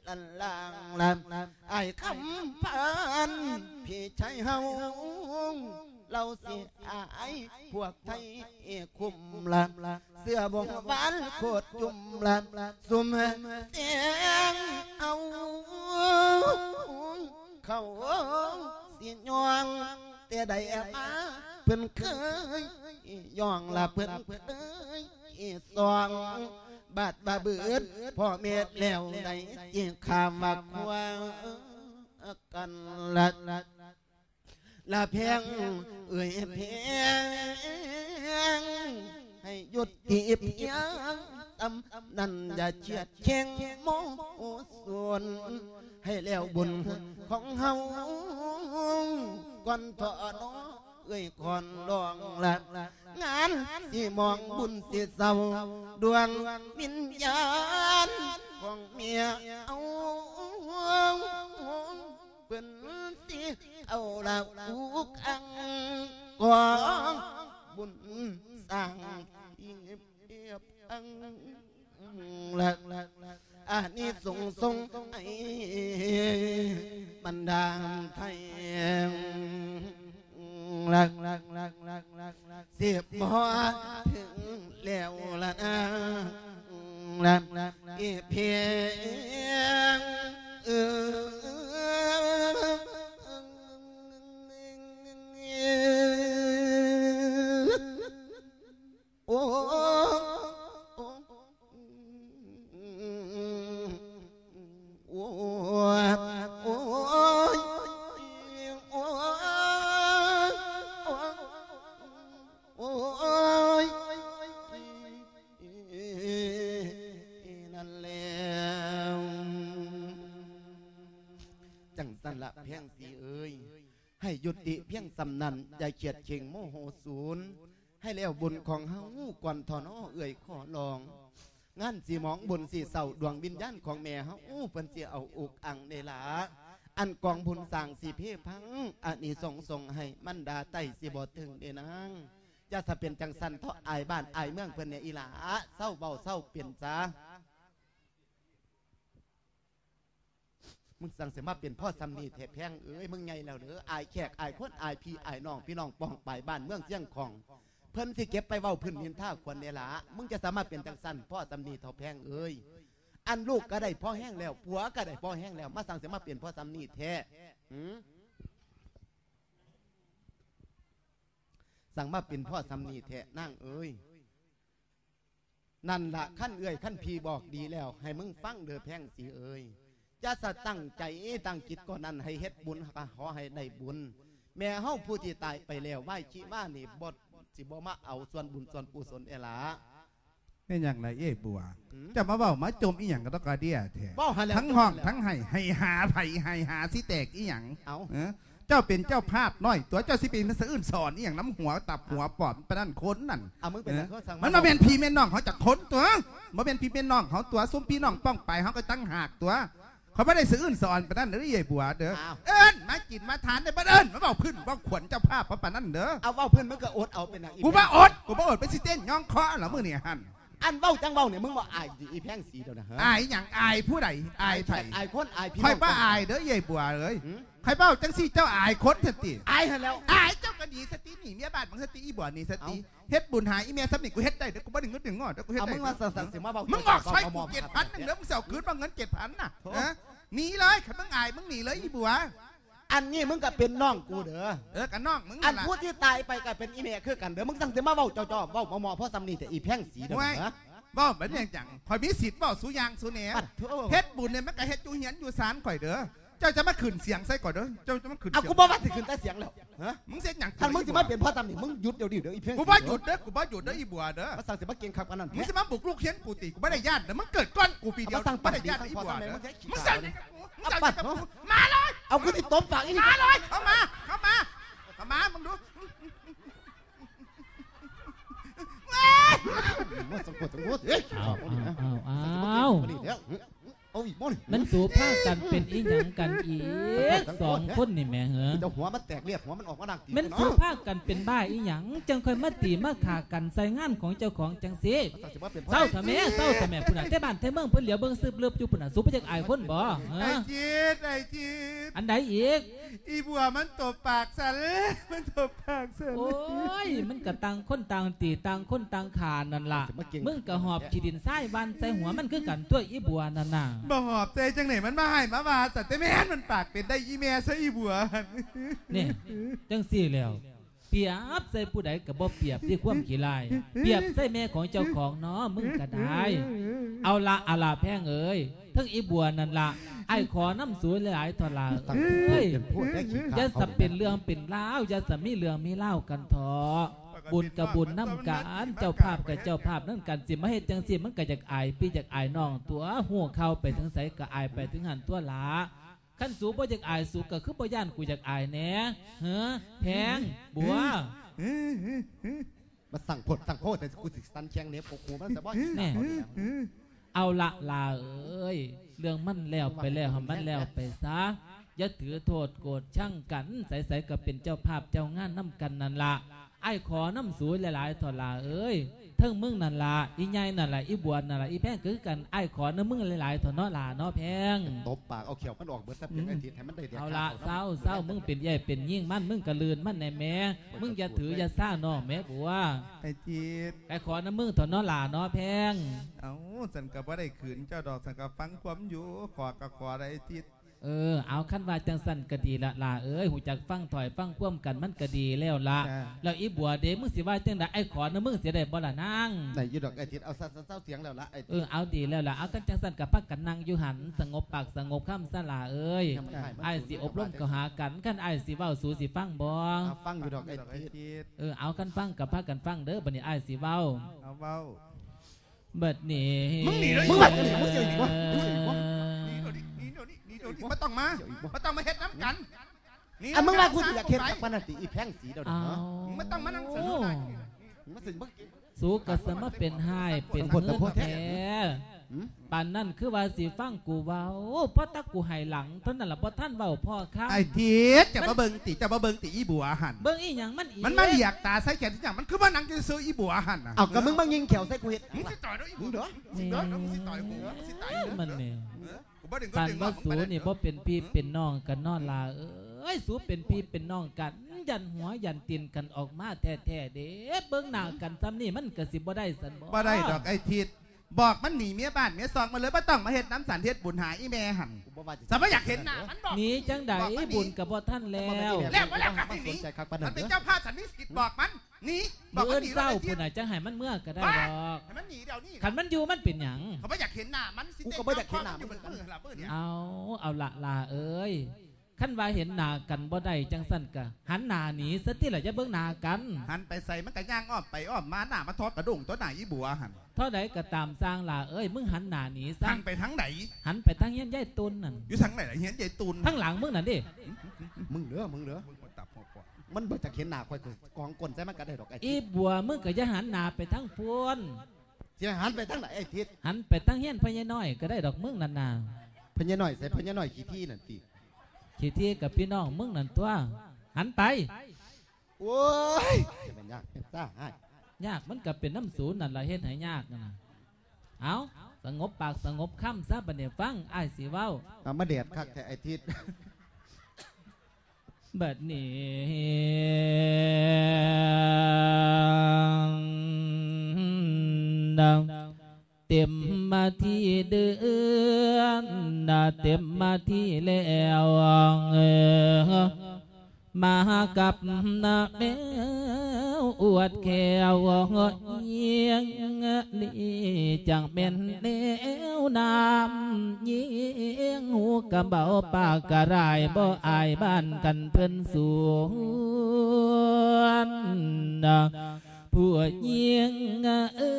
ลันลางลำไอ้คำพันพี่ชายเฮา เราเสียอายพวกไทยคุมลำเสื้อบงบานโคตรจุ่มลำสุ่มเสียงเอาเขาเสียยองแต่ใดแอบมาเพิ่นเคยย่องละเพิ่นเคยสองบาดบาเบืดพ่อเม็ดแล้วในเจียงคำว่าควากันละ ละเพียงเอ่ยเพียงให้หยุดจีบยังตำนั่นอย่าเฉียดเชียงโมส่วน ให้แล้วบุญของเฮาก่อนเถอะน้อเอ้ยก่อนลองละงานที่มองบุญสิเศร้าดวงวิญญาณของเมียเอา เป็นสิเอาละอุกอังกองบุญสร้างเพียบลักอันนี้ส่งส่งไอ้บรรดาไทยลักลักลักลักลักลักเสียบหมอถึงแล้วละนะลักลักเพียงเออ โเพียงสำนันอย่าเขียดเข่งโมโหศูนย์ให้แล้วบุญของเฮาก่อนทอนอเอ่ยขอลอง งานสีหมองบุญสีเสาดวงวิญญาณของแม่เฮาอู้เพิ่นสิเอาอุกอังในลาอันกองบุญสร้างสีเพพังอันนี้ส่งส่งให้มันดาไต้สิบ่ถึงเดนางอย่าถ้าเป็นจังสันเทาะอายบ้านอายเมืองเพิ่นเนี่ยอีหลาเศร้าเบาเศร้าเปลี่ยนจ้า มึงสั่งเสมาเป็นพ่อสำนีแทบแพงเอ้ยมึงไงแล้วเด้ออายแขกอายคนอายพี่อายน้องพี่น้องป้องไปบ้านเมืองเสียงของเพิ่นสิเก็บไปเว้าพื้นนินท่าควรเนละมึงจะสามารถเป็นจังสั้นพ่อสำนีเท่าแพงเอ้ยอันลูกก็ได้พ่อแห้งแล้วผัวก็ได้พ่อแห้งแล้ว มาสั่งเสมาเปลี่ยนพ่อสำนีแท้สั่งมาเป็นพ่อสำนีแท้นั่งเอ้ยนั่นละขั้นเอ้ยขั้นพีบอกดีแล้ว ให้มึงฟังเด้อแพงสีเอ้ย จะสะตั้งใจตั้งจิตก่อนนั้นให้เฮ็ดบุญขอให้ได้บุญ แม่เฮาผู้ที่ตายไปแล้วไหว้ขี้มานี่บดสิบ่มาเอาส่วนบุญส่วนกุศลเอหลาเป็นอย่างไรเอ้บัวหืมจะมาเบ้ามาจมอีหยังก็ต้องกระเดียแท้เว้าหาแล้วทั้งห้องทั้งให้ให้หาไผ่ให้หาสิแตกอีหยังเอาเอ้อเจ้าเป็นเจ้าภาพน้อย ตัวเจ้าสิเป็นสะอื่นสอนอีหยังน้ำหัวตับหัวปอดปะนั่นคนนั่นเอามึงเป็นอะไรเขาสั่งมันมาเป็นพี่แม่น้องเขาจะค้นตัวมาเป็นพี่แม่น้องเขาตัวซุ้มพี่น้องป้องไปเขาก็ตั้งหากตัว เขาไม่ได้ซื้ออื่นสอนปะนั่นเด้อเย่บัวเด้ออ้าว เอิ้นมากินมาทานได้ปะเอิ้นมาเบาพื้นเบาขวัญเจ้าภาพปะนั่นเด้อเอาเว้าเพื่อนมึงก็อดเอาเป็นอย่างอีกูว่าอดกูว่าอดไปสิเต้นย่องคอเหรอมือเนี่ยหันอันเว้าจังเว้าเนี่ยมึงว่าอายดิอีแพงสีเดียวนะฮะอายอย่างอายผู้ใดอายไผอายคนอายพี่ใครน้องป้าอายเด้อเย่บัวเลย หืม ใครเบ้าจังสี่เจ้าอายคนสติอายหันแล้วอายเจ้าก็ดีสติหนีเมียบ้านมึงสติอีบัวนี่สติเฮ็ดบุญหาอีเมียสำนึกกูเฮ็ดได้เด้อกูบ่ได้เงินถึงงอเด้อกูเฮ็ดเอาได้มึงมาสั่งสั่งเสียมาเว้ามึมึงบอกใช้กูเจ็ดพันหนึ่งเด้อมึงเสียคืนมาเงินเจ็ดพันน่ะฮะหนีเลยขันมึงอายมึงหนีเลยอีบัวอันนี้มึงก็เป็นน้องกูเด้อ เออกันน้องมึงอันั่นนล่ะผู้ที่ตายไปก็เป็นอีเมคือกันเด้อ มึงสั่งเสียมาเว้าจ่อๆเว้ามอๆเพราะสำนีแต่อีแพงสีเด้อไว้นะบ่เหมือนอย่างจังข่อยมีสิทธิ์บ่สู้ยางสู้แหนปัดโถ่เฮ็ดบุญเนี่ยมันก็เฮ็ดอยู่เหียนอยู่ศาลข่อยเด้อ เจ้าจะมาขึ้นเสียงใส่ก่อนเด้อเจ้าจะมาขึ้นเอาเสียกูงบอกว่าถึงขึ้นแต่เสียงแล้วฮะมึงเสียหยังท่านมึงสิมาเป็นพ่อตำหนิมึงหยุดเดี๋ยวดิเดี๋ยวอีเพียงกูบ่หยุดเด้อกูบ่หยุดเด้ออีบัวเด้อมาสั่งเสียมาเก่งขับกันนั่นมึงสิมาบุกลูกเฮียนกูติกูบ่ได้ญาติเด้อมึงเกิดก้อนกูปีเดียวเอามาสั่งบ่ได้ปากดีญาติอีบัวสั่งเด้อพ่อสั่งแม่มึมึงงสั่ใช้งขี้มึงตาสั่งเอาปัดเนาะมาเลยเอากูที่ตบปากอีนี่มาเลยเข้ามาเข้ามาเข้ามามึงดูว่าสังกตสังกตเอ้ยเอาเอาเอาเอานี่เดี๋ยว เอาอีกบ่นี่มันสูผ้ากันเป็นอีหยังกันอีกสองคนนี่แหม่เหรอเจ้าหัวมันแตกเรียบหัวมันออกมาดังตีมันสูเนาะผ้ากันเป็นบ้าอีหยังจังค่อยมาตีมาขากันใส่งานของเจ้าของจังสิสั่งเสียมาเป็นพ่อเศร้าทำแม่เศร้าทำแม่พุ่นน่ะแต่บ้านแต่เมืองเพิ่นเหลียวเบิ่งซึบเลือบอยู่พุ่นน่ะสูบ่จักอายคนบ่เอไอ้อจีดไอ้จีดอันใดอีกอีบัวมันตบปากสันมันตบปากสันโอ้ยมันก็ต่างคนต่างตีต่างคนต่างขานนั่นล่ะมึงก็หอบขี้ดินทรายบ้านใส่หัวมันคือกันตัวอีบัวนั่นน่ะบ่หอบใจจังไหนมันมาให้มามาสัตว์แต่แม่นมันปากเป็นได้อีเมียซะอีบัวนี่จังสี่แล้ว เปรียบใส่ผู้ใดก็บ่เปรียบที่ความขี้ลาย เปรียบใส่แม่ของเจ้าของเนาะมึงก็ได้ เอาละอาลาแพงเอ้ยทั้งอีบัวนั่นละไอ้ขอน้ำสวยหลายๆทอลาสั่งเอ้ยเป็นพูดได้ขี้ขาจะสับเป็นเรื่องเป็นเล่าวจะสัมีเรื่องมีเล่าวกันเถอะ บุญกับบุญน้ำกันเจ้าภาพกับเจ้าภาพนั่นกันสิมาเฮ็ดจังสิมันก็จากอายพี่จากอายน้องตัวหัวเข้าไปถึงใสก็อายไปถึงหันตัวหลาขั้นสูบ่จากอายสูก็คือบ่ย่านกูจากอายแหน่เฮ้อแพงบัวมาสั่งผดสั่งโคตรแต่กูสิสันแข็งเหน็บกหูมันแต่บ่แน่เอาละลาเอ้ยเรื่องมันแล้วไปแล้วให้มันแล้วไปซะอย่าถือโทษโกรธช่างกันใสๆก็เป็นเจ้าภาพเจ้างานน้ำกันนั่นละ ไอ้ขอน้ำสวยหลายๆทอลาเอ้ยเทิงมึงนั่นล่ะอีใหญ่นั่นล่ะอีบวนนั่นล่ะอีแพงคือกันไอ้ายขอเนื้อมึงหลายๆเถอะเนาะล่ะเนาะแพงตบปากเอาเขียวมันออกเบิดซับเพียงไอ้ทิศให้มันได้เดียเอาละเศร้าเศร้ามึงเป็นใหญ่เป็นยิ่งมันมึงกระลืนมันแน่แม่มึงอย่าถืออย่าซ่าน้องแม่บัวไอ้จีดไอ้ขอน้ำมึงเถอะเนาะล่ะเนาะแพงเอาสันกับว่าได้ขืนเจ้าดอกสันกับฟังความอยู่ขอกับขอได้ไอ้จีด เออเอาขั้นว่าจังสันก็ดีละล่ะเอ้ยหูจักฟังถอยฟังคว่ำกันมันก็ดีแล้วละจ้าแล้วอีบัวเด้มึงสิว่าจังไดไอ้ขอน้ำมึงเสียได้บ่ล่ะนางไหนอยูดอกไอ้ทิศเอาซะเศร้าเสียงแล้วละไอ้เออเอาดีแล้วล่ะเอากันจังสันกับพักกันนั่งอยู่หันสงบปากสงบคำสลาเอ้ยไอ้สิอบรมก็หากันกันไอ้สิเว้าสู่สิฟังบ่เอาฟังอยู่ดอกไอ้ไอ้ทิศจีดเออเอากันฟังกับพักกันฟังเด้อบัดนี้ไอ้สิเว้าเอาเบ้าบัดนี้มึงหนีเลยมึงแบบนี้มึงเสียอีกวะ เดี๋ยวนี้นี่เดี๋ยวนี้นี่เดี๋ยวนี้ไม่ต้องมาไม่ต้องมาเฮ็ดน้ำกันนี่อะมึงว่ากูจะอยากเห็นกับมันน่ะติอีแพงสีเดียวเอาเนาะไม่ต้องมานั่งสนุกได้มันสิมึงสู้กับสมาเป็นไห้เป็นคนเงิกับนพวกแท้แท้หืมปานนั่นคือว่าสิฟังกูเว้าเพราะตากูให้หลังเท่านั้นล่ะเพราะท่านเว้าพ่อข้าไอ้จีดจะมาเบิ่งติจะมาเบิ่งติอีบัวหันเบิ่งอีหยังมันอีกมันมาเหลียกตาใส่แขนที่อย่างมันคือว่าหนังจะซื้ออีบัวหันน่ะเอากับมึงมายิงเขียวใส่กูเห็ดมึงสิต่อยด้วยอีมึบังวเด้อสิต่อยด้วยมึงสิต่อยหัวมึงสิต่อยหัวมันนี่เออกู บ่ดึงก็ปานดึงว่ามึงสูไปได้นี่บ่เป็นพี่เป็นน้องกันนอนลาเอ้ยสูเป็นพี่เป็นน้องกันยันหัวยันตีนกันออกมาแท้ๆเด้เบิ่งหน้ากันซ้ำนี่มันก็สิบ่ได้สันบ่บ่ได้ดอกไอ้ทิด บอกมันหนีเมียบ้านเมียซองมาเลยบ่ต้องมาเฮ็ดน้ำสันเฮ็ดบุญหาอีแม่หันกูบ่ว่าจะสมัยอยากเห็นหน้ามันบอกหนีจังใดบุญกับบ่ท่านแล้วแล้วบ่แล้วครับมันสนใจคักปานมันั้นนเป็นเด้อเจ้าภาพสันนิสิตบอกมันหนีบอกมื้อมันอื่นหนีเศร้าแล้วไอ้ทิพุ่ดนน่ะจังให้มันเมื่อก็ได้ดอกให้มันหนีเดี๋ยวนี้คันมันอยู่มันเป็นหยังเขาไม่อยากเห็นหน้ามันสิกูก็บ่อยากเห็นหน้ามึมึงงเออละเบอร์เนี่ยเอาเอาละลาเอ้ย ขั้นว่าเห็นหน้ากันบ่ได้จังสั่นกะหันหน้าหนีซะที่ละจะเบิ่งหน้ากันหันไปใส่มันก็ย่างอ้อมไปอ้อมมาหน้ามาทอดกระดุงตัวหน้าอีบัวหันเท่าใดก็ตามสร้างลาเอ้ยมึงหันหน้าหนีซะทางไปทางไหนหันไปทางเฮียนยายตุนนั่นอยู่ทางไหนล่ะเห็นยายตุนทางหลังมึงนั่นดิมึงเด้อมึงเด้อมึงคนตับหัวปอดมันบ่จะเห็นหน้าข่อยกูกองก้นใส่มันก็ได้ดอกไอ้อีทิศบัวมึงก็จะหันหน้าไปทางพวนสิหันไปทางไหนไอ้ทิศหันไปทางเฮียนพญาน้อยก็ได้ดอกมึงนั่นน่ะพญาน้อยใส่พญาน้อยขี้ที่นั่นติ ขี้ที่กับพี่น้องมึงนั่นตัว หันไปโอ้ยจะเป็นยากเป็นซ่าให้ยากมันก็เป็นน้ำศูนย์นั่นละเฮ็ดให้ยากนั่นน่ะเอาสงบปากสงบคำซะบัดนี้ฟังอ้ายสิเว้าเอามาเดดคักแต่ไอ้ทิศบัดนี้ดัง เต็มมาที่เดือนนะเต็มมาที่แล้วเออมากับนาแมวอวดแควเยียงนี่จังเป็นแนวนำเยียงหูกระเบาปากกระไรบ่อายบ้านกันเพิ่นสวน ผู้เยียงเอ้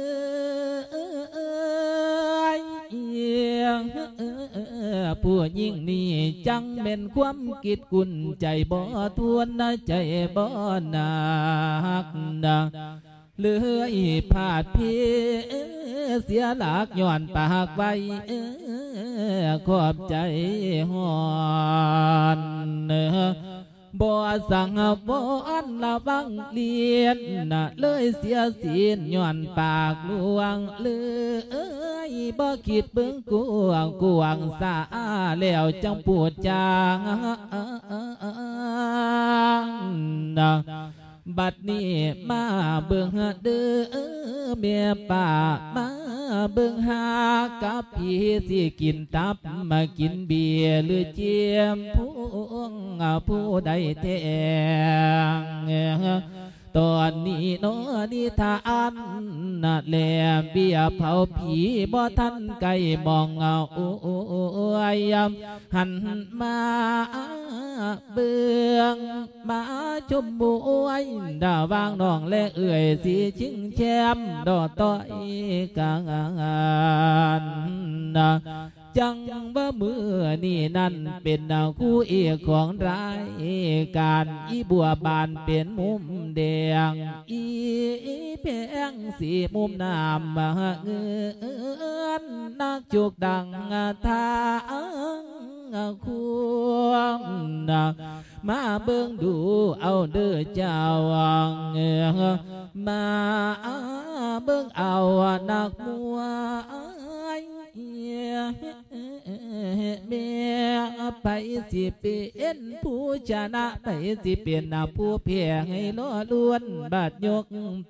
ยเยียงผู้ยิ่งนี่จังเป็นความกิดกุนใจบ่ทวนนะใจบ่หนักนะเลื่อยผาดพีเสียหลักย้อนปากไว้ขอบใจหอน บ่สั่งบ่อันละบังเลียนน่ะเลยเสียศีลย้อนปากลวงเลยบ่คิดเบิ่งกวงกวงสาแล้วจังปวดจางนะ บัดนี้มาเบิ่งเด้อเมียป่ามาเบิ่งหากับพี่สิกินตับมากินเบียร์หรือเจียมพวงผู้ใดแทง ตอนนี้โนนิทานน่ะแลมเบียเผาผีบ่ทันไก่มองเอาโอ้ยหันมาเบืองมาชมบวยดาวางน้องและเอื่อยสีชิงแชมดอต้อยกลางนะจังว่ามือนี่นั่นเป็นดาวคู่เอกของรายการอีบัวบานเป็นมุมแดงอีแพงสีมุมน้ำมาเงินนักจุกดังทางควงมาเบิ่งดูเอาเด้อเจ้าวังมาเบิ่งเอานักมวย เมียไปสิเป็นผู้ชนะไปสิเป็นผู้เพียงให้ล้อล้วนบาดยก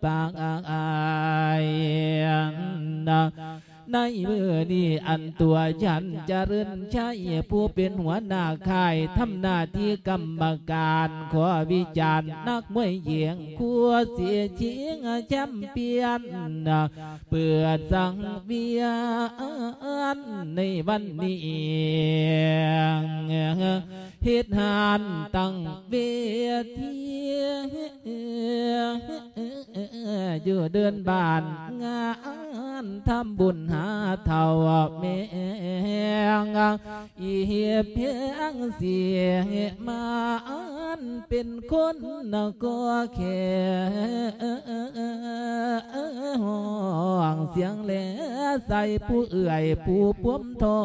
ปากอายนะ ในเมื่อนี้อันตัวฉันจะเริญใช้ผู้เป็นหัวหน้าค่ายทำหน้าที่กรรมการขอวิจารณ์นักมวยเหยียงคัวเสียชิงแชมเปี้ยนเปิดสังเวียนในวันนี้เฮ็ดหานตั้งเวทีอยู่เดินบ้านงานทำบุญหาเท่าแมงอีเหียเพียงเสียมาอันเป็นคนนก็แค่ห้องเสียงแลใส่ผู้เอื่อยผู้ป้มทอ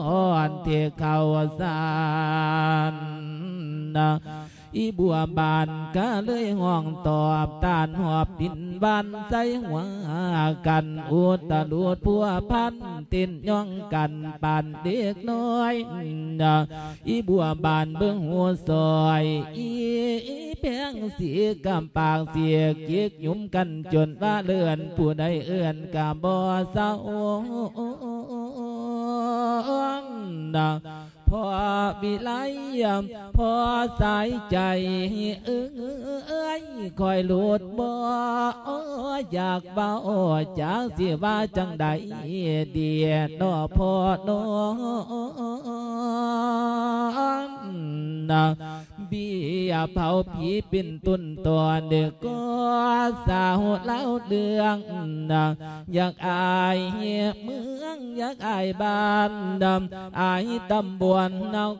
นเทเขาสาน อีบัวบานก็เลยห้องตอบตานหอบดินบานใส่หัวกันอุตลุดพัวพันตินย่องกันปานเด็กน้อยอีบัวบานเบื้องหัวซอยอีเพียงเสียกำปากเสียเกียกยุ่มกันจนว่าเลื่อนผู้ใดเอื้อนกะบ่เศร้านะ พอวิไลพอสายใจเอ้ยคอยหลุดบ่อยากเบาจากสิว่าจังใดเดียนอพอนน เบียเผาผีเป็นตุนตัวเด็กก็สาวเล่าเดืองอยากอายเมืองอยากอายบ้านดำอายตำบวนาว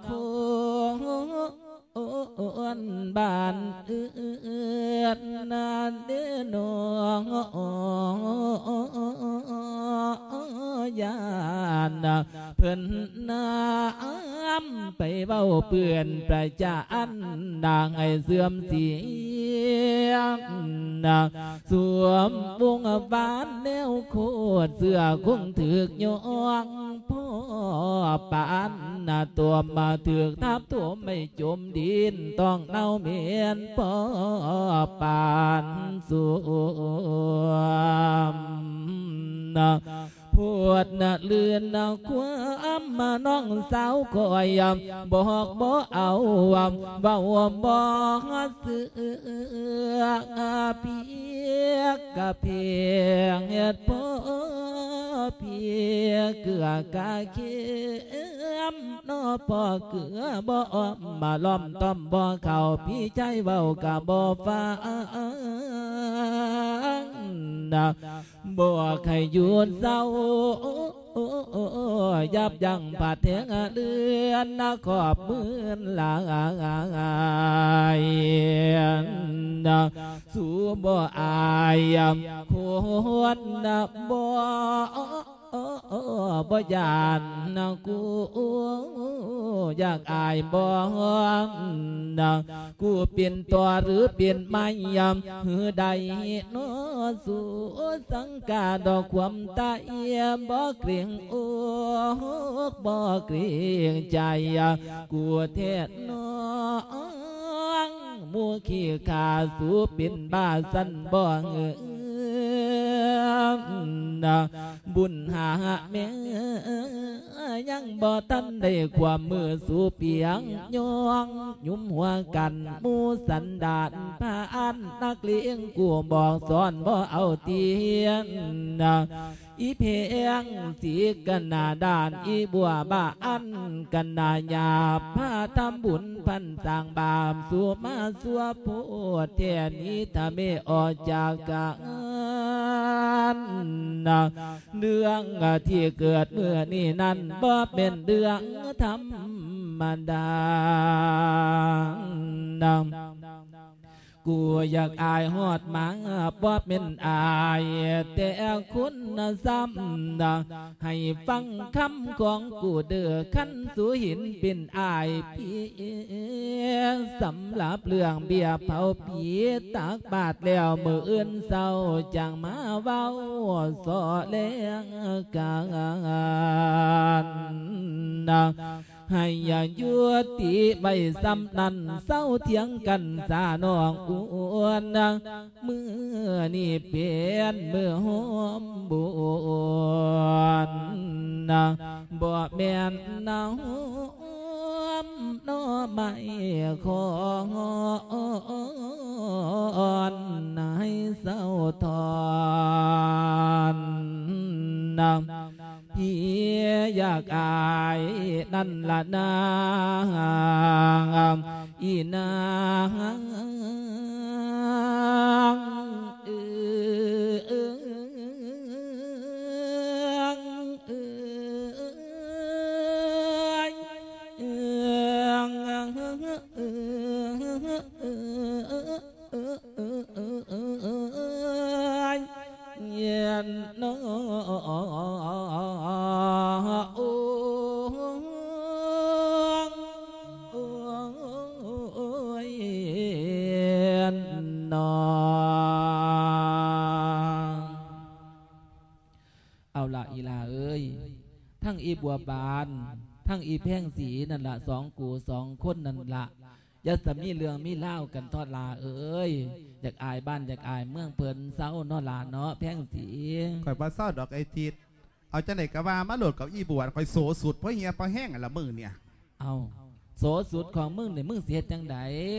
อ้วนบานเอื้อนนาเดือนยานเพิ่นน้ำไปเบ้าเปื่อนประจานนางไอเสื่อมเสียงสวมวงบานแนวโคตรเสื้อคงถือกยองพ่อปานตัวมาถือกทับตัวไม่จมดิินต้องเน่าเมียนปอปานสวม นะปวดนะเลือนนะความมาน้องสาวคอยบอกบ่เอาเบาบ่เสือกเพียกกะเพียงเหตุผลเพียเกือกะเขียมนอพอเกือบ่มาล้อมต้อมบ่เข้าพี่ใจเบากะบ่ฟัง นะบ่ให้หยุดเศร้ายับยั้งผัดเทงเลือนนะขอบมือนหลายนะสู้บ่อายควรนะบ่ บ่ยานนะกูอยากอายบ่นะกูเปลี่ยนตัวหรือเปลี่ยนไม่ยำหือใดนอสู่สังกาดอกความตาเอียบ่เกรียงโอ้บ่เกรียงใจกูเทศนองมัวขี้ขาสูเป็นบ้าสันบ่เงือบุญหาแม่ยังบ่ทันได้ความมือสู่เปียงยองยุ่มหัวกันมูสันดานพาอันนักเลี้ยงกูบอกสอนบ่เอาเตียนอีเพียงสีกันนาดานอีบัวบ้าอันกันนาหยาพาทำบุญพันสร้างบามสัวมาสัวโพดเทนี้ถ้าไม่ออกจากกันนาเรื่องที่เกิดเมื่อนี้นั้นบ่เป็นเรื่องธรรมดา กูอยากอายหอดหมาบ่เป็นอาย แต่คุณซ้ำให้ฟังคำของกูเด้อขันสูหินเป็นอายพี่สำหรับเรื่องเบียเผาผีตักบาทแล้วมืออื่นเศร้าจังมาเว้าสอเลี้ยงกัน ให้อย่ายุติใบซ้ำนั้นเศร้าเถียงกันสาน้องอ้วนนะมือนี่เปลี่ยนมือหอมบวนนะบ่แม่นนะหอมน้อไม่ขอน นั่นละนา ทั้งอีแพ่งสีนั่นละสองกูสองคนนั่นละอย่าสมีเรื่องมีเล่าวกันทอดลาเอ้ยอยากอายบ้านอยากอายเมืองเพิ่นเศร้านอลาเนาะแพ่งสีข่อยบ่เศร้าดอกไอ้ทิดเอาจังได๋ก็ว่ามาโหลดกับอีบวชข่อยโสสุดเพราะเฮียเพราะแห้งอันละมือเนี่ยเอา โสสุดของมึงเนี่ยมึงเสียจังได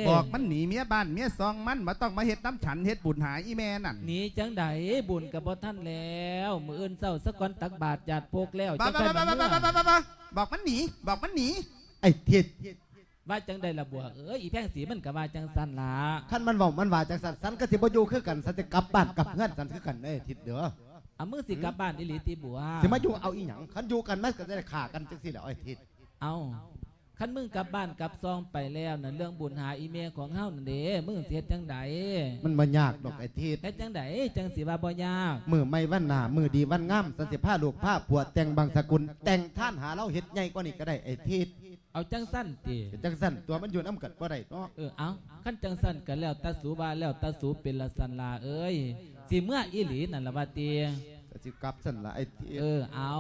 บอกมันหนีเมียบ้านเมียซองมันมาต้องมาเฮ็ดน้ำฉันเฮ็ดบุญหาอีแม่นั่นหนีจังไดบุญกับพ่ท่านแล้ว มืออื่นเศร้าสักก่อนตักบาทหยาดโพกแล้วบ้าจังบ้าไดบ้ามาบ้าเมื่อบ้าบ้าบ้าบอกมันหนีบอกมันหนีไอ้ทิศว่าจังไดละบัวเอ้ยอีแพ่งสีมันก็ว่าจังสันละขั้นมันบอกมันว่าจังสันสันก็สิบ่อยู่คือกันสันจะกลับบ้านกลับเพื่อนสันคือกันเอ้ยทิศเด้อเอามึงสิกลับบ้านอิลิติบัวสิมาอยู่เอาอีหยังคันอยู่กันมันก็จะได้ฆ่ากันจังซี่แหละไอ้ทิศเอา คันมึงกลับบ้านกลับซองไปแล้วนั่นเรื่องบุญหาอีเมลของเฮานั่นเด้มึงเสียจังไดมันบ่ยากดอกไอ้ทิศเฮ็ดจังไดจังสิว่าบ่ยากมือไม่วันหนามือดีวันงามสันสิผ้าลูกผ้าผัวแต่งบางสกุล แต่งท่านหาเราเฮ็ดใหญ่กว่านี้ก็ได้ไอ้ทิศเอาจังสั้นติจังสันตัวมันอยู่น้ำกัดบ่ได้เนาะเออเอาขั้นจังสั้นกันแล้วตาสูบาแล้วตาสูเป็นละสันลาเอ้ยสิเมื่ออีหลีนั่นละว่าเตียก็สิกลับสันละไอ้ทิศเออเอา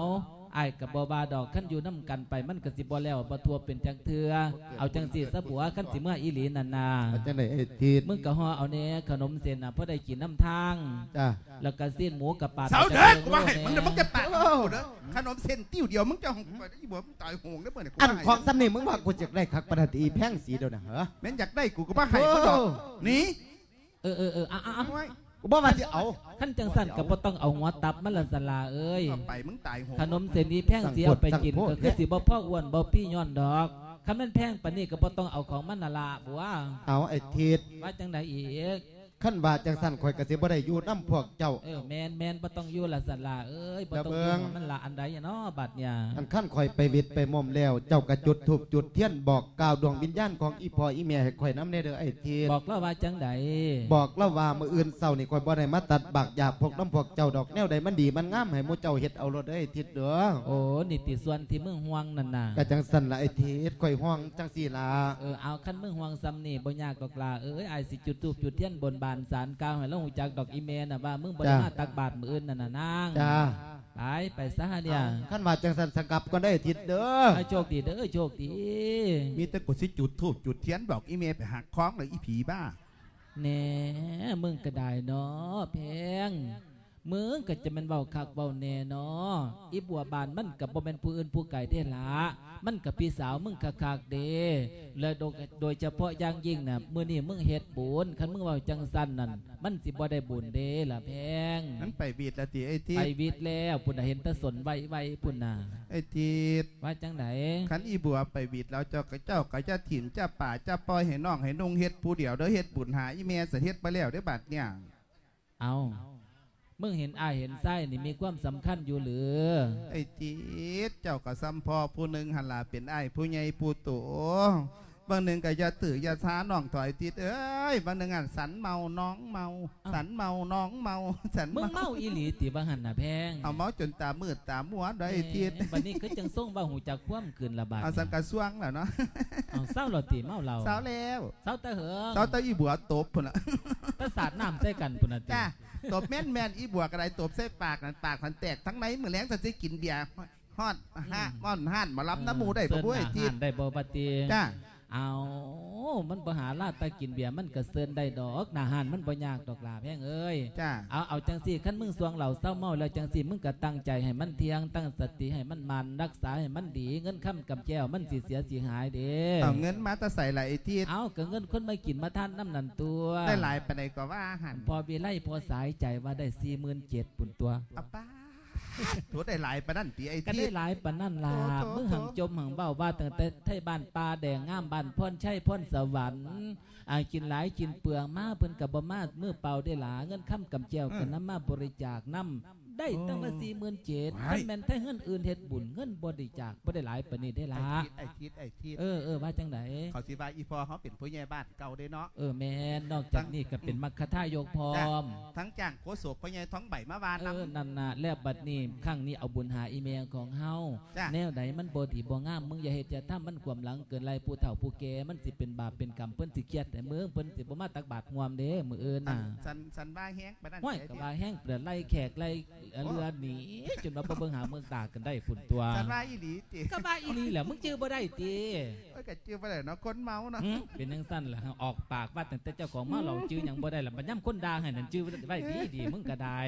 ไอ้ายกับบอบาดอกขั้นอยู่น้ำกันไปมันก็สิบ่แล้วบ่ทัวเป็นจังเทือเอาจังสิซะบัวขั้นสิเมื่ออีหลีนั่นนาเอาจังไดไอ้ทิศมึงก็ห่อเอาแน่ขนมเส้นน่ะพอได้กินน้ำทางจ้าแล้วก็สิ้นหมูกับปลาเสาเด้อกูว่าให้มึงเดี๋ยวมึงจะปากกูเด้อขนมเส้นติ้วเดียวมึงจะหงไปได้อีบวมึงตายโหงได้อเมื่อเนี่ยกูอันว่าให้ของสำนี่มึงว่ากูจะได้คักประดัติอีแพ่งสีเดียวนะเหรอแม่นอยากได้กูก็บ่ให้กูดอกหนีเออเออเออเอาเอาเอาไว้ กูบอกว่าสิเอา ขั้นจังสั้นก็บ่ต้องเอาหัวตับมันละสันลาเอ้ยเอาไปมึงตายโหงขนมเส้นนี้แพงเสียเอาไปกินก็คือสิบ่พ่ออ้วนบ่พี่ย้อนดอกคันมันแพงปานนี้ก็บ่ต้องเอาของมันน่ะละบัวเอาไอ้ทิศว่าจังไดอีก ขั้นว่าจังสันข่อยก็สิบ่ได้อยู่น้ำพวกเจ้า เออแมนแมนบ่ต้องอยู่ละสันละเอ้ยบ่ต้องอแล้วเบิ่ยู่งของมันละอันใดอะเนาะบัดเนี่ยอันขั้นข่อยไปวิทย์ไปมอมแล้ว เจ้าก็จุดถูกจุดเทียนบอกกล่าวดวงวิญญาณของอีพ่ออีแม่ให้ข่อยน้ำเนเด้อไอ้ทิศบอกแล้วว่าจังไดบอกเล่าว่ามื้ออื่นเช้านี่ข่อยบ่ได้มาตัดบักหยาบพวกน้ำพวกเจ้าดอกแนวใดมันดีมันงามให้หมู่เจ้าเฮ็ดเอารถเด้อไอ้ทิศเด้อโอ้นี่ติส่วนที่มึงห่วงนั่นน่ะก็จังสันละไอ้ทิศข่อยห้องจังซี่ล่ะเออเอาคันมึงห่วงซ้ำนี่บ่ยากดอกลาเอ้ยอ้ายสิจุดธูปจุดเทียนบนบานศาลกล่าวให้เราฮู้จักดอกอีเมน่ะว่ามึงบ่ได้มาตักบาตรมื้ออื่นนั่นน่ะนางจ้าไปไปซะเนี่ยขั้นว่าจังสันสงกับก็ได้ทิศเด้อให้โชคดีเด้อโชคดี มีแต่กูสิจุดทูบจุดเทียนบอกอีเมไปหักคล้องเลยอีผีบ้าแหน่มึงก็ได้เนาะแพง มึงก็จะแมันเว้าคักเว้าแน่เนาะอีบัวบานมันก็บ่แม่นผู้อื่นผู้ไกลเด้ละมันกับพี่สาวมึงคักๆเด้และโดยโดยเฉพาะอย่างยิ่งน่ะมื้อนี้มึงเฮ็ดบุญคันมึงเว้าจังซั่นนั่นมันสิบ่ได้บุญเด้ล่ะแพงนั้นไปบีดละตีไอ้ทีไปวิทย์แล้วพุ่นน่ะเห็นแตะสนไว้ไว้พุ่นน่ะไอ้ทีว่าจังไดขันอีบัวไปบีดแล้วเจ้าก็เจ้าก็จะถิ่นเจ้าป่าเจ้าปล่อยให้น้องให้นุ่งเฮ็ดผู้เดียวเด้อเฮ็ดบุญหาอีเมเสเฮ็ดไปแล้วได้อบาดเนี่ยเอา มึงเห็นอ้ายเห็นไส้นี่มีความสำคัญอยู่หรือ ไอ้จีดเจ้าก็ซ้ำพอผู้หนึ่งหันลาเป็นไอ้ายผู้ใหญ่ผู้โตบางหนึ่งก็อย่าตื่นอย่าช้าน้องถอยติดเอ้ยบางหนึ่งอะสันเมาน้องเมาสันเมาน้องเมาสันมึงเมาเมาอีหลีติบังหันน่ะแพงเอาเมาจนตามืดตามัวได้ทิศเอ้ยบัดนี้คือจังส่งว่าหูจักคว่ำคืนละบาดเอาสันกระสวงแล้วเนาะเอาเศร้าเหรอติเมาเราสาวแล้วเศร้าตะเหิงสาวตะอีบัวตบพุ่นละ ตะสาดน้ำใส่กันพุ่นน่ะติจ้า ตบแม่นแม่นอีบัวกระไรตบใส่ปากนั่นปากมันแตกทั้งไหนมือแรงจะสิกินเบียร์ฮอดห้าม่อนห้านมารับน้ำหมูได้ปะบุ้ยเซิทินศอาหารได้บ่บัดติจ้า เอามันบ่หาลาดตากินเบียร์มันก็เซินได้ดอกหน้าหานมันบ่ยากดอกลาแพงเอ้ยจ้าเอาเอาจังสี่ขั้นมึงสวงเหล่าเศร้าเมาแล้วจังสี่มึงก็ตั้งใจให้มันเที่ยงตั้งสติให้มันมันรักษาให้มันดี เงินค้ำกับแก้วมันสิเสียสิหายเด้เอาเงินมาแตะใส่ไหลายไอ้ทิศเอาก็เงินคนมากินมาท่านน้ำนันตัวได้หลายไปไหนก็ว่าหันพอเบียไล่พอสายใจว่าได้สี่หมื่นเจ็ดปุ่นตัวเอาป้า ถูได้หลายไปนั่นตีไอ้ก็ทิได้ศหลายปานนั่นลาโถโถ มึงหังจมหังเบ้าว่าตั้งแต่ไทยบ้านปลาแดงงามบ้านพ่นใช่พ่นสวรรค์อ่ากินหลายกินเปลืองมาเพิ่นกับบ่มามือเปล่าได้หลาเงินค้ำกำแจวกันน้ำมาบริจาคน้ำ ได้ตั้งมาสี่หมื่นเจ็ดมันแม่นแต่เงินอื่นเฮ็ดบุญเงินบริจาคบ่ได้หลายปานนี้ได้ไอ้ละทิศไอ้ทิศไอ้ทิศเออเออว่าจังไดเขาสิว่าอีพอเขาเป็นผู้ใหญ่บ้านเก่าได้เนาะเออแม่นนอกจากนี้ก็เป็นมัคคทายกพร้อม ทั้งจ้างโคโศกผู้ใหญ่ท้องใบมาวานเออนำนั่นน่ะแล้วบัดนี้ครั้งนี้เอาบุญหาอีเมลของเฮาจ้ะแนวไหนมันบ่ดีบ่งามมึงอย่าเฮ็ดจะทำมันความหลังเกินไรผู้เฒ่าผู้แก่มันสิเป็นบาปเป็นกรรมเพิ่นสิเครียดแต่เมืองเพิ่นสิบ่มาตักบาตรห่วมเด้มื้ออื่นอัน่ะนสันสันว่าแห้งไปนั่นห้อยไอ้ก็ทิศว่าแห้งเปลือไล่แขกไล่เรือหนีจนว่าบ่เบิ่งหาเมืองตากันได้ฝุ่นตัวสันว่าอีหลีติก็ว่าอีนี่แหละมึงจื้อบ่ได้ติเอ้ยกะจื้อไปเลยเนาะคนเมาเนาะหึเป็นจังซั่นล่ะออกปากว่าตั้งแต่เจ้าของมาเราจื้อหยังบ่ได้ล่ะบัดย่ํคนด่าให้นั่นจื้อไว้ดีดีมึงก็ได้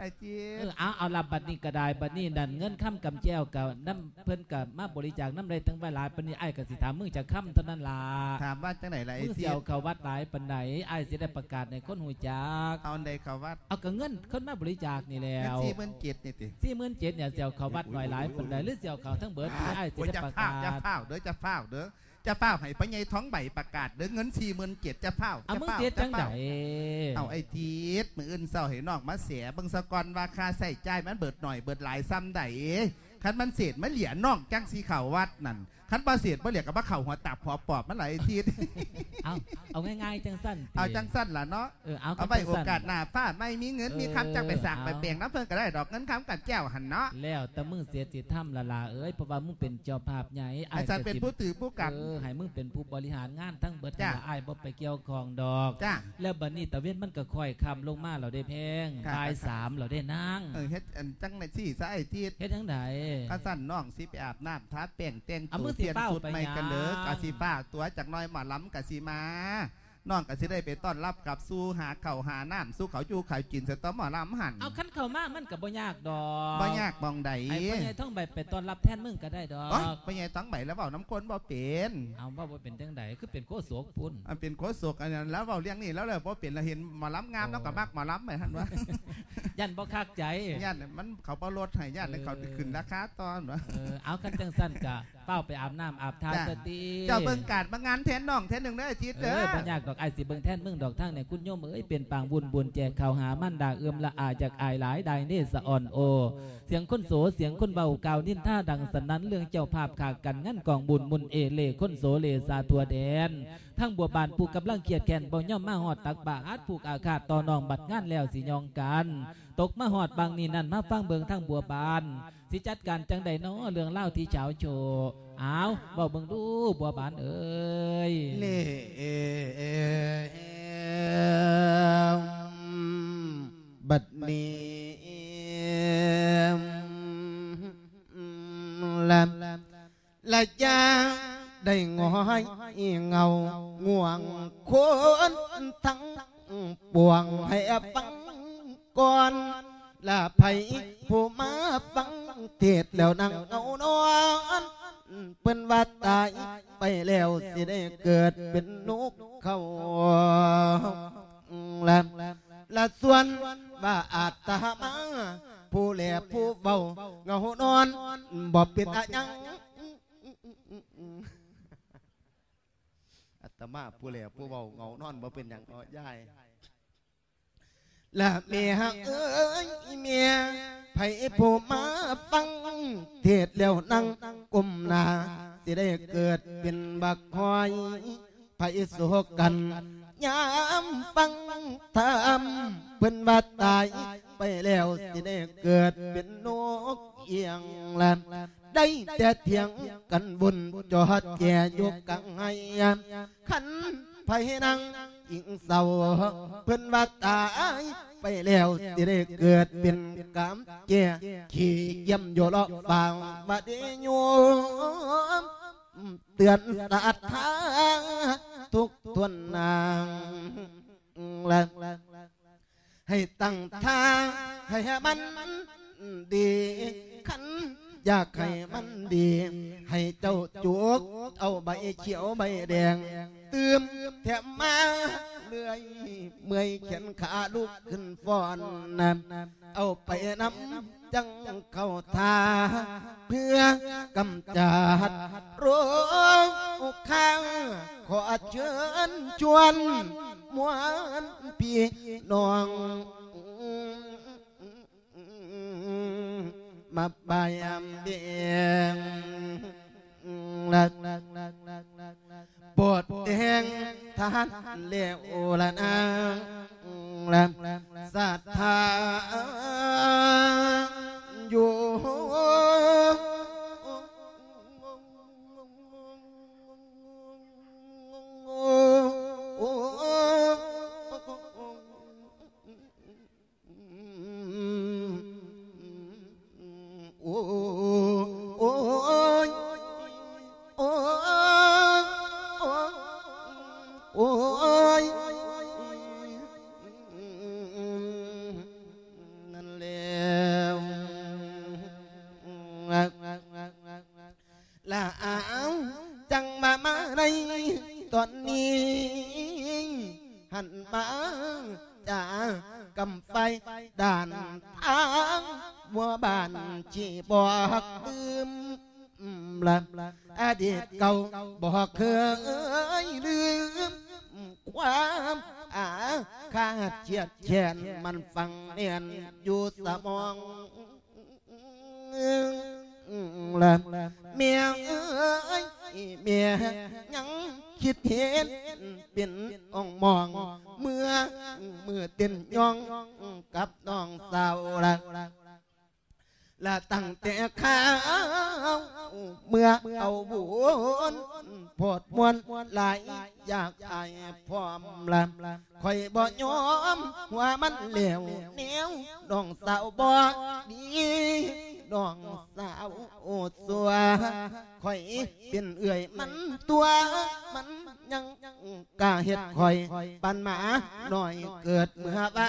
ไอ้ทิเอศอเอาเอาละบัดนี้ก็ได้บัดนี้นั่นเงินค้ำกำแจ้วกับน้ำเพิ่นกับมาบริจาคน้ำใดทั้งหลายปานนี้ไอ้ายก็สิถามมึงจะค้ำเท่านั้นล่ะถามว่าจังไหนล่ะไอ้มึงสิทิศเอาเข้าวัดหลายปานใดไอ้ายสิได้ประกาศในคนหูจักเอาอันใดเขาวัดเอาก็เงินคนมาบริจาคนี่แล้เงินวสี่หมื่นเจ็ดนี่ติสี่หมื่นเจ็ดเนี่ยสิเอาเข้าวัดหน่อยหลายปานใดหรือสิเอาเข้าทั้งเบิดไอ้ายสิโอ้ยได้จะประเฝ้ากาจะศเฝ้าเด้อจะเฝ้าเด้อ จะเฝ้าให้ผู้ใหญ่ท้องใบประกาศเด้อเงินสี่หมื่นเจ็ดจะเฝ้าเอาจะมึงเฝ้าเสียจังไดจะเฝ้าเอาไอ้ทีดมืออื่นเศร้าให้นอกมาเสียเบิ่งสะกอนว่าค่าใส่ใจายมันเบิดหน่อยเบิดหลายซ้ำใดคันมันเศษมันเหลียนอกจังสีเข่าวัดนั่น คันบ่เศษบ่เหลียกับบ่เข่าหัวตับหัวปอบมันหลายไอ้ทีดเอาเอาง่ายๆจังสั้นติเอาจังสั้นล่ะเนาะเออเอาเอาไปจังโอสั้นกาสหน้าฟ้าไม่มีเงินเออมีคำจังไปสั่งเอาไปเปลี่ยงน้ำเพิ่นก็ได้ดอกเงินคำกับแก้วหันเนาะแล้วแต่มึงเสียสิทำละลาเอ้ยเพราะว่ามึงเป็นเจ้าภาพใหญ่ไอ้สันเป็นผู้ถือผู้กับเออให้มึงเป็นผู้บริหารงานทั้งเบิดจ้ะทั้งละอ้ายบ่ไปเกี่ยวของดอกจ้าแล้วบัดนี้ตะเว้นมันก็ค่อยคำลงมาเราได้แพงครับตายสามเราได้นางเออเฮ็ดอันจังในที่ซะไอ้ทีดเฮ็ดจังไดข้าสั้นน้องสิไปอาบน้ำทาแป้งแต่งเอาตัมืวอเปลี่ยนสิเฝ้าสุดไปใหม่หยังกันเด้อกะสิฟ้าตัวจากน้อยหมาล้ำกะสิมาน้องก็สิได้ไปต้อนรับกับสู้หาเข่าวหาน้ำสู้เขาจูเขากินสตอหมอลำหันเอาคันเข้ามามันก็บ่ยากดอกบ่ยากมองใดไอ้พ่อใหญ่ท่องใบไปต้อนรับแทนมึงก็ได้ดอโอ๊ยกพ่อใหญ่ตั้งใบแล้วเบาน้ำก้นบ่เป็นเอาว่าบ่เป็นจังไดคือเป็นโคโศกพุ่นอันเป็นโคศกอันนั้นแล้วเบาเลี้ยงนี่แล้วเลยบ่เป็นแล้วเห็นหมอลำงามแล้วก็มักหมอลำไปหันว่ายันบ่คักใจญาติมันเขาบ่ลดให้ญาติเลยเขาขึ้นราคาตอนวะเออเอาคันจังสั้นกะ เฝ้าไปอาบน้ำอาบทาจ้ะสติเจ้าเบิ่งการมางานแทนน้องแทนหนึ่งได้ออาทิตย์เอเด้ออบ่ยากดอกไอ้ายสิเบิ่งแทนมึงดอกทางเนี่ยคุณโยมเอ้ยเป็นปางบุญบุญแจกข่าวหามันดาเอื้อมละอาจากอายหลายใดเนสะอ่อนโอ เสียงคนโสเสียงคนเบากล่าวนินท่าดังสนั้นเรื่องเจ้าภาพขากกันงั้นกองบุญมุนเอเลคนโสเลสาทัวแดน ทั้งบัวบานผูกกำลังเกียดแขนบ่ย่อมมาหอดตักบาอาจผูกอาฆาตต่อน้องบัดงานแล้วสิยองกัน ตกมาหอดบางนี่นั่นมาฟังเบิงทั้งบัวบาน สิจัดการจังใดน้อเรื่องเล่าที่เฉาโชว์อ้าวบอกเบิงดูบัวบานเอ้ยเล่บัดนี้ลำละจาได้งอยเงาง่วงคนทั้งปวงให้ฟังก่อน ละไผผู้มาฟังเทศแล้วนั่งเอานอนเพิ่นว่าตายไปแล้วสิได้เกิดเป็นนุกเขาละละส่วนว่าอาตมาผู้แหล่ผู้เบาเงานอนบ่เป็นอะหยังอาตมาผู้แหล่ผู้เบาเงานอนบ่เป็นหยังนาะยาย ละเมียเอ้ยเมียไผผู้มาฟัง เทศแล้วนั่งก้มนาสิได้เกิดเป็นบักคอยไผโศกกันยามฟังธรรมเพิ่นว่าตายไปแล้วสิได้เกิดเป็นนกเอียงแลมได้แต่เถียงกันบุญจอดแก่ยกกังให้ขันไผนัง อิงเศร้าเพิ่นว่าตายไปแล้วสิได้เกิดเป็นกามแก่ขี่เยี่ยมโยลอกฟังว่าเดโยมเตือนสัตว์ทางทุกทวนนางและให้ตั้งทางให้มันดีขัน อยากให้มันดี ให้เจ้าจุกเอาใบเขียวใบแดงเติมแถมมาเลื่อยเมื่อยแขนขาลุกขึ้นฟ้อนนำเอาไปน้ำจังเข้าทา เพื่อกำจัดโรคข้างขอเชิญชวนมวนพี่น้อง มาบายามเบียงลักลักลักลักลักปวดแหงทานเลี้ยวละนางลักศรัทธาอยู่ ฟังเนียนอยู่สมองลำเมียเอ้ยเมียยังคิดเห็นเป็นอ่องมอง เมื่อเมื่อเต้นยองกับน้องสาวละ ละตั้งแต่ข้าวเมื่อเอาบุญพอดมวนหลายอยากอายพร้อมลำคอยบ่ยอมว่ามันเหลวเหนียวน้องสาวบ่ดีน้องสาวโอดสัวคอยเป็นเอื่อยมันตัวมันยังกล้าเฮ็ดคอยปันหมาหน่อยเกิดเมื่อบ้า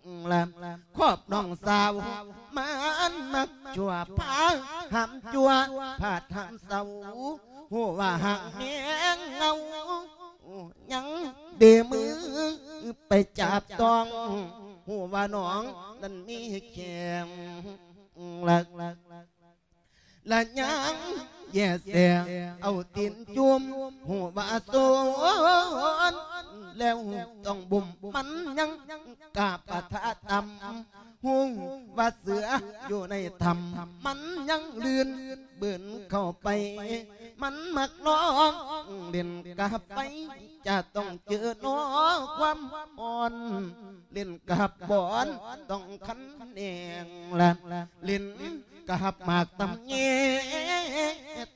ารอดเฮือนนองสียไปทั่วทำนี่อีโตกาหันบอกเสียไปไล่หอดดอกเบี้ยให้มันลูดิดอิ่มบวงลำครอบน้องสาวมันมักจัวพาหำจัวผาดหำเสาหัวหักเมียงเงายังเดมือไปจับต้องหัวน้องนั้นมีแข็งลักลักและยัง แย่เสียเอาตีนจุ่มหัวว่าโซนแล้วต้องบุ่มมันยังกาปะทะตำหุงว่าเสืออยู่ในธรรมมันยังเลื่อนเบื่นเข้าไป มันมักน้องเล่นกาไป จะต้องเจอน้อความอ่อน เล่นกับบอนต้องขันเองละเล่นกับหมากตำเงี้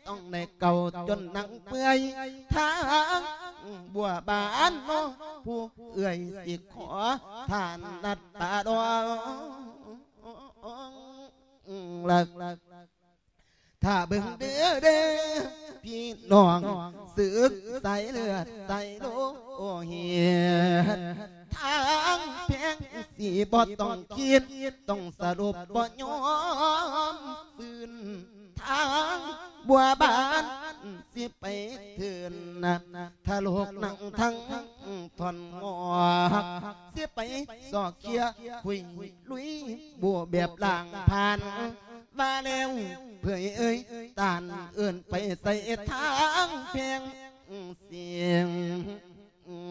ต้องในเก่าจนหนังเปื่อยทางบัวบานโนผู้เอื่อยสิขอทานนัดตาดองลักถ้าเบิ่งเด้อเด้อพี่น้องสึกใส่เลือดใส่โลเหียทางแพงสีบ่ต้องคิดต้องสรุปบ่ยอมฟื้น ทางบัวบานสิไปเถือนนะถ้าโลกหนังทั้งทอนงอสิไปสอกเคียคุยลุยบัวแบบล่างผ่านว่าแล้วเพื่อเอ้ยตานเอื่นไปใส่ทางเพียงเสียง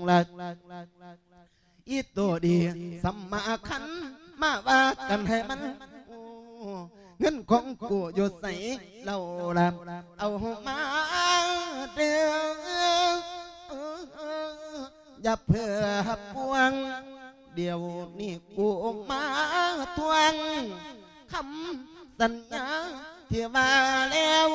ลักอีตัวดีสัมมาคันมาว่ากันให้มัน เงินของกูอยู่ใส่เราลำเอามาเดืออย่าเพื่อปวง เดี๋ยวนี้กูมาทวงคำสัญญาที่มาแล้ว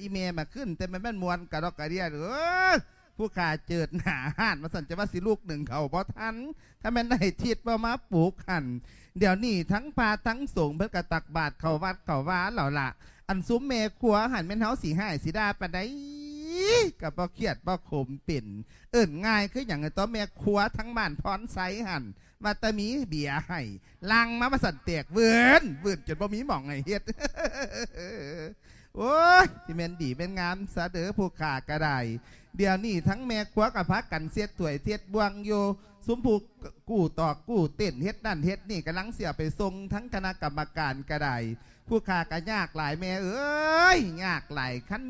อีเมมาขึ้น แต่มันแม่นมวนกระดอกกระเดียเออผู้ขาเจิดหนาหานมาสั่นจะว่าสิลูกหนึ่งเขาบ่ทัน ถ้าแม่นได้ทิดว่ามาปลูกหัน เดี๋ยวนี้ทั้งพาทั้งสงเพื่อกระตักบาทเขาวัดเขาว้าเหล่าละอันซุ้มเมครัวหันแม่นเฮาสีห้ายสีดาปานใดกับบ่เครียดบ่ขมปิ่น เอิ่นง่ายคืออย่างไอ้ตัวแม่ครัวทั้งบ้านพรไซหันมาตะมีเบียให้ลังมามาสั่นเตียกเวือนเวือนจนบ่มีหมองไงเฮ็ด โอ้ยที่แม่นดีเป็นงามสะเดอผู้ขากระไดเดี๋ยวนี้ทั้งแม่ครัวกับพักกันเสียดถวยเทียดบวงโยสุมผูกกู้ตอกกู้เต้นเฮ็ดนั่นเฮ็ดนี่กำลังเสียไปทรงทั้งคณะกรรมการกระไดผู้ขากะยากหลายแม่เอ้ยยากหลายคัน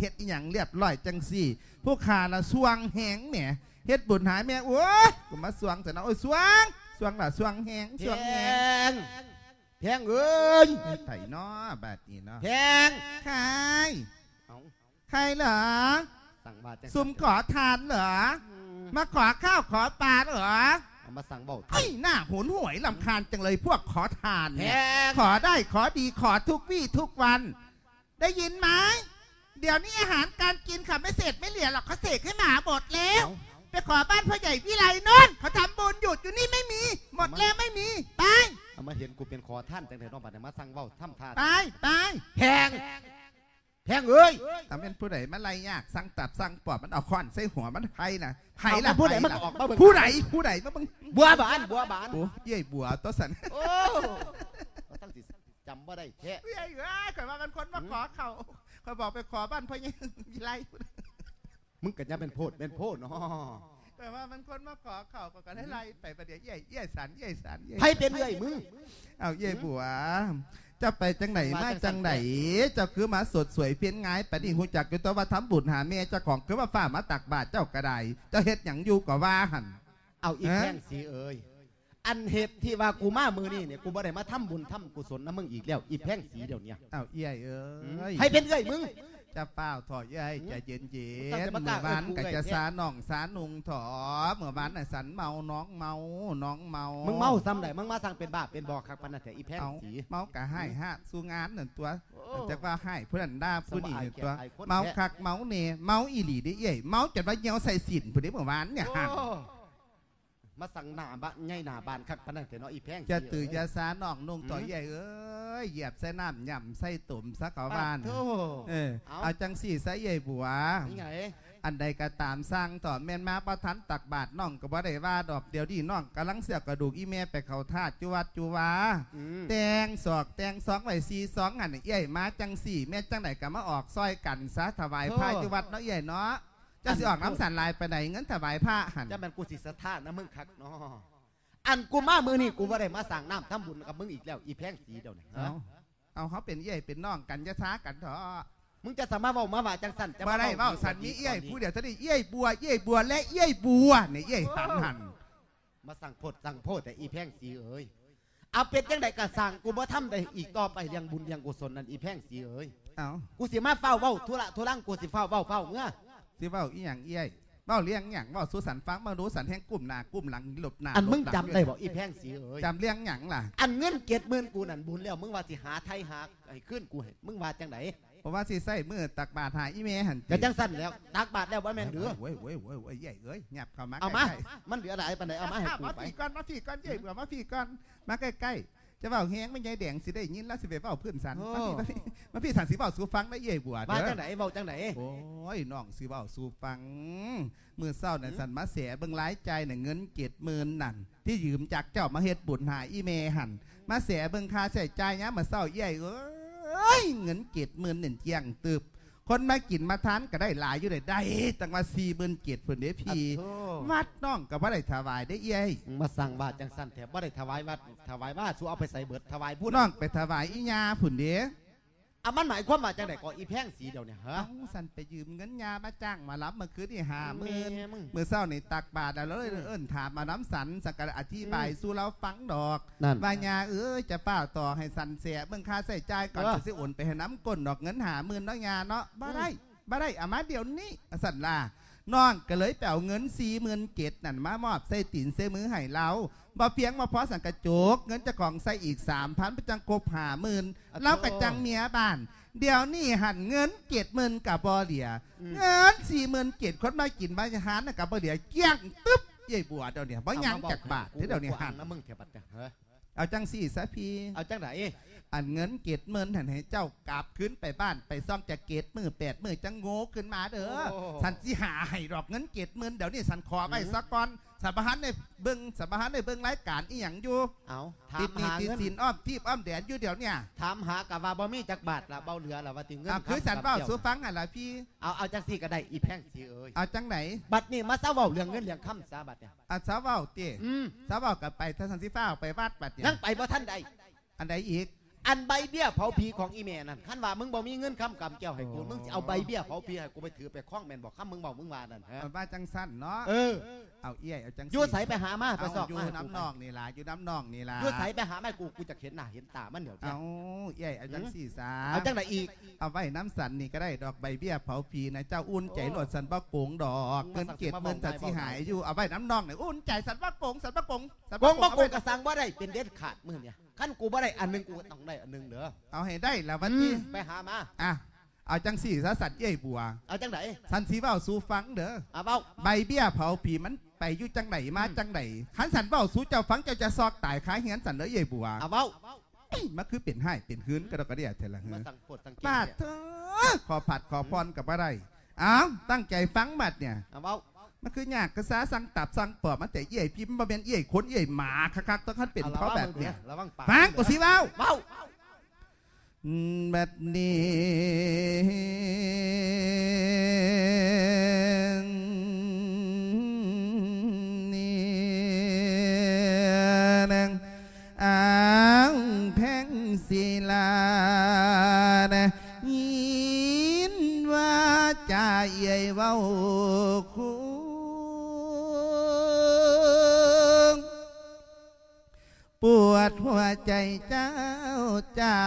เฮ็ดอีหยังเรียบร้อยจังสี่ ผู้ขาละสวงแหงแหมเฮ็ดบุญหายแม่โอ้ยกูมาสวงแต่นะโอ้ยสวงสวงละสวงแหงสวงแหงง แพงเอ้ยไผ่นอบาดนี้เนาะแพงใครเอาใครเหรอสั่งบาทจังซุมขอทานเหรออืมมาขอข้าวขอปลาเหรอเอามาสั่งเบาไอ้หน้าหุนหวยลำคาญจังเลยพวกขอทานแพเนี่ยงขอได้ขอดีขอทุกวี่ทุกวัน ได้ยินไหมเดี๋ยวนี้อาหารการกินค่ะไม่เสร็จไม่เหลือหรอกเขาเสกให้หมาหมดแล้วไปขอบ้านพ่อใหญ่วิไลนนท์เขาทำบุญหยุดอยู่นี่ไม่มี หมดแล้วไม่มี ไป เอามาเห็นกูเป็นขอท่านจังเลยน้องบัดเนี่ยมาสั่งเบาทำท่าไปไปแพงแพงเอ้ยทำเป็นผู้ใดมาไล่ยากสั่งตับสั่งปอบมันเอาค้อนใส่หัวมันไผ่น่ะไผ่เอาละมาผู้ใดไผ่มันล่ะก็ออกมาเบิ่งผู้ใดผู้ใดมาเบังบัวบานบัวบานโอ้เย่บัวตัวสันโอ้ตั้งสิจำว่าได้แท้เย่เอ้ยข่อยว่ามันคนมาขอเขาข่อยบอกไปขอบ้านพ่อใหญ่วิไลมึงกัจะเป็นโพดเป็นโพดเนาะ ข่อยว่ามันคนมาขอเขาก็ได้ไล่ไปประเดี๋ยวเย่เย่สันเย่สันย่ให้เป็นเอ้ยมึงเอาเย่บัวจะไปจังไหนมาจังไหนเจ้าคือมาสดสวยเพี้ยนงายปฏิหูจักอยู่ตัวว่าทำบุญหาแม่เจ้าของคือว่าฝ้ามาตักบาทเจ้ากระไดเจ้าเฮ็ดหยังอยู่ก็ว่าหันเอาอีกฮะแท่งสีเอ้ยอันเหตุที่ว่ากูมามือนี่เนี่ยกูบ่ได้มาทำบุญทำกุศลนะมึงอีกแล้วอีแพงสีเดี๋ยวเนี้ยเอาเอี้ยเอ้ยให้เป็นเอ้ยมึง จะเป้าถอยเอ้ยใจะเย็นเย็ตั้งนแต่เมื่ประกาศอวานเอ้ยกูกับเอ้ยจะแท้สาหน่องสานุงถอเมื่อวานน่ะสันเมาน้องเมาน้องเมา มึมึงเมาซ้ำไหนมึงมาสั่งเป็นบ้าเป็นบอกคักปานนั้นแต่อีแพงเอาสีเมากะให้ฮะสู้งานหนึ่งตัวโอ้จากว่าให้ผู้นั้นด่าผู้นี้หนึ่งตัวสบายแก่ไอ้คนเมาแท้คักเมาเน่เมาอีหลีได้เอ้ยเมาจนว่าเหี่ยวใส่สินผู้นี้เมื่อวานเนี่ยหันโอ้ มาสั่งหน้าบ้านใหญ่หน้าบ้านคักปานนั้นแต่เนาะอีแพงสีจะตื่นเอ้ยจะสาหน่องนุ่งต่ออืมเอ้ยเอ้ยเหยียบใส่น้ำย่ำใส่ตุ่มสักกะวานโธ่เออเอาเอาจังสี่ใส่เอ้ยบัวนี่ไงอันใดก็ตามสร้างต่อแม่นมาประทันตักบาทน้องก็บ่ได้ว่าดอกเดี๋ยวนี้น้องกำลังเสียกระดูกอีแม่ไปเขาทาดจุวัดจุวาอืมแตงสอกแตงสองไว้สีสองหันเอี้ยมาจังสี่ แม่จังไหนก็มาออกซอยกันซะถวายผ้าจุวัดเนาะเอี้ยเนาะ จะสิออกน้ำสันลายไปไหนเงินถวายผ้าหันจะเป็นกูสิสถานนะมึงคักเนาะอันกูมามือนี่กูบ่ได้มาสั่งน้ำทำบุญกับมึงอีกแล้วอีแพงสีเดียวนี่เอาเอาเขาเป็นเอี้ยเป็นน้องกันจะช้ากันเถอะมึงจะสามารถเว้ามาว่าจังสั่นจะบ่ได้เว้าสันมีเอี้ยผู้เดียวเท่านี้เอี้ยบัวเอี้ยบัวและเอี้ยบัวเนี่ยเอี้ยสันหันมาสั่งโพดสั่งโพดแต่อีแพงสีเอ้ยเอาเป็ดยังไดก็สั่งกูบ่ทำได้อีกต่อไปเลี้ยงบุญเลี้ยงกุศลนั่นอีแพงสีเอ้ยเอากูสิมาเฝ้าเว้าทุระทุรังกูสิเฝ้าเว้าเฝ้าเมื่อ สิเว้าอีหยังเอี้ยเว้าเลี้ยงหยังเว้าสู่สันฟังมารู้สันแห่งกลุ่มหน้ากลุ่มหลังหลบหน้าอันมึงหลบหลัจำได้บ่อีแพงสีเอ้ยจำเลี้ยงหยังล่ะอันเงินเก็ดหมื่นกูนั่นบุญแล้ว มึงว่าสิหาไทยหาไอ้ขึ้นกูให้มึงว่าจังไดเพราะว่าสิใส่มือตักบาทหาอีเมหันก็จังสั่นแล้วตักบาทแล้วว่าแม่นเดือเว้ยเว้ยเว้ยเว้ยใหญ่เอ้ยหยับเข้ามาเอามา ใกล้มันเหลือหลายปานใดๆเอามาให้กูมาไป พี่ก่อนมาพี่ก่อนใหญ่เบื่อมาพี่ก่อนมาใกล้ๆ จะเบาแห้งไม่ใหญ่แดงสิได้ยินแล้วสิไปเบาพื้นสันมาพี่มาพี่มาพี่สันสิเบาสู่ฟังได้ใหญ่บัวว่าเด้จัองไหนเว้าจังไหนโอ้ยน้องสิเบาสู่ฟังมือเศร้าเนี่ยสันมาเสียเบิ่งหลายใจเนี่ยเงินเจ็ดหมื่นนั่นที่ยืมจากเจ้ามาเฮ็ดบุญหาอีเมหันมาเสียเบิ่งค่าใช้จ่ายเนี้ยมาเศร้าใหญ่เอ้ยเงินเจ็ดหมื่นเนี่ยเจียงตึบ คนมากินมาทานก็ได้หลายอยู่เลยได้ตั้งมาสี่หมื่นเกียรติเพิ่นเด้พี่โธ่วัดน้องก็บ่ได้ถวายได้เอ้ยมึงมาสั่งว่าจังสั่นแถบบ่ได้ถวายวัดถวายว่าสู้เอาไปใส่เบิดถวายผู้น้องไปถวายอีญาผุ่นเด้ อะมันหมายความว่าจังไดก็อีแพงสีเดียวเนี่ยฮะ เอ้าสันไปยืมเงินยามาจ้างมารับเมื่อคืนนี่ห้าหมื่นแมึงมื่อเช้านี่ตักบาทแล้วเลยเอิ้นถามมาน้ำสันสักการอธิบายสู้เราฟังดอกนั่น ว่ายาเอ้ยจะเป้าต่อให้สันเสียเบิ่งค่าใส่จ่ายก่อนเออจะสิโอนไปให้น้ำก้นดอกเงินหาหมื่นเนาะยาเนาะบ่ได้บ่ได้เอามาเดี๋ยวนี้สันลาน้องก็เลยไปเอาเงินสี่หมื่นเจ็ดนั่นมามอบใส่ตินใส่มือให้เรา บ่เพียงมาพอสังกะโจกเงินเจะของใส่อีกสามพันประจังกบหาหมื่นเรากระจังเมียบ้าน เดี๋ยวนี้หันเงินเจ็ดหมื่นกับบอเหลียอืมเงินสี่หมื่นเจ็ดคนมากินมาหารนะกับบอเหลียเกี้ยงตึ๊บยายบัวเดี๋ยวนี้บ่ยังจากบาทที่เดี๋ยวนี้หันนะมึงเถอะบัดเนี่ยเฮ้ยเอาจังสี่ซะพี่เอาจังไหน อันเงินเกตเมินหันให้เจ้ากลับขึ้นไปบ้านไปซ่องจากเกตมือแปดมือจังโง่ขึ้นมาเด้อโอ้สันสิหาให้ดอกเงินเกตเมินเดี๋ยวนี้สันขอไว้อืมสักก่อนสัมปหันในเบิ้งสัมปหันในเบิ้งรายการอีหยังอยู่เอาถาติมดหนี่หาติดเงินสินอ้อมทีบอ้อมแดนอยู่เดี๋ยวเนี่ยถามหากะว่าบ่มีจักบาทละเบาเหลือละว่าติเงินอะคือำสันกับเบ้าเจ้สู้ฟังหันละพี่เอาเอาจังสี่ก็ได้อีแพงสีเอ้ยเอาจังไหนบัดนี้มาเศร้าเว้าเรื่องเงินเรื่องคำซาบัดเนี่ยอะสาวเบ้าเตี้ยอืมสาวเบ้ากับไปถ้าสันสิฟ้าเอาไปวาดปัดเนี่ยัยงไปบ่ท่านใดอันใดอีก อันใบเบี้ยเผาผีของอีแม่นั่นคันว่ามึงบ่มีเงินคำกำแก้วให้กูโอ้มึงสิเอาใบเบี้ยเผาผีให้กูไปถือไปคล้องแม่นบอกคำมึงบอกมึงว่านั่นฮะเอาว่าจังสั้นเนาะเออ เอาเอี้ยเอาจังอยู่ใสไปหามาไปเอาสอกอยู่มาให้กูน้ำนองนี่ล่ะอยู่น้ำนองนี่ล่ะอยู่ใสไปหามาให้กูกูจะเห็นหน้าเห็นตามันเดี๋ยวเอาเอี้ยเอาจังสี่สาเอาจังไหนอีกเอาไว้น้ำสันนี่ก็ได้ดอกใบเบี้ยเผาผีนะเจ้าอุ่นใจโหลดสันบักโกงดอกมาเงินเกียรติมาบอกเงินสันสิมาบอกหายอยู่เอาไว้น้ำนองเนี่ยอุ่นใจสันบักโกงสันบักโกงสันโกงบ่เอาโกไว้งกระสังบ่ได้เป็นเด็ดขาดมื้อเนี่ยคันกูบ่ได้อันหนึงกูก็ต้องได้อันหนึงเด้อเอาให้ได้แล้ววันอืนี้มไปหามาอะ เอาจังสี่ซะสัตว์เย่ยบัว เอาจังไหนสันสีเบ้าสู้ฟังเด้อเอาเบ้าใบเบี้ยเผาผีมันไปอยู่จังไหนมาอืมจังไหนขันสันเบ้าสู้เจ้าฟังเจ้าจะซอกตายขายเหียนสันเด้อเย่ยบัวเอาเบ้าเอ้ยมันคือเป็นให้เป็นหืนกระดกกระเดียเทละหืมานสั่งโปรดสั่งเกบาดเนี่ยเถอะขอผัดขอพรกับอะไรอ้าวตั้งใจฟังบัดเนี่ยเอาเบ้ามันคือยากกระซาสั่งตับสั่งปอบมันแต่เอี่ยพิมพ์มาเป็นเอี่ยคนเอี่ยหมาคักๆต้องขั้นเป็นอเพราะแบบเนี้ยระวังปากฟังกูสิเว้าเบ้าอืมแบบนี้นี่นังอ้างแพงศิลานะยินว่าจ่าเอี่ยเว้าคุ้ วดหัวใจเจ้าเจ้า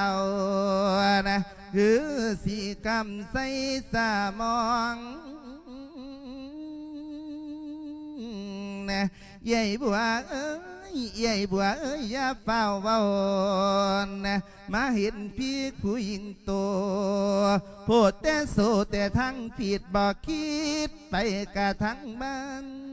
นะคือสีกำใสสามองนะใหญ่บัวเอ้ยใหญ่บัวเอ้ยอย่าเฝ้าเว้านะมาเห็นพี่ผู้หญิงโตโพดแต่โซแต่ทั้งผิดบอกคิดไปกะทั้งบ้าน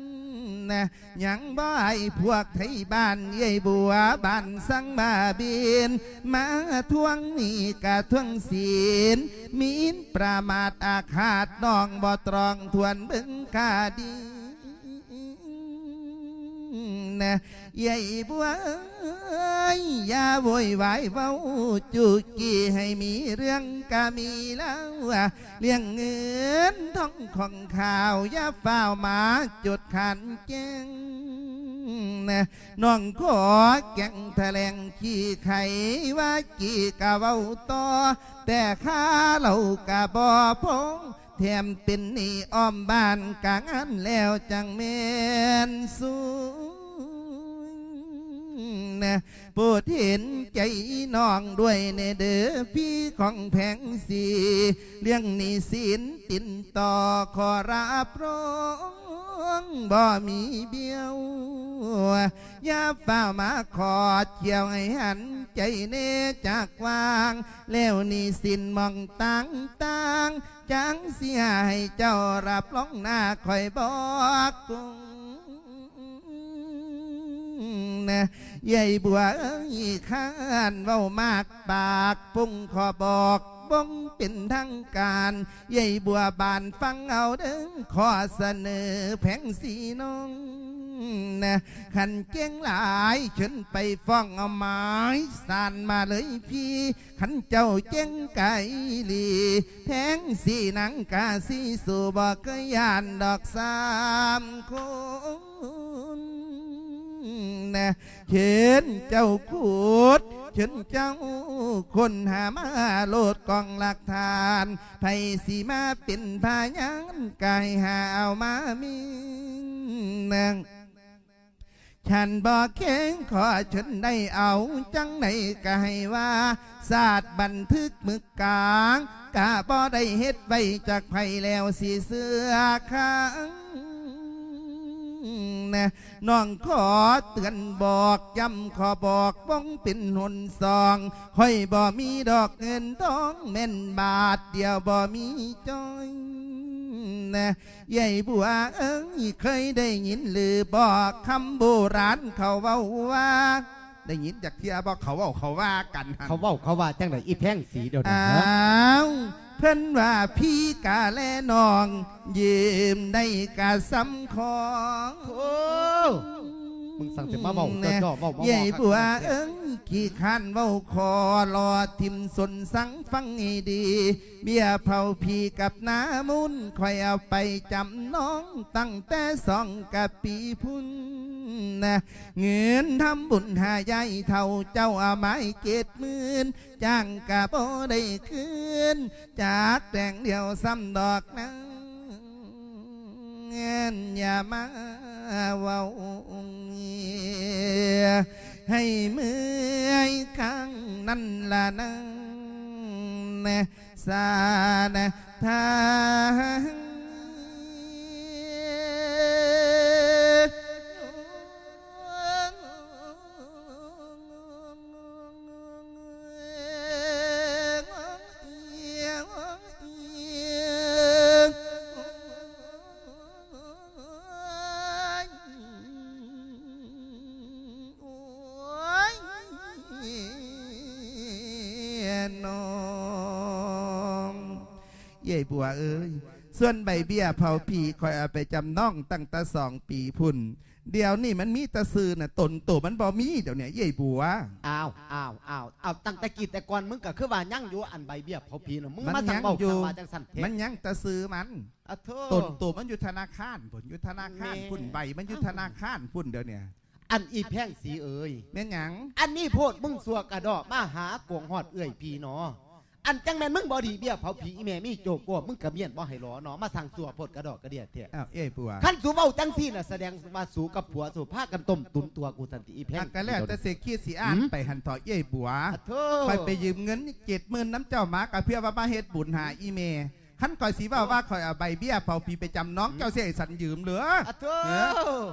นะยังบ่ให้พวกไทยบ้านเย่ยบัวบ้านสังมาบิน มาทวงหนี้กะทวงศีลมีนประมาทอาฆาตน้องบ่ตรองทวนบึงกาดี นะใหญ่บัวอย่าโวยวายเว้าจุกี้ให้มีเรื่องกามีแล้วเลี้ยงเงินทองของข่าวอย่าเฝ้ามาจุดขันแจ้งนะน้องขอแก่งแถลงขี้ไขว่ากี่กะเว้าต่อแต่ข้าเรากะบ่พง แถมเป็นหนี่อ้อมบ้านกลางอันแล้วจังเมนสูนะโปรดเห็นใจน้องด้วยในเด้อพี่ของแผงสีเลี้ยงนี้สินตินต่อขอรับรองบ่มีเบี้ยว อย่าเฝ้ามาขอดเที่ยวให้หันใจเนจากวาง แล้วนี่สินมองตังตังจังเสียให้เจ้ารับร้องหน้าคอยบอกกุงนะใหญ่บัวเอ้ยข้านเว้ามากปากปุ่งขอบอกบ้งเป็นทางการใหญ่บัวบานฟังเอาเด้อขอเสนอแผงสีน้อง นะขันเก่งหลายฉันไปฟ้องเอาไม้สานมาเลยพี่ขันเจ้าเจ้งไก่ลีแทงสีหนังกาสีสู่บอกกยานดอกสามคนนะเข็นเจ้าขุดเชิญเจ้าคนหามาโลดกองหลักฐานไผสีมาเป็นพายันกายหาเอามามีนาง ฉันบอกเข่งขอฉันได้เอาจังไหนก็ให้ว่าศาสตร์บันทึกมึกกลางกะบ่ได้เฮ็ดไว้จากไผแล้วสีเสื้อข้างนะน้องขอเตือนบอกย้ำขอบอกบ้องเป็นหนซองค่อยบ่มีดอกเงินทองเม่นบาทเดียวบ่มีจอย นะใหญ่บัวเอ้ยเคยได้ยินหรือบอกคำโบราณเขาเว้าว่า ได้ยินจากเที่ยบอกเขาเว้าเขาว่ากันหั่น เขาเว้าเขาว่าจังไดอีแพงสีเดี๋ยวนี้อ้าเนาะวเพิ่นว่าพี่กาและน้องยืมได้กะซ้ำของ โอ้ มึงสั่งจะมาเว้าเจ้าๆเว้าเว้าใหญ่บัวคักๆเอิงขี้ขันเว้าคอรอทิมสนสังฟังให้ดี เบี้ยเผาพีกับน้ามุนคอยเอาไปจำน้องตั้งแต่สองกับปีพุ่นนะเงินทำบุญหายายเท่าเจ้าเอาไม้เกตหมื่นจ้างกะบ่ได้คืนจากแต่งเดียวซ้ำดอกนั้น เงินอย่ามาเว้าเงี บัวเอ้ยส่วนใบเบี้ยเผาผีคอยเอาไปจำน้องตั้งแต่สองปีพุ่น เดี๋ยวนี่มันมีแตะซื้อน่ะตนโตมันบ่มีเดี๋ยวเนี้ยเย่บัว อ้าวอ้าวอ้าวอ้าวตั้งแต่กี้แต่ก่อนมึงก็คือว่ายั่งอยู่อันใบเบี้ยเผาผีน่ะมึงมันมาสั่งยังเบาอยู่สั่งว่าจังสั่นเทมันยังแตะซื้อมันอะโธ่ตนโตมันอยู่ธนาคารพุ่นอยู่ธนาคารแม่พุ่นใบมันอยู่ธนาคารพุ่นเดี๋ยวเนี้ยอันอีแพงสีเอ้ยแม่นหยังอันนี้โพดมึงสัวกระดอกมาหากวงฮอดเอื้อยพี่เนาะ อันจังแม่นมึงบอดีเบี้ยเผาผีอีแม่มีโจกกวมึงกระเมียนบ่ให้หรอเนาะมาสั่งสัวโพดกระดอกกระเดียดเถอะอ้าวเย่บัวขั้นสูเว้าจังซี่น่ะแสดงว่าสูกับผัวสูพากันต้มตุนตัวกูสันติอีแพอังนก็แล้วแต่เสกขี้สีอ่านหืมไปหันต่อเย่บัวอะโธ่คอยไปยืมเงินเจ็ดหมื่นน้ำเจ้าหมากับเพื่อว่ามาเฮ็ดบุญหาอีเม ขั้นก่อยสีว่าว่าคอยเอาใบเบี้ยเผาปีไปจำน้องเจ้าเสียสันยืมเหลืออะโธ่เอ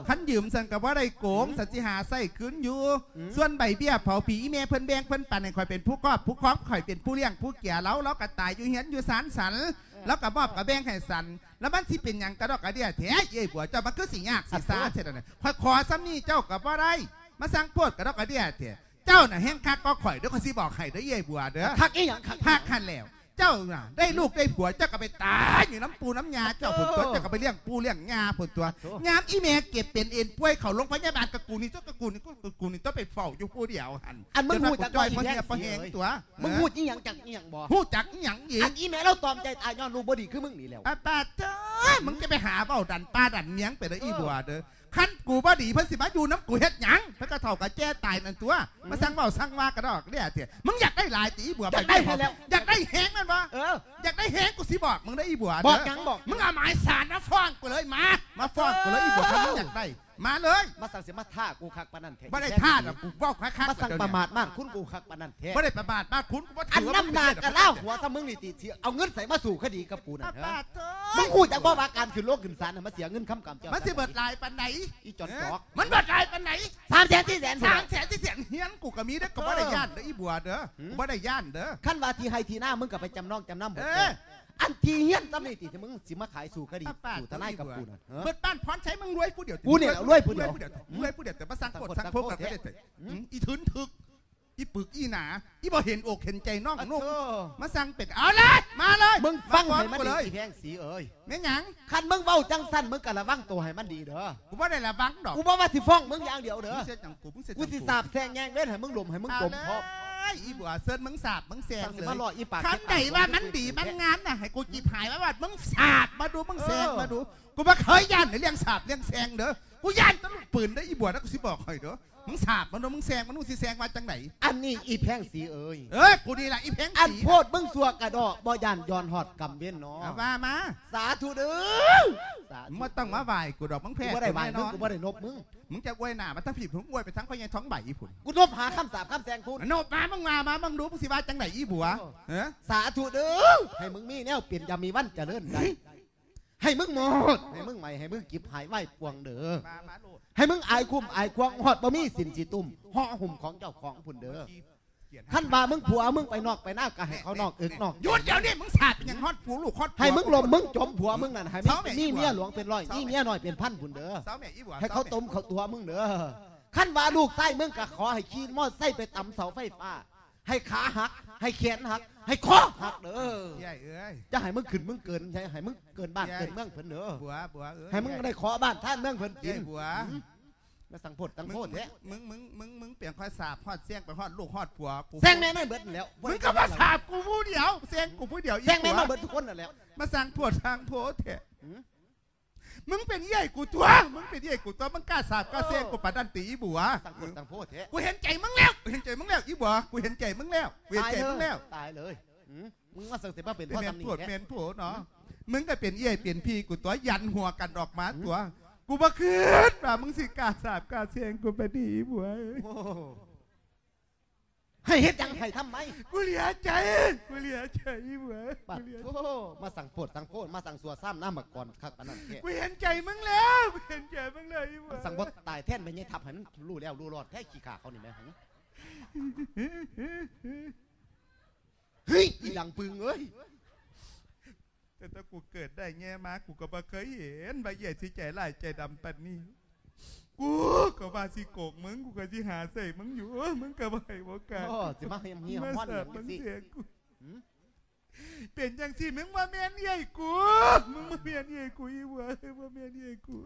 ขั้นยืมสันกับว่าได้โกงสันสิหาใส่คืนอยู่อืมส่วนใบเบี้ยเผาปีอีเมเพิ่นแบงเพิ่นปันให้คอยเป็นผู้ครอบผู้ครองคอยเป็นผู้เลี้ยงผู้เกี่ยเล้าเล้ากระต่ายอยู่เฮียนอยู่สารสัน แล้วก็มอบกับแบ่งให้สัน แล้วมันสิเป็นหยังกระดอกกระเดียแท้เย่บัวเจ้ามันคือสิยากสิซาเช่นนั้นคอยขอซ้ำนี่เจ้ากับว่าไรมาสั่งโพดกระดอกกระเดียแท้เจ้าน่ะแห้งคักก็ข่อยเด้อขอยสิบอกให้เด้อเย่บัวเด้อ คักอีหยังคักภาคขันแล้ว เจ้าน่ะได้ลูกได้ผัวเจ้าก็ไปตายอยู่น้ำปูน้ำยาเจ้าผลตัวเจ้าก็ไปเลี้ยงปูเลี้ยงงาผลตัวยามอีเมเก็บเป็นเอ็นป่วยเขาลงพยาบาลกระกูนี่เจ้ากระกูนี่ก็กระกูนี่ต้องไปเฝ้าอยู่ผู้เดียวหันอันมึงจหูว่าจักจ้อยอีพ่อแพเฮีงยพ่อแหงตัวมึงพูดอีหยังจักอีหยังบ่หูจักอีหยังอีอักนอีแม่เราตอมใจตายย้อนลูกบ่ดีคือมึงนี่แหล้วอาป้าเจ้ามึงจะไปหาเบ้าดันป้าดันเมียงไปเลยอีบัวเด้อ ขั้นกูบ่ดีเพิ่นสิมาอยู่น้ำกูเฮ็ดหยังเพิ่นก็เท่ากับแจ้ตายนั่นตัวมาสั่งเบ้าสั่งว่ากระดอกเนี่ยเถี่ยมึงอยากได้หลายตีอีบัวอยากได้ให้แล้ว อยากได้แหงนั่นบ่เออ อยากได้แหงกูสิบอกมึงได้อีบัวบเด้อกหยังบอก มึงเอาหมายสารมาฟ้องกูเลยมา มาฟ้องกูเลยอีบัวถ้ามึงอยากได้ มาเลยมาสั่งเสียมาท่ากูคักปานนั้นแท้บ่ได้ท่าดอกกูเว้าคักๆมาสั่งประมาทมากคุณกูคักปานนั้นแท้บ่ได้ประมาทมากคุณกูบ่อันถืว่าน้ำหนักกะเล่าหัวซะมึงนี่ติเสียเอาเงินใส่มาสู่คดีกับกูนั่อานเถป้าอะเจ้มึมึงงพูดจากบ่ว่าการขึ้นโลกขึ้นศาลน่ะมาเสียเงินค้ำกำเจ้ามันสิเบิดลายปานไหนอีจอดจอกมันเบิดลายปานไหนสามแสนสี่แสนสามแสนที่เสียงเฮียนกูก็มีเด้อก็บ่ได้ย่านเด้ออีบัวเด้อกูบ่ได้ย่านเด้อขั้นว่าทีไฮทีหน้ามึงก็ไปจำนองจำนำหมดเอเลอย อันทีเฮียนตำนี่ติที่มึงสิมาขายสู่คดีป้าป้าสู่ทนายกับกูน่ะเออเบิดบ้านพรใช้มึงรวยผู้เดียวกูเนี่ยรวยผู้เดียวรวยผู้เดียวแต่มาสั่งกดสั่สั่งงกพดวกกันสั่ก็งได้กดแต่อีถึนถึกอีปึกอีหนาอีบ่เห็นอกเห็นใจน้องนุ่งมาสั่งเป็ดเอาเลยมาเลยมึงฟังให้มันาฟ้อกูดีเลยอีแพงสีเอ้ยแม่งหยังคันมึงเว้าจังสั้นมึงก็ระวังตัวให้มันดีเด้อกูบ่ได้ละบังดอกกูบอกว่าสิฟ้องมึงอย่างเดียวเด้อมึงเสียจังกูมึงเสียจังกูสิสาบแซงแย่งเล่นให้มึงหลมให้มึงกลมพร้อ มอีบัวเซินมึงสาบมึงแซงสั่งสิเลมายล่ออีปากคันไหนว่ามันดีมันงามน่ะให้กูจีบหายว่าว่ามึงสาบมาดูมึงแซงมาดู กูบ่เคยย่านในเรื่องสาบเรื่องแซงเด้อกูย่านตลุกปืนได้ออีบัวนะกูสิบอกให้เด้อมึงสาบมันดูมึงแซงมันดูสิแซงมาจังไหนอันนี้อีแพงสีเอ้ยเอ้ยกูนี่แหละอีเพงอันสีโพดมึงสัวกระดอกบ่ยานย้อนฮอดกำเว้นเนาะเอามามาสาธุเด้อสาธุมึงบ่ต้องมาไหวกูดอกมึงกูแพ้บ่ได้ไหวแน่มึนงอนกูบ่ได้นบมึงมึงจะอวยหน้ามาทั้งผีมึงอวยไปทั้งพ่อใหญ่ท้องใบอีผุนกูนบหาคำสาปคำแซงพูดโนบมามึงมามามึงดูมึงสิว่าจังไหนอีบัวเออสาธุเด้อให้มึงมีแนวเปลี่ยนยามีวันเจริญได้ ให้มึงหมด ให้มึงใหม่ให้มึงกิบหายไหวปวงเด้อมามาโลดให้มึงอายคุ้มอายควงฮอดบ่มีสินสิตุ่มห่อหุ่มของเจ้าของพุ่นเด้อขั้นว่ามึงผัวมึงไปนอกไปหน้าก็ให้เขานอกอึกนอกหยุดเดี๋ยวนี้มึงสาดเป็นหยังฮอดผัวลูกฮอดผัวให้มึงลมมึงจมผัวมึงนั่นให้มึงเสาแม่นี่อีบัวเมียหลวงเป็นร้อยนี่เมียน้อยเป็นพันพุ่นเด้อเสาแม่อีบัวให้เขาต้มเขาตัวมึงเด้อขั้นว่าลูกไส้มึงก็ขอให้ขี่มอไส้ไปตำเสาไฟฟ้าให้ขาหัก ให้แขนหัก ให้คอหักเด้อใหญ่เอ้ยจะให้มึงขึ้นมึงเกินใช่ให้มึงเกินบ้านเกินเมืองเพิ่นเด้อบัวบัวเอ้ยให้มึงได้ขอบ้านท่านเมืองเพิ่นใหกิญ่นบัวมาสั่งโพดสั่งมึงโพดแท้มึงมึงมึงมึงเปลี่ยนข้อสาบฮอดเสียงไปฮอดลูกฮอดผัวกูแซงแม่ไม่เบิดนั่นแล้วมึงก็มาสาบกูผู้เดียวเสียงกูผู้เดียวอีแซงแม่บัวมาเบิดทุกคนนั่นแหล้วมาสั่งปวดทางโพเถอะหื มมึงเป็นใหญ่กูตัวมึงเป็นใหญ่กูตัวมึงกล้าสาบกล้าเสียงกูปาดันตีอีบัวสั่งโพดสั่งโพดแท้กูเห็นใจมึงแล้วกูเห็นใจมึงแล้วอีบัวกูเห็นใจมึงแล้วกูเห็นตายใจเลมึงแล้วยตายเลยหืมมึงมาสั่งเสร็จมาเป็นเป็นพ่อเมนตำหนิปวดแท้เมนผัวเนาะมึงก็เป็นเอี้ยเปลี่ยนพี่กูตัวยันหัวกันดอกไม้ตัว กูบ่คืนว่ามึงสิกล้าสาบกล้าเสียงกูไปดีอีบัวเอ้ยโอ้ ให้เฮ็ดจังให้ทำไมกูเหลียใจกูเหลียใจอีบัวปัดกูเหลียโอ้มาสั่งโพดสั่งโพดมาสั่งสัวซ้ำน้ำมาก่อนคักปานนั้นแท้กูเห็นใจมึงแล้วกูเห็นใจมึงเลยอีบัวสั่งบ่ตายแท่นไปยังทับให้มันรู้แล้วรู้รอดแท้ขี้ขาเขานี่แม่หึเฮ้ยอีหลังปึงเอ้ยแต่ถ้ากูเกิดได้แง่มากูก็บ่เคยเห็นว่าเหยียดสิใจลายใจดำปันนี้ กูก็ว่าสิโกกมึงกูก็สิหาใส่มึงอยู่เออมึงก็บ่ให้บ่กล้าโอ้สิมาเฮียมเฮียมมาม่อนสาอย่าบงมันนี้สิเสียกูหืมเป็นจังสิมึงมาแม่นใหญ่กูมึงมาแม่นใหญ่กูอีบัวมาแม่นใหญ่กู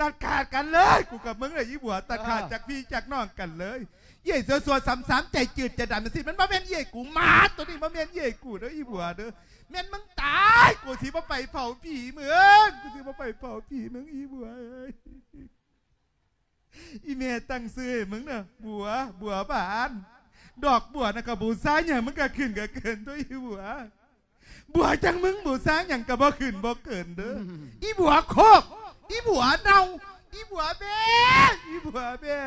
ตัดขาดกันเลย กูกับมึงเลยอีบัวตัดขาดจากพี่จากน้องกันเลยเย่สัวสัวซ้ำๆใจจืดใจดำมันสิมันมาแม่นใหญ่กูหมาตัวนี้มาแม่นใหญ่กูเด้ออีบัวเด้อ แม่นมึงตาย กูสิมาไปเผาผีมึงกูสิมาไปเผาผีมึงอีบัวเอ้ยอีเมตั้งซื้อมึงเน่ะบัว บัวบาน ดอกบัวนะกับบูซ่าอย่างมึงก็ขึ้นก็เกินตัวอีบัว บัวจังมึงบูซ่าอย่างก็บ่ขึ้นบ่เกินเด้ออีบัวโคกอีบัวเน่าอีบัวแม่อีบัวแม่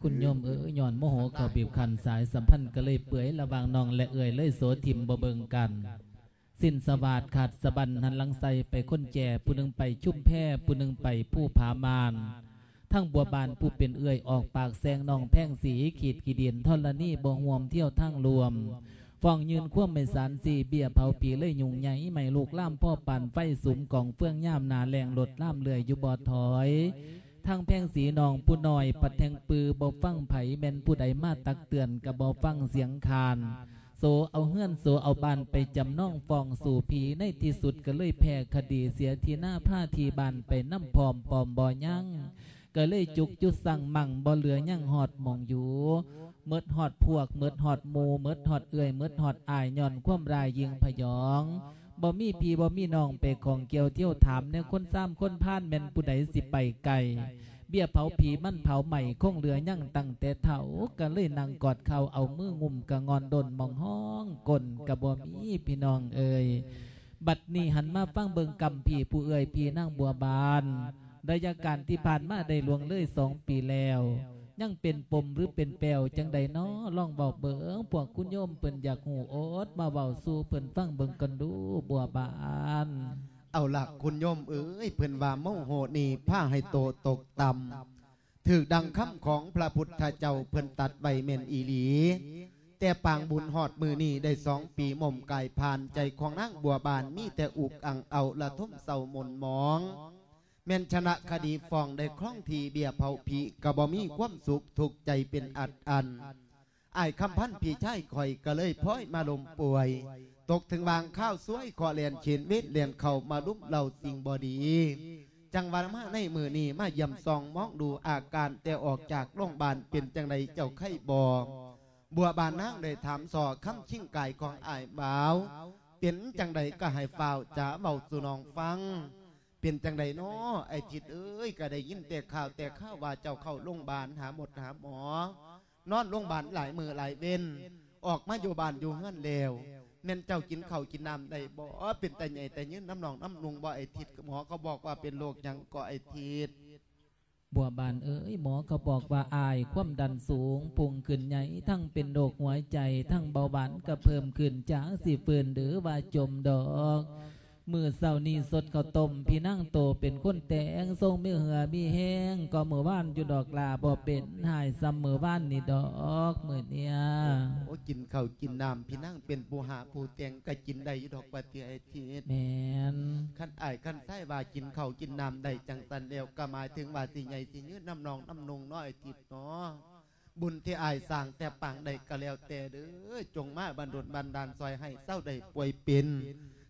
คุณโยมเอ๋ยย้อนโมโหเขาบีบคันสายสัมพันธ์ก็เลยเปื่อยระวางนองและเอ่ยเลยโสทิมบ่เบิงกัน สิ้นสวัสดขาดสะบันหันหลังใสไปค้นแจผู้หนึ่งไปชุ่มแพ่ผู้หนึ่งไปผู้ผามานทั้งบัวบานผู้เป็นเอื่อยออกปากแซงนองแพ่งสีขีดขีเดียนทอลนี่บ่ห่วมเที่ยวทั้งรวมฟ้องยืนคว่ำไม่สารสีเบี้ยเผาปีเลยยุงใหญ่ไม่ลูกล่ามพ่อปั่นไฟสุมกองเฟื่องย่ามนาแรงหลดล่ามเลื่อยอยู่บ่อถอยทางแพ่งสีนองผู้น้อย ปัดแทงปือบ่ฟังไผแม่นผู้ใดมาตักเตือนกับบ่ฟังเสียงคาน โซเอาเฮือนโซเอาบานไปจำน้องฟองสู่ผีในที่สุดก็เลยแพ้คดีเสียทีหน้าผ้าทีบานไปน้ำพร้อมปลอมบ่ยั่งก็เลยจุกจุดสั่งมั่งบ่เหลือยั่งหอดมองอยู่เมิดหอดพวกเมิดหอดหมูเมิดหอดเอื่อยเมิดหอดอายย่อนคว่ำรายยิงพยองบ่มีพี่บ่มีน้องไปของเกี่ยวเที่ยวถามเนี่ยคนซ้ำคนพานแม่นผู้ใดสิไปไกล เบี้ยเผาผีมันเผาใหม่คงเหลือยั่งตั้งแต่เถาก็เลยนั่งกอดเขาเอามืองุ่มกะงอนดนมองห้องกลกะบ่มีพี่น้องเอ่ยบัดนี้หันมาฟังเบิงกำพี่ผู้เอ่ยพี่นั่งบัวบานระยะการที่ผ่านมาได้ลวงเลยสองปีแล้ว ยังเป็นปมหรือเป็นแปวจังใดน้อลองเบาเบิงพวกคุณโยมเปิ่นอยากหูโอ๊ดมาเบาสู่เปิ่นฟังเบิงกันดูบัวบาน เอาหลักคุณโยมเอ้ยเพิ่นว่าโมโหนี่ผ้าให้โตตกต่ำถือดังคำของพระพุทธเจ้าเพิ่นตัดไว้เมนอีหลี แต่ปางบุญหอดมือนี่ได้สองปีหม่อมกายผ่านใจของนางบัวบานมีแต่อุกอังเอาละทุ่มเศร้าหมนหมอง แม่นชนะคดีฟ้องได้คล่องทีเบียเผาผีกะบ่มีความสุขถูกใจเป็นอัดอันไอ้ายคำพันธ์พี่ชายคอยก็เลยพ้อยมาลมป่วย ตกถึงวางข้าวสวยขอเลียนเขียนเวทเลียนเข่ามาลุมเหล่าสิ่งบอดี จังหวะมาในมือนี้มาย่ำซองมองดูอาการแต่ออกจากโรงพยาบาลเป็นจังใดเจ้าไข้บอบัวบานนางได้ถามสอคำชิ่งกายของอายบ่าวเป็นจังใดก็ให้ฝ่าวจะเบาสุนองฟัง เป็นจังใดน้อไอ้จิตเอ้ยก็ได้ยินแต่ข่าวแต่ข้าวว่าเจ้าเข้าโรงพยาบาลหาหมดหาหมอ นอนโรงพยาบาลหลายมือหลายเวนออกมาอยู่บ้านอยู่เฮือนแล้ว แม่นเจ้ากินข้าวกินน้ำได้บ่เป็นแต่ใหญ่แต่ยืนน้ำหนองน้ำนุงบ่ไอทิดหมอเขาบอกว่าเป็นโรคยังก็ไอทิดบัวบานเอ้ยหมอเขาบอกว่าอายความดันสูงปุ่งขึ้นใหญ่ทั้งเป็นโรคหัวใจ ทั้งเบาหวานก็เพิ่มขึ้นจากสิฟืนหรือว่าจมดอก มือเศร้านี้สดข้าวต้มพี่นั่งโตเป็นคนแต่งทรงมือเหือมีแห้งก็มือว่านอยู่ดอกลาบ่เป็นหายซ้ำมือว่านนี่ดอกมือเนี่ยโอ้กินข้าวกินน้ำพี่นั่งเป็นผู้หาผู้แต่งก็กินได้อยู่ดอกปฏิไอ้ทิศแมนขั้นอ้ายขั้นไส้ว่ากินข้าวกินน้ำได้จังสันแล้วก็หมายถึงว่าสิใหญ่สิยืนน้ำนองน้ำนุงน้อยทิศเนาะบุญที่อายสร้างแต่ปางใดก็แล้วแต่เด้อจงมาบันดลบันดาลซอยให้เศร้าได้ป่วยเป็น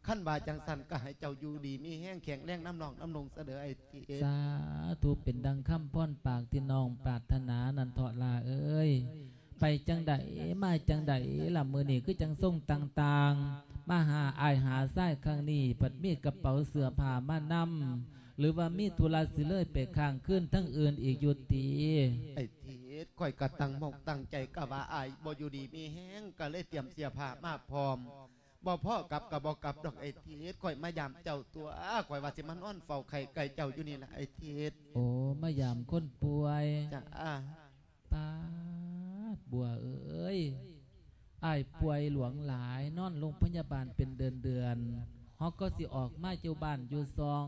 ขั้นว่าจังสันก็ให้เจ้าอยู่ดี มีแห้งแข็งแรงน้ำนองน้ำนงเสดอไอ้ทิศสาธุเป็นดังคำพ่อนปากที่น้องปรารถนานันเถาะลาเอ้ยไปจังใดมาจังใดละมือนี่คือจังส่งต่างๆมาหาอายหาไส้ข้างนี้ผัดมีกระเป๋าเสื้อผ้ามานำหรือว่ามีธุระสิเลยไปข้างขึ้นทั้งอื่นอีกอยุติไอ้ทิศค่อยกระตังมองตั้งใจกะว่าอายบ่อยู่ดีมีแห้งก็เลยเตรียมเสียผ้ามาพร้อม บ่พ่อกลับกับบ่กลับดอกไอ้ทิศค่อยมายามเจ้าตัวค่อยว่าสิมันอ้อนเฝ้าไข่ไก่เจ้าอยู่นี่ล่ะไอ้ทิศโอ้มายามคนป่วยจ้าปาดบัวเอ้ยอายป่วยหลวงหลายนอนโรงพยาบาลเป็นเดือนเดือนๆฮอกก็สิออกมาเจ้าบ้านอยู่ซอง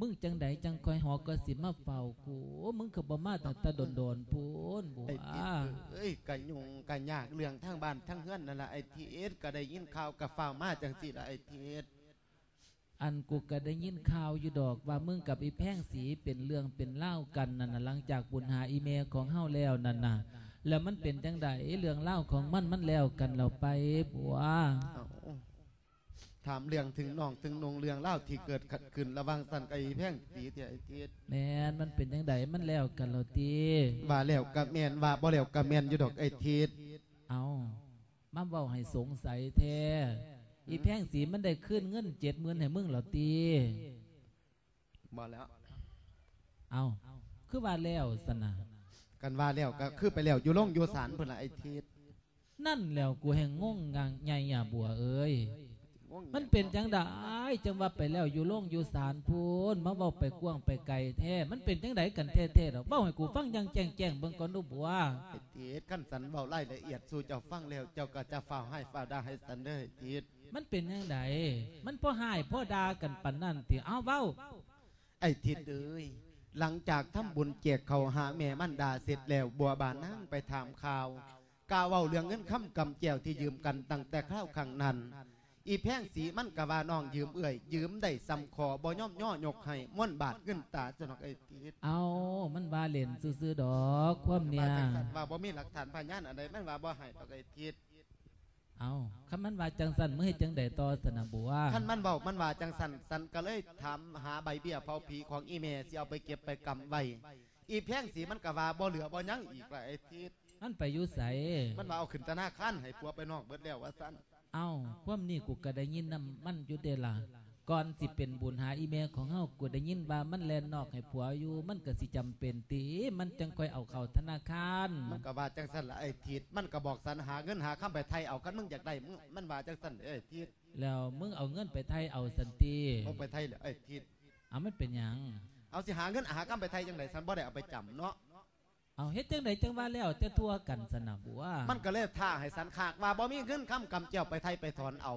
มึงจังใดจังคอยหอก็สิมาเฝ้ากูมึงก็บ่มาแต่ตะโดนโดนๆพูนบัวไอ้ทิศเอ้ยกะยุงกะยากเรื่องทั้งบ้านทั้งเฮือนนั่นล่ะไอ้ทิศก็ได้ยินข่าวกะฟ้าวมาจังซี่ล่ะไอ้ทิศอันกูก็ได้ยินข่าวอยู่ดอกว่ามึงกับอีแพงสีเป็นเรื่องเป็นเล่าวกันนั่นน่ะหลังจากบุญหาอีเมลของเฮาแล้วนั่นน่ะแล้วมันเป็นจังใดเรื่องเล่าวของมันมันแล้วกันเราไปบัวเอา ถามเรื่องถึงน้องถึงนงเรื่องเล่าวที่เกิดขัดขึ้นระหวังสันกับไอ้แพงสีที่ไอ้ทิศแม่นมันเป็นจังใดมันแล้วกันเราตีว่าแล้วกะแม่นว่าบ่แล้วกะแม่นอยู่ดอกไอ้ทิศเอามาเบาให้สงสัยแท้อีแพงสีมันได้ขึ้นเงินเจ็ดหมื่นให้มึงเหรอตีบ่แล้ว เอาคือว่าแล้วสนะกันว่าแล้วก็คือไปแล้วอยู่โรงอยู่ศาลเพิ่นล่ะไอ้ทิศนั่นแล้วกูแห่งงงงางใหญ่อะบัวเอ้ยง่วง มันเป็นจังไดจังว่าไปแล้วอยู่โล่งอยู่ศาลพูนมาเว้าไปกว้างไปไกลแท้ มันเป็นจังไดกันแท้ๆดอกเว้าให้กูฟังอยังแจ้งแจ้งๆเบิ่งก่อนดูบัวไอ้ทิศขั้นสันเว้ารายละเอียดสู่เจ้าฟังแล้วเจ้าก็จะฟ้าวให้ฟ้าวด่าให้สันเด้อไอ้ทิศมันเป็นจังไดมันพ่อหายพ่อด่ากันปานนั้นติเอาเว้า ไอ้ทิศเอ้ยหลังจากทำบุญแจกเขาวหาแม่มันดาเสร็จแล้วบัวบานนั่งไปถามข่าวกาเว้าเรื่องเงินค้ำกำแจวที่ยืมกันตั้งแต่คราวขังนั้น อีแพงสีมันกะว่าน้องยืมเอื่อย ยืมได้ซ้ำคอบ่ย่อมย่อยกให้ม่วนบาทเงินตาสนอกไอ้ทีดเอามันว่าเล่นซื่อๆดอกความเนี่ยว่าจังซั่นว่าบ่มีหลักฐานพยานอะไรมันว่าบ่ให้ดอกไอ้ทีดเอาคันมันว่าจังสันมือให้จังได้ต่อสนามบัวคันมันเว้ามันว่าจังสันสันก็เลยถามหาใบเบี้ยเผาผีของอีเมสิเอาไปเก็บไปกำไว้อีแพงสีมันกะว่าบ่เหลือบ่หยังอีกละไอ้ทีดมันไปอยู่ใสมันว่าเอาขึ้นธนาคารให้ผัวไปนอกเบิดแล้วว่าซั่น เอาความนี่กูก็ได้ยินนำมันอยู่เดะล่ะก่อนสิเป็นบุญหาอีเมลของเฮากูได้ยินว่ามันแลนนอกให้ผัวอยู่ มันก็สิจำเป็นตีมันจังค่อยเอาเข้าธนาคาร มันก็ว่าจังสันละไอ้ทีดมันก็บอกสันหาเงินหาคำไปไทยเอากันมึงอยากได้มึงมันว่าจังสันไอ้ทีดแล้วมึงเอาเงินไปไทยเอาสันติเอาไปไทยเลยไอ้ทีดเอามันเป็นหยังเอาสิหาเงินหาคำไปไทยจังไดสันบ่ได้เอาไปจำเนาะ เอาเฮ็ดจังไดจังว่าแล้วแต่ทั่วกันสนามบัวมันก็เลยท่าให้สันขากว่าบ่มีเงินคำกำเจียวไปไทยไปถอนเอา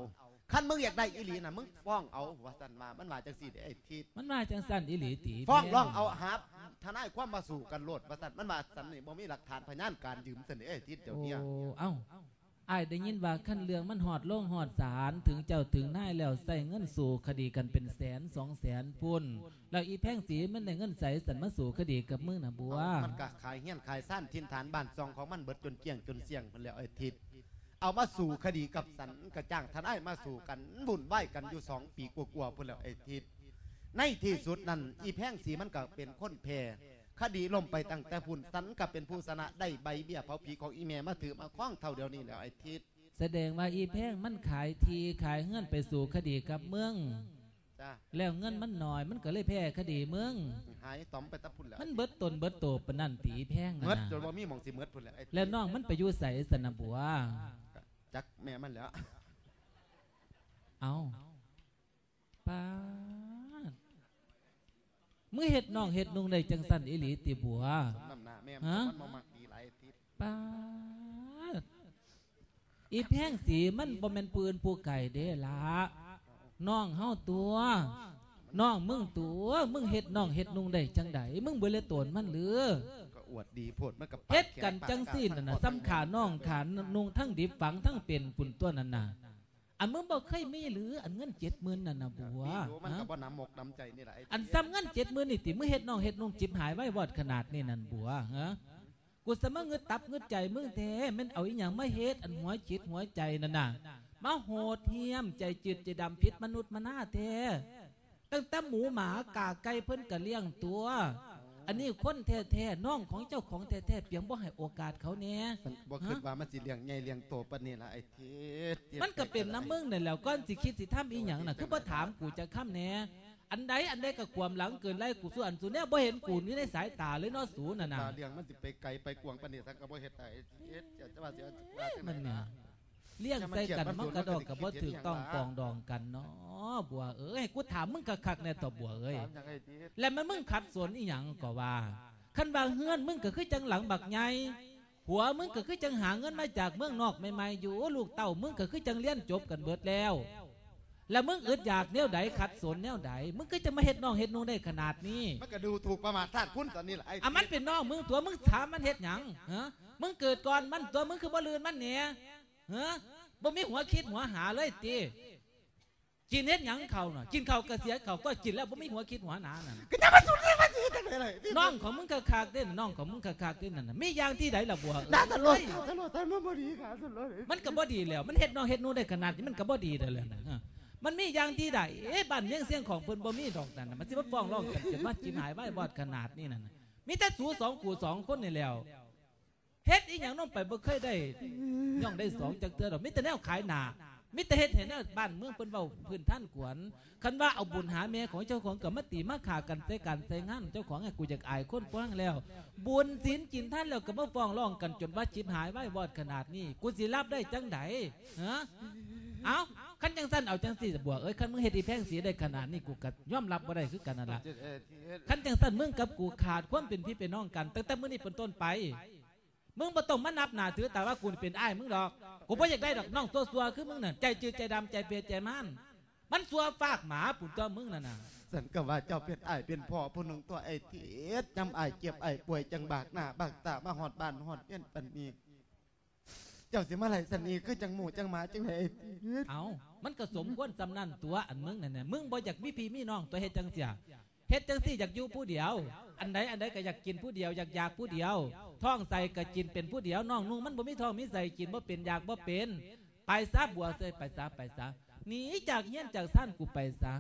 คันมึงอยากได้อีหลีน่ะมึงฟ้องเอาว่าสันว่ามันว่าจังสี่เด้ไอ้ทีดมันมาจังสันอีหลีตีฟ้องแม่ร้องเอาหาทนายความมาสู่กันโลดว่าสันมันว่าสันนี่บ่มีหลักฐานพยานการยืมสันนี่ไอ้ทีดเดี๋ยวโอ้เนี้ยเอ้า ไอ้ได้ยินว่าขั้นเรื่องมันหอดล่งหอดศาลถึงเจ้าถึงนายแล้วใส่เงินสู่คดีกันเป็นแสนสองแสนพุ่นแล้วอีแพ่งสีมันได้เงินใส่สันมาสู่คดีกับมึงนะบัวมันก็ขายเฮี้ยนขายสั้นทินฐานบ้านซองของมันเบิดจนเกลี้ยงจนเสี่ยงเพิ่นแล้วไอ้ทิศเอามาสู่คดีกับสันกระจ้างทนายมาสู่กันบุ่นไหวกันอยู่สองปีกว่าๆพิ่นแล้วไอ้ทิศในที่สุดนั้นอีแพ่งสีมันก็เป็นคนแพ้ คดีล่มไปตั้งแต่พุ่นสันก็เป็นผู้ชนะได้ใบเบี้ยเผาผีของอีแม่มาถือมาคล้องเท่าเดียวนี้แล้วไอ้ทิศแสดงว่าอีแพ่งมันขายทีขายเงินไปสู่คดีกับเมืองจ้าแล้วเงินมันหน่อยมันก็เลยแพ้คดีเมืองหายตอมไปตะพุ่นแล้วมันเบิดตนเบิดโตปานนันตีแพ่งเมดนะจนว่ามีหมองสิเมดพุ่นแล้วไอ้ทิศแล้วน้องมันไปอยู่ใส่สนะบัวจักแม่มันแล้วเอาป้า ดมึงเห็ดน้องเห็ดนุงได้จังสันอีหลีติบัวสมน้ำหน้าแม่ฮะมันมามักดีหลายไอ้ทิศป้าดอีแพงสีมันบ่แม่นปืนผู้ไก่เด้ละน้องเฮาตัวน้องมึงตัวมึงเฮ็ดน้องเฮ็ดนุงได้จังไดมึงบ่เลยตนมันหรือก็อวดดีโพดมันกับเฮ็ดกันจังซี่นั่นน่ะซ้ำขาน้องขานุงทั้งดิบฝังทั้งเป็นปุ่นตัวนั่นน่ะ อันมึงบ่เคยมีหรือ อันเงิน70,000นั่นน่ะบัวมันฮะกับว่าน้ำหมกน้ำใจนี่แหละไอันซ้ำเงิน70,000นี่ติมึงเฮ็ดน้องเฮ็ดนุงจิบหายไว้วอดขนาดนี้นั่นบัวฮะกูสมงเงือตับเงือใจมึงแท้แมันเอาอีหยังมาเฮ็ดอันหัวจิตหัวใจนั่นน่ะมาโหดเหี้ยมใจจืดใจดำพิษมนุษย์มาหน้าแท้ตั้งแต่หมูหมากาไก่เพิ่นกะเลี้ยงตัว อันนี้คนแท้ๆน้องของเจ้าของแท้ๆเพียงบ่ให้โอกาสเขาแน่มันบ่คิดว่ามันสิเลี้ยงใหญ่เลี้ยงโตปานนี้ล่ะไอ้เทศมันก็เป็นน้ำมึงนั่นแหล้วก้อนสิคิดสิทำอีหยังน่ะคือบ่ถามกูจะค้ำแหน่อันใดอันใดก็ความหลังเกินไล่กูส่วนสุแน่บ่เห็นกูนี่ในสายตาเลยเนาะสูน่ะน่ะตาเลี้ยงมันสิไปไกลไปกวางปานนี้สักก็บ่เฮ็ดได้ไอ้เทศจะจะว่าสิว่าจังได๋มันเนี่ย เลี้ยงใส่กันมันกระดอกกับว่าถือต้องปองดองกันเนาะบัวเอ้ยกูถามมึงคักๆแน่ต่อบัวเอ้ยถามจังไอ้เทศแล้วมันมึงขัดสนอีหยังก็ว่าคันว่าเฮือนมึงก็คือจังหลังบักใหญ่หัวมึงก็คือจังหาเงินมาจากเมืองนอกใหม่ๆอยู่ลูกเต้ามึงก็คือจังเลี้ยนจบกันเบิดแล้ว แล้วมึงอึดอยากแนวใดขัดสนแนวใดมึงก็จะมาเฮ็ดน้องเฮ็ดนุ่งได้ขนาดนี้มันก็ดูถูกประมาททาดคุณตอนนี้ล่ะไอ้อะมันเป็นน้องมึงตัวมึงถามมันเฮ็ดหยังฮะมึงเกิดก่อนมันตัวมึงคือบ่ลืนมันเนี่ย ฮะบ่มีหัวคิดหัวหาเลยตีกินเฮ็ดหยังเขาน่ะกินเขาวก็เสียเขาวก็กินแล้วบ่มีหัวคิดหัวหนานั่นก็จะมาสุดเลยว่าสิจังได๋เลยน้องของมึงก็คากเด้นน้องของมึงก็คากเด้นนั่นน่ะมีอย่างที่ใดล่ะบัวน่าตลอดเอ้ยตลอดตลอดบ่ดีค่ะตลอดมันก็บ่ดีแล้ว มันเฮ็ดน้องเฮ็ดหนูได้ขนาดนี้มันก็บ่ดีแล้วแหละนะฮะมันมีอย่างที่ใดเอ๊ะบ้านเลี้ยงเสียงของเพิ่นบ่มีดอกนั่นน่ะมันสิมาฟ้องร้องกันจนว่าจินหายไว้บอดขนาดนี้นั่นน่ะมีแต่สูสองกูสองคนนี่แล้ว เฮ็ดอีหยังน้องไปบ่เคยได้ย่องได้สองจักเทื่อดอกมีแต่แนวขายหน้ามีแต่เฮ็ดเห็นแนวบ้านเมืองเพิ่นเว้าพื้นท่านกวนคันว่าเอาบุญหาแม่ของเจ้าของก็มาตีมาฆ่ากันใส่กันใส่งานเจ้าของให้กูอยากอายคนกว้างแล้ว บุญศีลกินท่านแล้วก็มาฟ้องร้องกันจนว่าจิบหายไว้วอดขนาดนี้กูสิรับได้จังไดฮะเอาคันจังสั้นเอาจังสี่บวกเอ้ยคันมึงเฮ็ดอีแพงเสียได้ขนาดนี้กูก็ยอมรับบ่ได้คือกันนั่นล่ะเออเทศคันจังสั้นมึงกับกูขาดความเป็นพี่เป็นน้องกันตั้งแต่มื้อนี้เป็นต้นไป มึงบ่ต้องมานับหน้าถือแต่ว่ากูนี่เป็นอ้ายมึงดอก กูบ่อยากได้ดอกน้องตัวสัวคือมึงน่ะใจจืดใจดำใจเปียใจมันมันสัวฟากหมาปุ่นตัวมึงนั่นน่ะสันก็ว่าเจ้าเป็นอ้ายเป็นพ่อผู้หนึงตัวไอ้เทศจำอ้ายเจ็บอ้ายป่วยจังบากหน้าบากตามาฮอดบ้านฮอดเปี้ยนปานนี้จ้าสิมาไหลสันนีคือจังหมูจังหมาจังไหนเอามันก็สมควรจำนั่นตัวอันมึงนั่นน่ะมึงบ่อยากมีพี่มีน้องตัวเฮ็ดจังเสีย เฮ็ดจังสี่อยากอยู่ผู้เดียว อันใดอันใดก็อยากกินผู้เดียวอยากอยากผู้เดียว ท้องใส่ก็กินเป็นผู้เดียวน้องนุ่งมันบ่มีท้องมีใส่กินบ่เป็นอยากบ่เป็น ไปซะบัวเสยไปซะไปซะหนีจากเฮียนจากซ่านกูไปซะ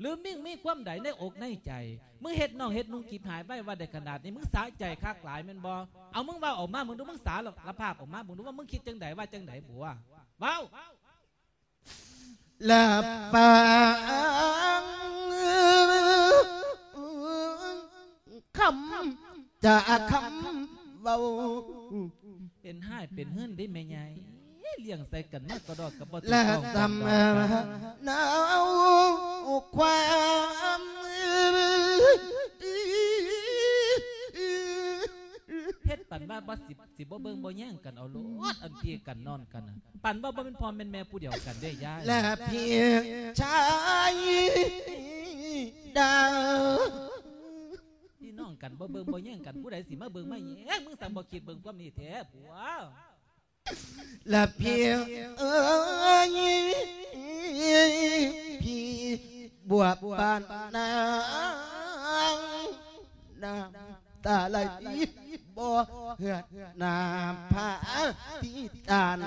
หรือมิ่งมีความใดในอกในใจ มึงเฮ็ดน้องเฮ็ดนุ่งกีบหายไปว่าได้ขนาดนี้มึงสาใจคักหลายแม่นบ่เอามึงว่าออกมา มึงดูมึงสาหรอละภาพออกมา มึงดูว่ามึงคิดจังใดว่าจังใดบัวเว้าละปัง คำจะคำเบาเป็นห้ายเป็นหื้นได้ไหมไงเลี้ยงใส่กันมากก็ดอกกับบ่และต้องสำหนาวความเฮ็ดปันว่าบ่สิสิบ่เบิ่งบ่แย่งกันเอาโลดอันพี่กันนอนกันน่ะปันว่าบ่เป็นพ่อเป็นแม่ผู้เดียวกันได้ยายและเพียงชายดาวพี่น้อง กันบ่เบิ่งบ่แย่งกันผู้ใดสิมาเบิ่งมาแย่งมึงสั่งบ่คิดเบิ่งความนี้แท้ผัวละเพียงเอ้ยพี่บวบบานนางนางตาไหลบ่เหือดน้ำผาที่ตาน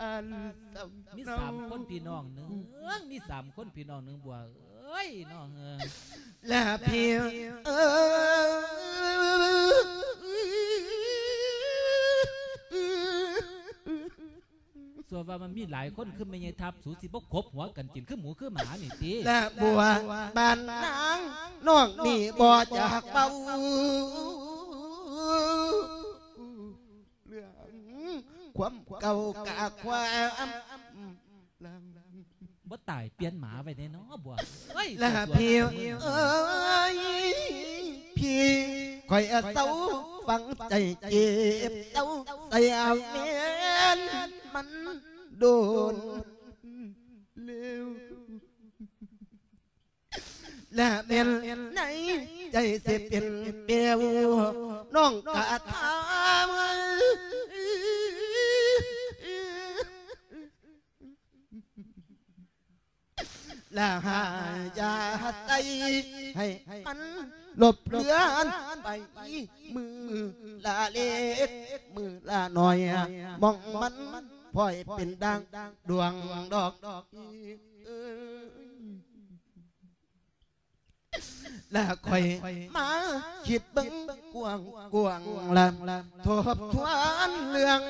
อันสำมีสามคนพี่น้องหนึ่งมีสามคนพี่น้องหนึ่งบัวเอ้ยน้องเอ้ยและเพียงเอ้ยส่วนว่ามันมีหลายคนคือไม่ใช่ทับสูสิบ่ครบหัวกันกินคือหมูคือหมานี่ติและบัวบานนางน้องนี่บ่อยากเบาเรื่อง ความเก่ากะความลังบ่ตายเปลี่ยนหมาไว้แน่เนาะบัวเอ้ยและส่วนเพียงตัวเอ้ยพี่คอยเอาเศร้าฟังใจเจ็บเศร้าใส่เอาเมียนมันโดนเร็วและเป็นไหนใจสิเป็นเปียวน้องกะทามและหายาใสให้มันหลบเลือนไปมือละเล็กมือละหน่อยมองมันพลอยเป็นดังดวงดอกดอกเอ้ยและคอยมาคิดบังกวงกวงลำทบทวนเรื่อง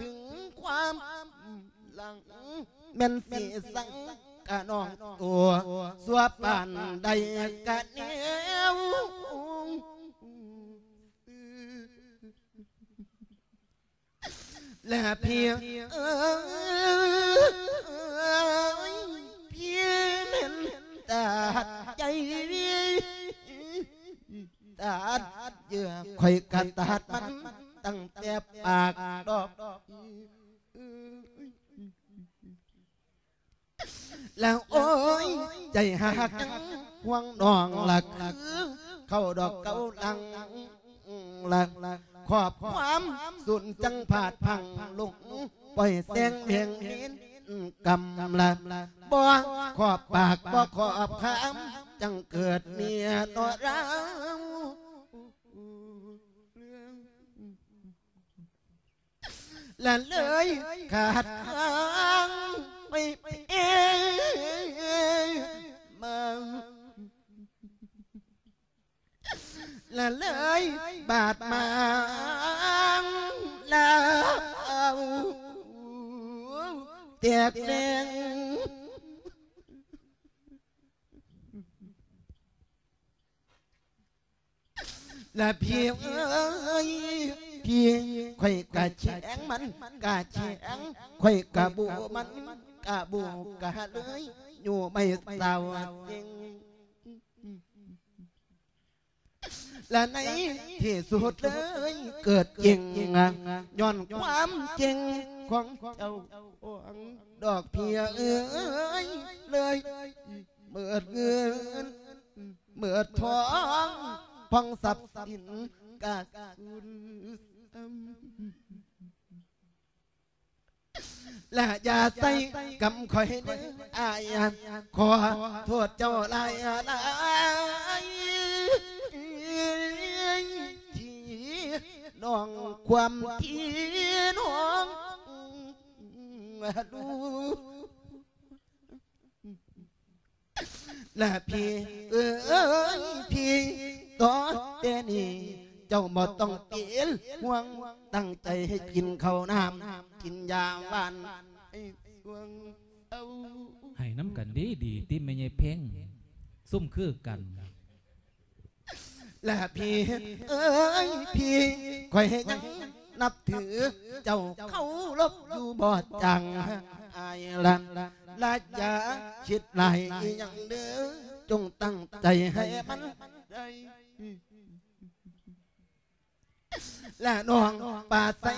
ถึงความหลังแม่นสีสังะน้องตัวสัวปานใดกะเนียวและเพียงเอ้ยเพียงเห็นตาใจตาเยื่อคอยกันตาดมันตั้งแต่ปากดอก แล้วโอ้ย ใจหักจังห่วงนองหลักเข้าดอกเก้าลังหลักขอบความสุนจังผาดพังลงปล่อยแสงเพียงเห็นกำลังบ่ขอบปากบ่ขอบคำจังเกิดเมียต่อเราและเลยขาดทาง ไปเองมาและเลยบาดหมางแล้วแต กะบูกะเลยอยู่ไม่เศร้าจริงและในที่สุดเลยเกิดจริงย้อนความจริงของเจ้าดอกเพียเอ้ยเลยเมื่อเงินเมื่อทองพองสับสินกาสูนซ้ำ และอย่าใส่กำคอยเนื้ออายขอโทษเจ้าหลายหลายที่น้องความที่น้องดูและพี่เอ้ยพี่ตอนเดนี่ เจ้าบ่ต้องเกลห่วงตั้งใจให้กินข้าวน้ำกินยาหวานให้สวงเอาให้น้ำกันดีดีๆที่ไม่ใช่เพ่งซุ่มคือกันและพี่เอ้ยพี่คอยให้ยังนับถือเจ้าเขาลบอยู่บ่จังอายลันและอย่าคิดไหลอย่างเด้อจงตั้งใจให้มันได้ และน้องป่าใส่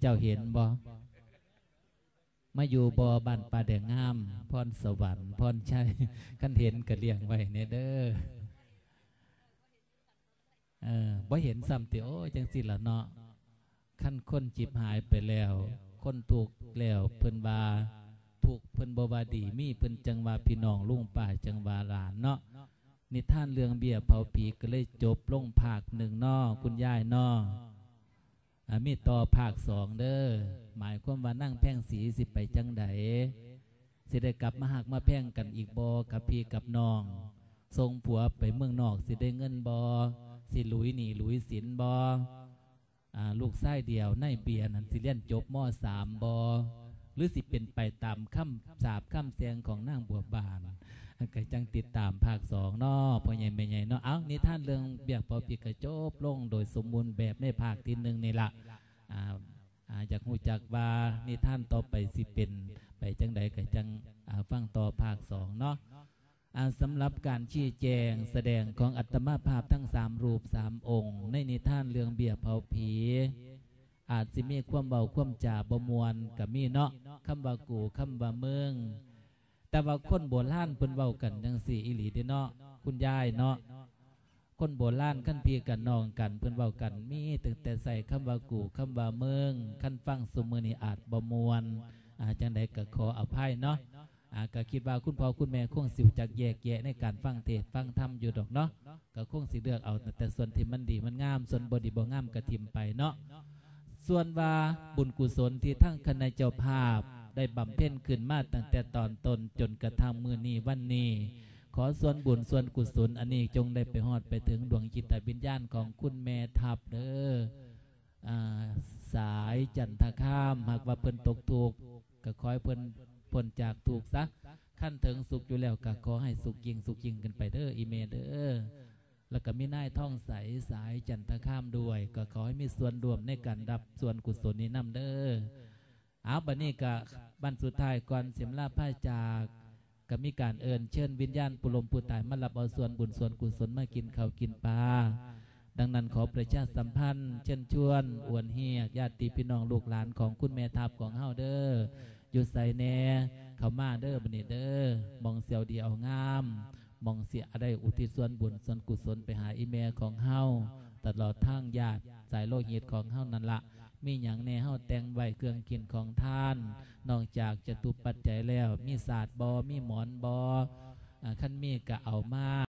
เจ้าเห็นบ่มาอยู่บ่อบ้านป่าแดงงาม พรสวรรค์พรชัยคันเห็นก็เลี้ยงไว้เนเด้อเออบ่เห็นซ้ำติโอจังสิละเนาะขั้นคนจิบหายไปแล้ว คนถูกแล้วเพิ่นว่าถูกเพิ่นบ่ว่าดีมีเพิ่นจังว่าพี่น้องลุงป้าจังว่าหลานเนาะนิทานเรื่องเบียเผาผีก็เลยจบลงภาคหนึ่งนอคุณยายนอ มีต่อภาคสองเด้อหมายความว่านั่งแพ่งสีสิไปจังใดสิได้กลับมาหักมาแพ่งกันอีกบอกับพี่กับน้อง ทรงผัวไปเมืองนอก สิได้เงินบอสิหลุยหนีหลุยสินบอลูกไส้เดียวในเบียนันสิเลียนจบมสามบอหรือสิเป็นไปตามคำสาบคำเสียงของนางบัวบาน ก็จังติดตามภาคสองเนาะพ่อใหญ่แม่ใหญ่เนาะเอ้านิท่านเรื่องเบียกปอปีกระจบลงโดยสมบูรณ์แบบในภาคที่หนึ่งนี่ละอ่าอาจากหูจักว่านิท่านต่อไปสิเป็น ไปจังใดก็จังฟังต่อภาคสองเนาะสำหรับการชี้แจงแสดงของอัตมาภาพทั้งสามรูปสามองค์ ในนิท่านเรื่องเบียเผาผี อาจสิมีความเบาความจ่าบมวลกับมีเนาะคำว่ากูคำว่าเมือง แต่ว่าคนโบราณเพิ่นเว้ากันจังสี่อีหลีเด้เนาะคุณยายเนาะคนโบราณขั้นพี่กันนองกันเพิ่นเว้ากันมีตั้งแต่ใส่คำว่ากูคำว่าเมืองขั้นฟังสมือนี่อาจบมวนอาจังใดก็ขออภัยเนาะอาก็คิดว่าคุณพ่อคุณแม่คงสิวจักแยกแยะในการฟังเทศฟังธรรมอยู่ดอกเนาะก็คงสิเลือกเอาแต่ส่วนที่มันดีมันงาม ส่วนบดีบ่งามก็ทิมไปเนาะส่วนว่าบุญกุศลที่ทั้งคณะเจ้าภาพ ได้บำเพ็ญขึ้นมาตั้งแต่ตอนตนจนกระทั่งมือนี้วันนี้ ขอส่วนบุญส่วนกุศลอันนี้จงได้ไปฮอดไปถึงดวงจิตวิญญาณของคุณแม่ทับเด้ออสายจันทข้ามหากว่าเพิ่นตกถูกก็ขอให้เพิ่นพ้นจากถูกซะขั้นถึงสุขอยู่แล้วก็ขอให้สุขยิ่งสุขยิ่งกันไปเด้ออีเมเด้อแล้วก็มีนายท่องใสสายจันทข้ามด้วย ก็ขอให้มีส่วนรวมในการรับส่วนกุศลนี้นำเด้อ เอาบัดนี้ก็บันสุดท้ายก่อนเสียมลาผ้าจากก็มีการเอิญเชิญวิญญาณปุลมปุตายมารับเอาส่วนบุญส่วนกุศลมากินข้าวกินปลาดังนั้นขอประชาสัมพันธ์ เชิญชวนอวนเฮียญาติพี่น้องลูกหลานของคุณแม่ทัพของเฮาเด้ออยู่ใส่แน่เขามาเด้อบันนี้เด้อมองเสียวเดียวงามมองเสียอะได้อุทิศส่วนบุญส่วนกุศลไปหาอีเมลของเฮาตลอดทางญาติสายโลหิตของเฮานั่นละ มีอย่างแน่เฮาแต่งใบเครื่องกินของท่าน นอกจากจะตุปัจจัยแล้ว มีศาสตร์บอมีหมอนบออขั้นมีกะเอามา